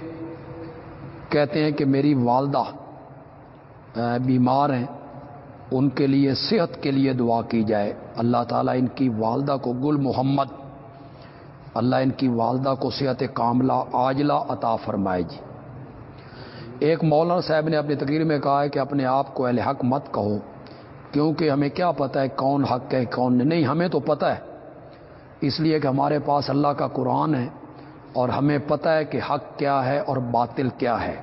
کہتے ہیں کہ میری والدہ بیمار ہیں۔ ان کے لیے صحت کے لیے دعا کی جائے۔ اللہ تعالیٰ ان کی والدہ کو گل محمد، اللہ ان کی والدہ کو صحت کاملہ آجلا عطا فرمائے جی۔ ایک مولانا صاحب نے اپنی تقریر میں کہا ہے کہ اپنے آپ کو اہل حق مت کہو، کیونکہ ہمیں کیا پتہ ہے کون حق ہے، کون نہیں، ہمیں تو پتہ ہے۔ اس لیے کہ ہمارے پاس اللہ کا قرآن ہے اور ہمیں پتہ ہے کہ حق کیا ہے اور باطل کیا ہے۔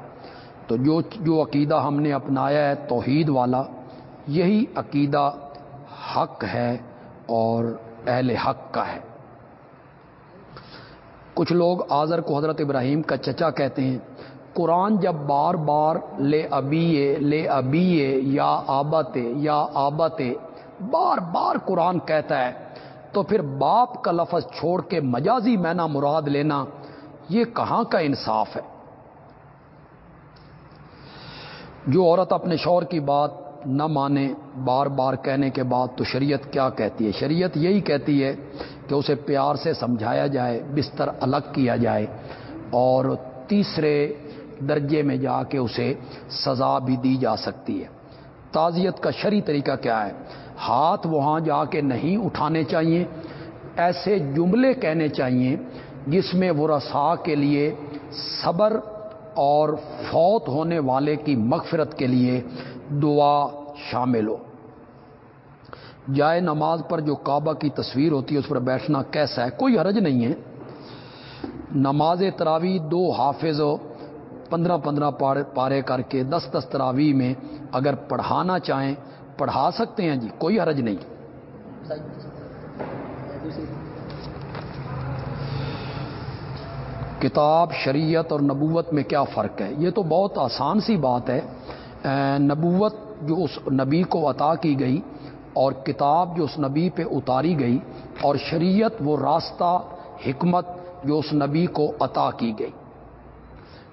تو جو جو عقیدہ ہم نے اپنایا ہے توحید والا یہی عقیدہ حق ہے اور اہل حق کا ہے۔ کچھ لوگ آزر کو حضرت ابراہیم کا چچا کہتے ہیں۔ قرآن جب بار بار لے ابیے لے ابیے یا آبت یا آبت بار بار قرآن کہتا ہے، تو پھر باپ کا لفظ چھوڑ کے مجازی مینا مراد لینا، یہ کہاں کا انصاف ہے؟ جو عورت اپنے شور کی بات نہ مانے، بار بار کہنے کے بعد تو شریعت کیا کہتی ہے؟ شریعت یہی کہتی ہے کہ اسے پیار سے سمجھایا جائے، بستر الگ کیا جائے اور تیسرے درجے میں جا کے اسے سزا بھی دی جا سکتی ہے۔ تعزیت کا شری طریقہ کیا ہے؟ ہاتھ وہاں جا کے نہیں اٹھانے چاہیے، ایسے جملے کہنے چاہیے جس میں وہ رسا کے لیے صبر اور فوت ہونے والے کی مغفرت کے لیے دعا شامل ہو۔ جائے نماز پر جو کعبہ کی تصویر ہوتی ہے، اس پر بیٹھنا کیسا ہے؟ کوئی حرج نہیں ہے۔ نماز تراوی دو حافظ پندرہ پندرہ پارے کر کے دس دس تراوی میں اگر پڑھانا چاہیں، پڑھا سکتے ہیں جی کوئی حرج نہیں۔ کتاب، شریعت اور نبوت میں کیا فرق ہے؟ یہ تو بہت آسان سی بات ہے۔ نبوت جو اس نبی کو عطا کی گئی اور کتاب جو اس نبی پہ اتاری گئی اور شریعت وہ راستہ، حکمت جو اس نبی کو عطا کی گئی۔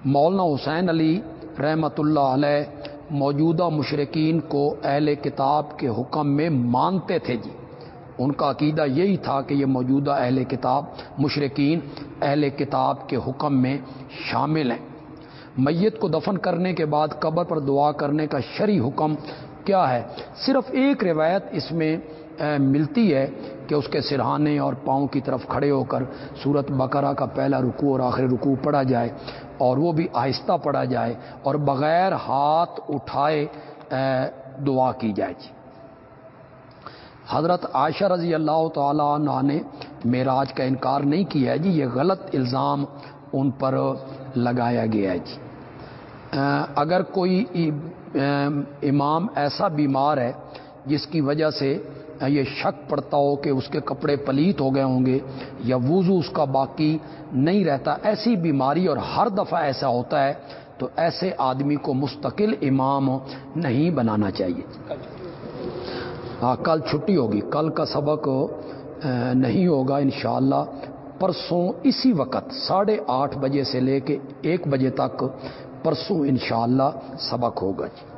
مولانا حسین علی رحمۃ اللہ علیہ موجودہ مشرقین کو اہل کتاب کے حکم میں مانتے تھے جی۔ ان کا عقیدہ یہی تھا کہ یہ موجودہ اہل کتاب مشرقین اہل کتاب کے حکم میں شامل ہیں۔ میت کو دفن کرنے کے بعد قبر پر دعا کرنے کا شرعی حکم کیا ہے؟ صرف ایک روایت اس میں ملتی ہے کہ اس کے سرہانے اور پاؤں کی طرف کھڑے ہو کر صورت بقرہ کا پہلا رکوع اور آخری رکوع پڑھا جائے اور وہ بھی آہستہ پڑھا جائے اور بغیر ہاتھ اٹھائے دعا کی جائے۔ جی۔ حضرت عائشہ رضی اللہ تعالیٰ عنہ نے معراج کا انکار نہیں کیا ہے۔ جی یہ غلط الزام ان پر لگایا گیا ہے۔ جی۔ اگر کوئی امام ایسا بیمار ہے جس کی وجہ سے یہ شک پڑتا ہو کہ اس کے کپڑے پلیت ہو گئے ہوں گے یا وضو اس کا باقی نہیں رہتا، ایسی بیماری اور ہر دفعہ ایسا ہوتا ہے، تو ایسے آدمی کو مستقل امام نہیں بنانا چاہیے۔ ہاں کل چھٹی ہوگی، کل کا سبق نہیں ہوگا انشاءاللہ۔ پرسوں اسی وقت ساڑھے آٹھ بجے سے لے کے ایک بجے تک پرسوں انشاءاللہ سبق ہوگا جی۔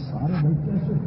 سارے بچے سے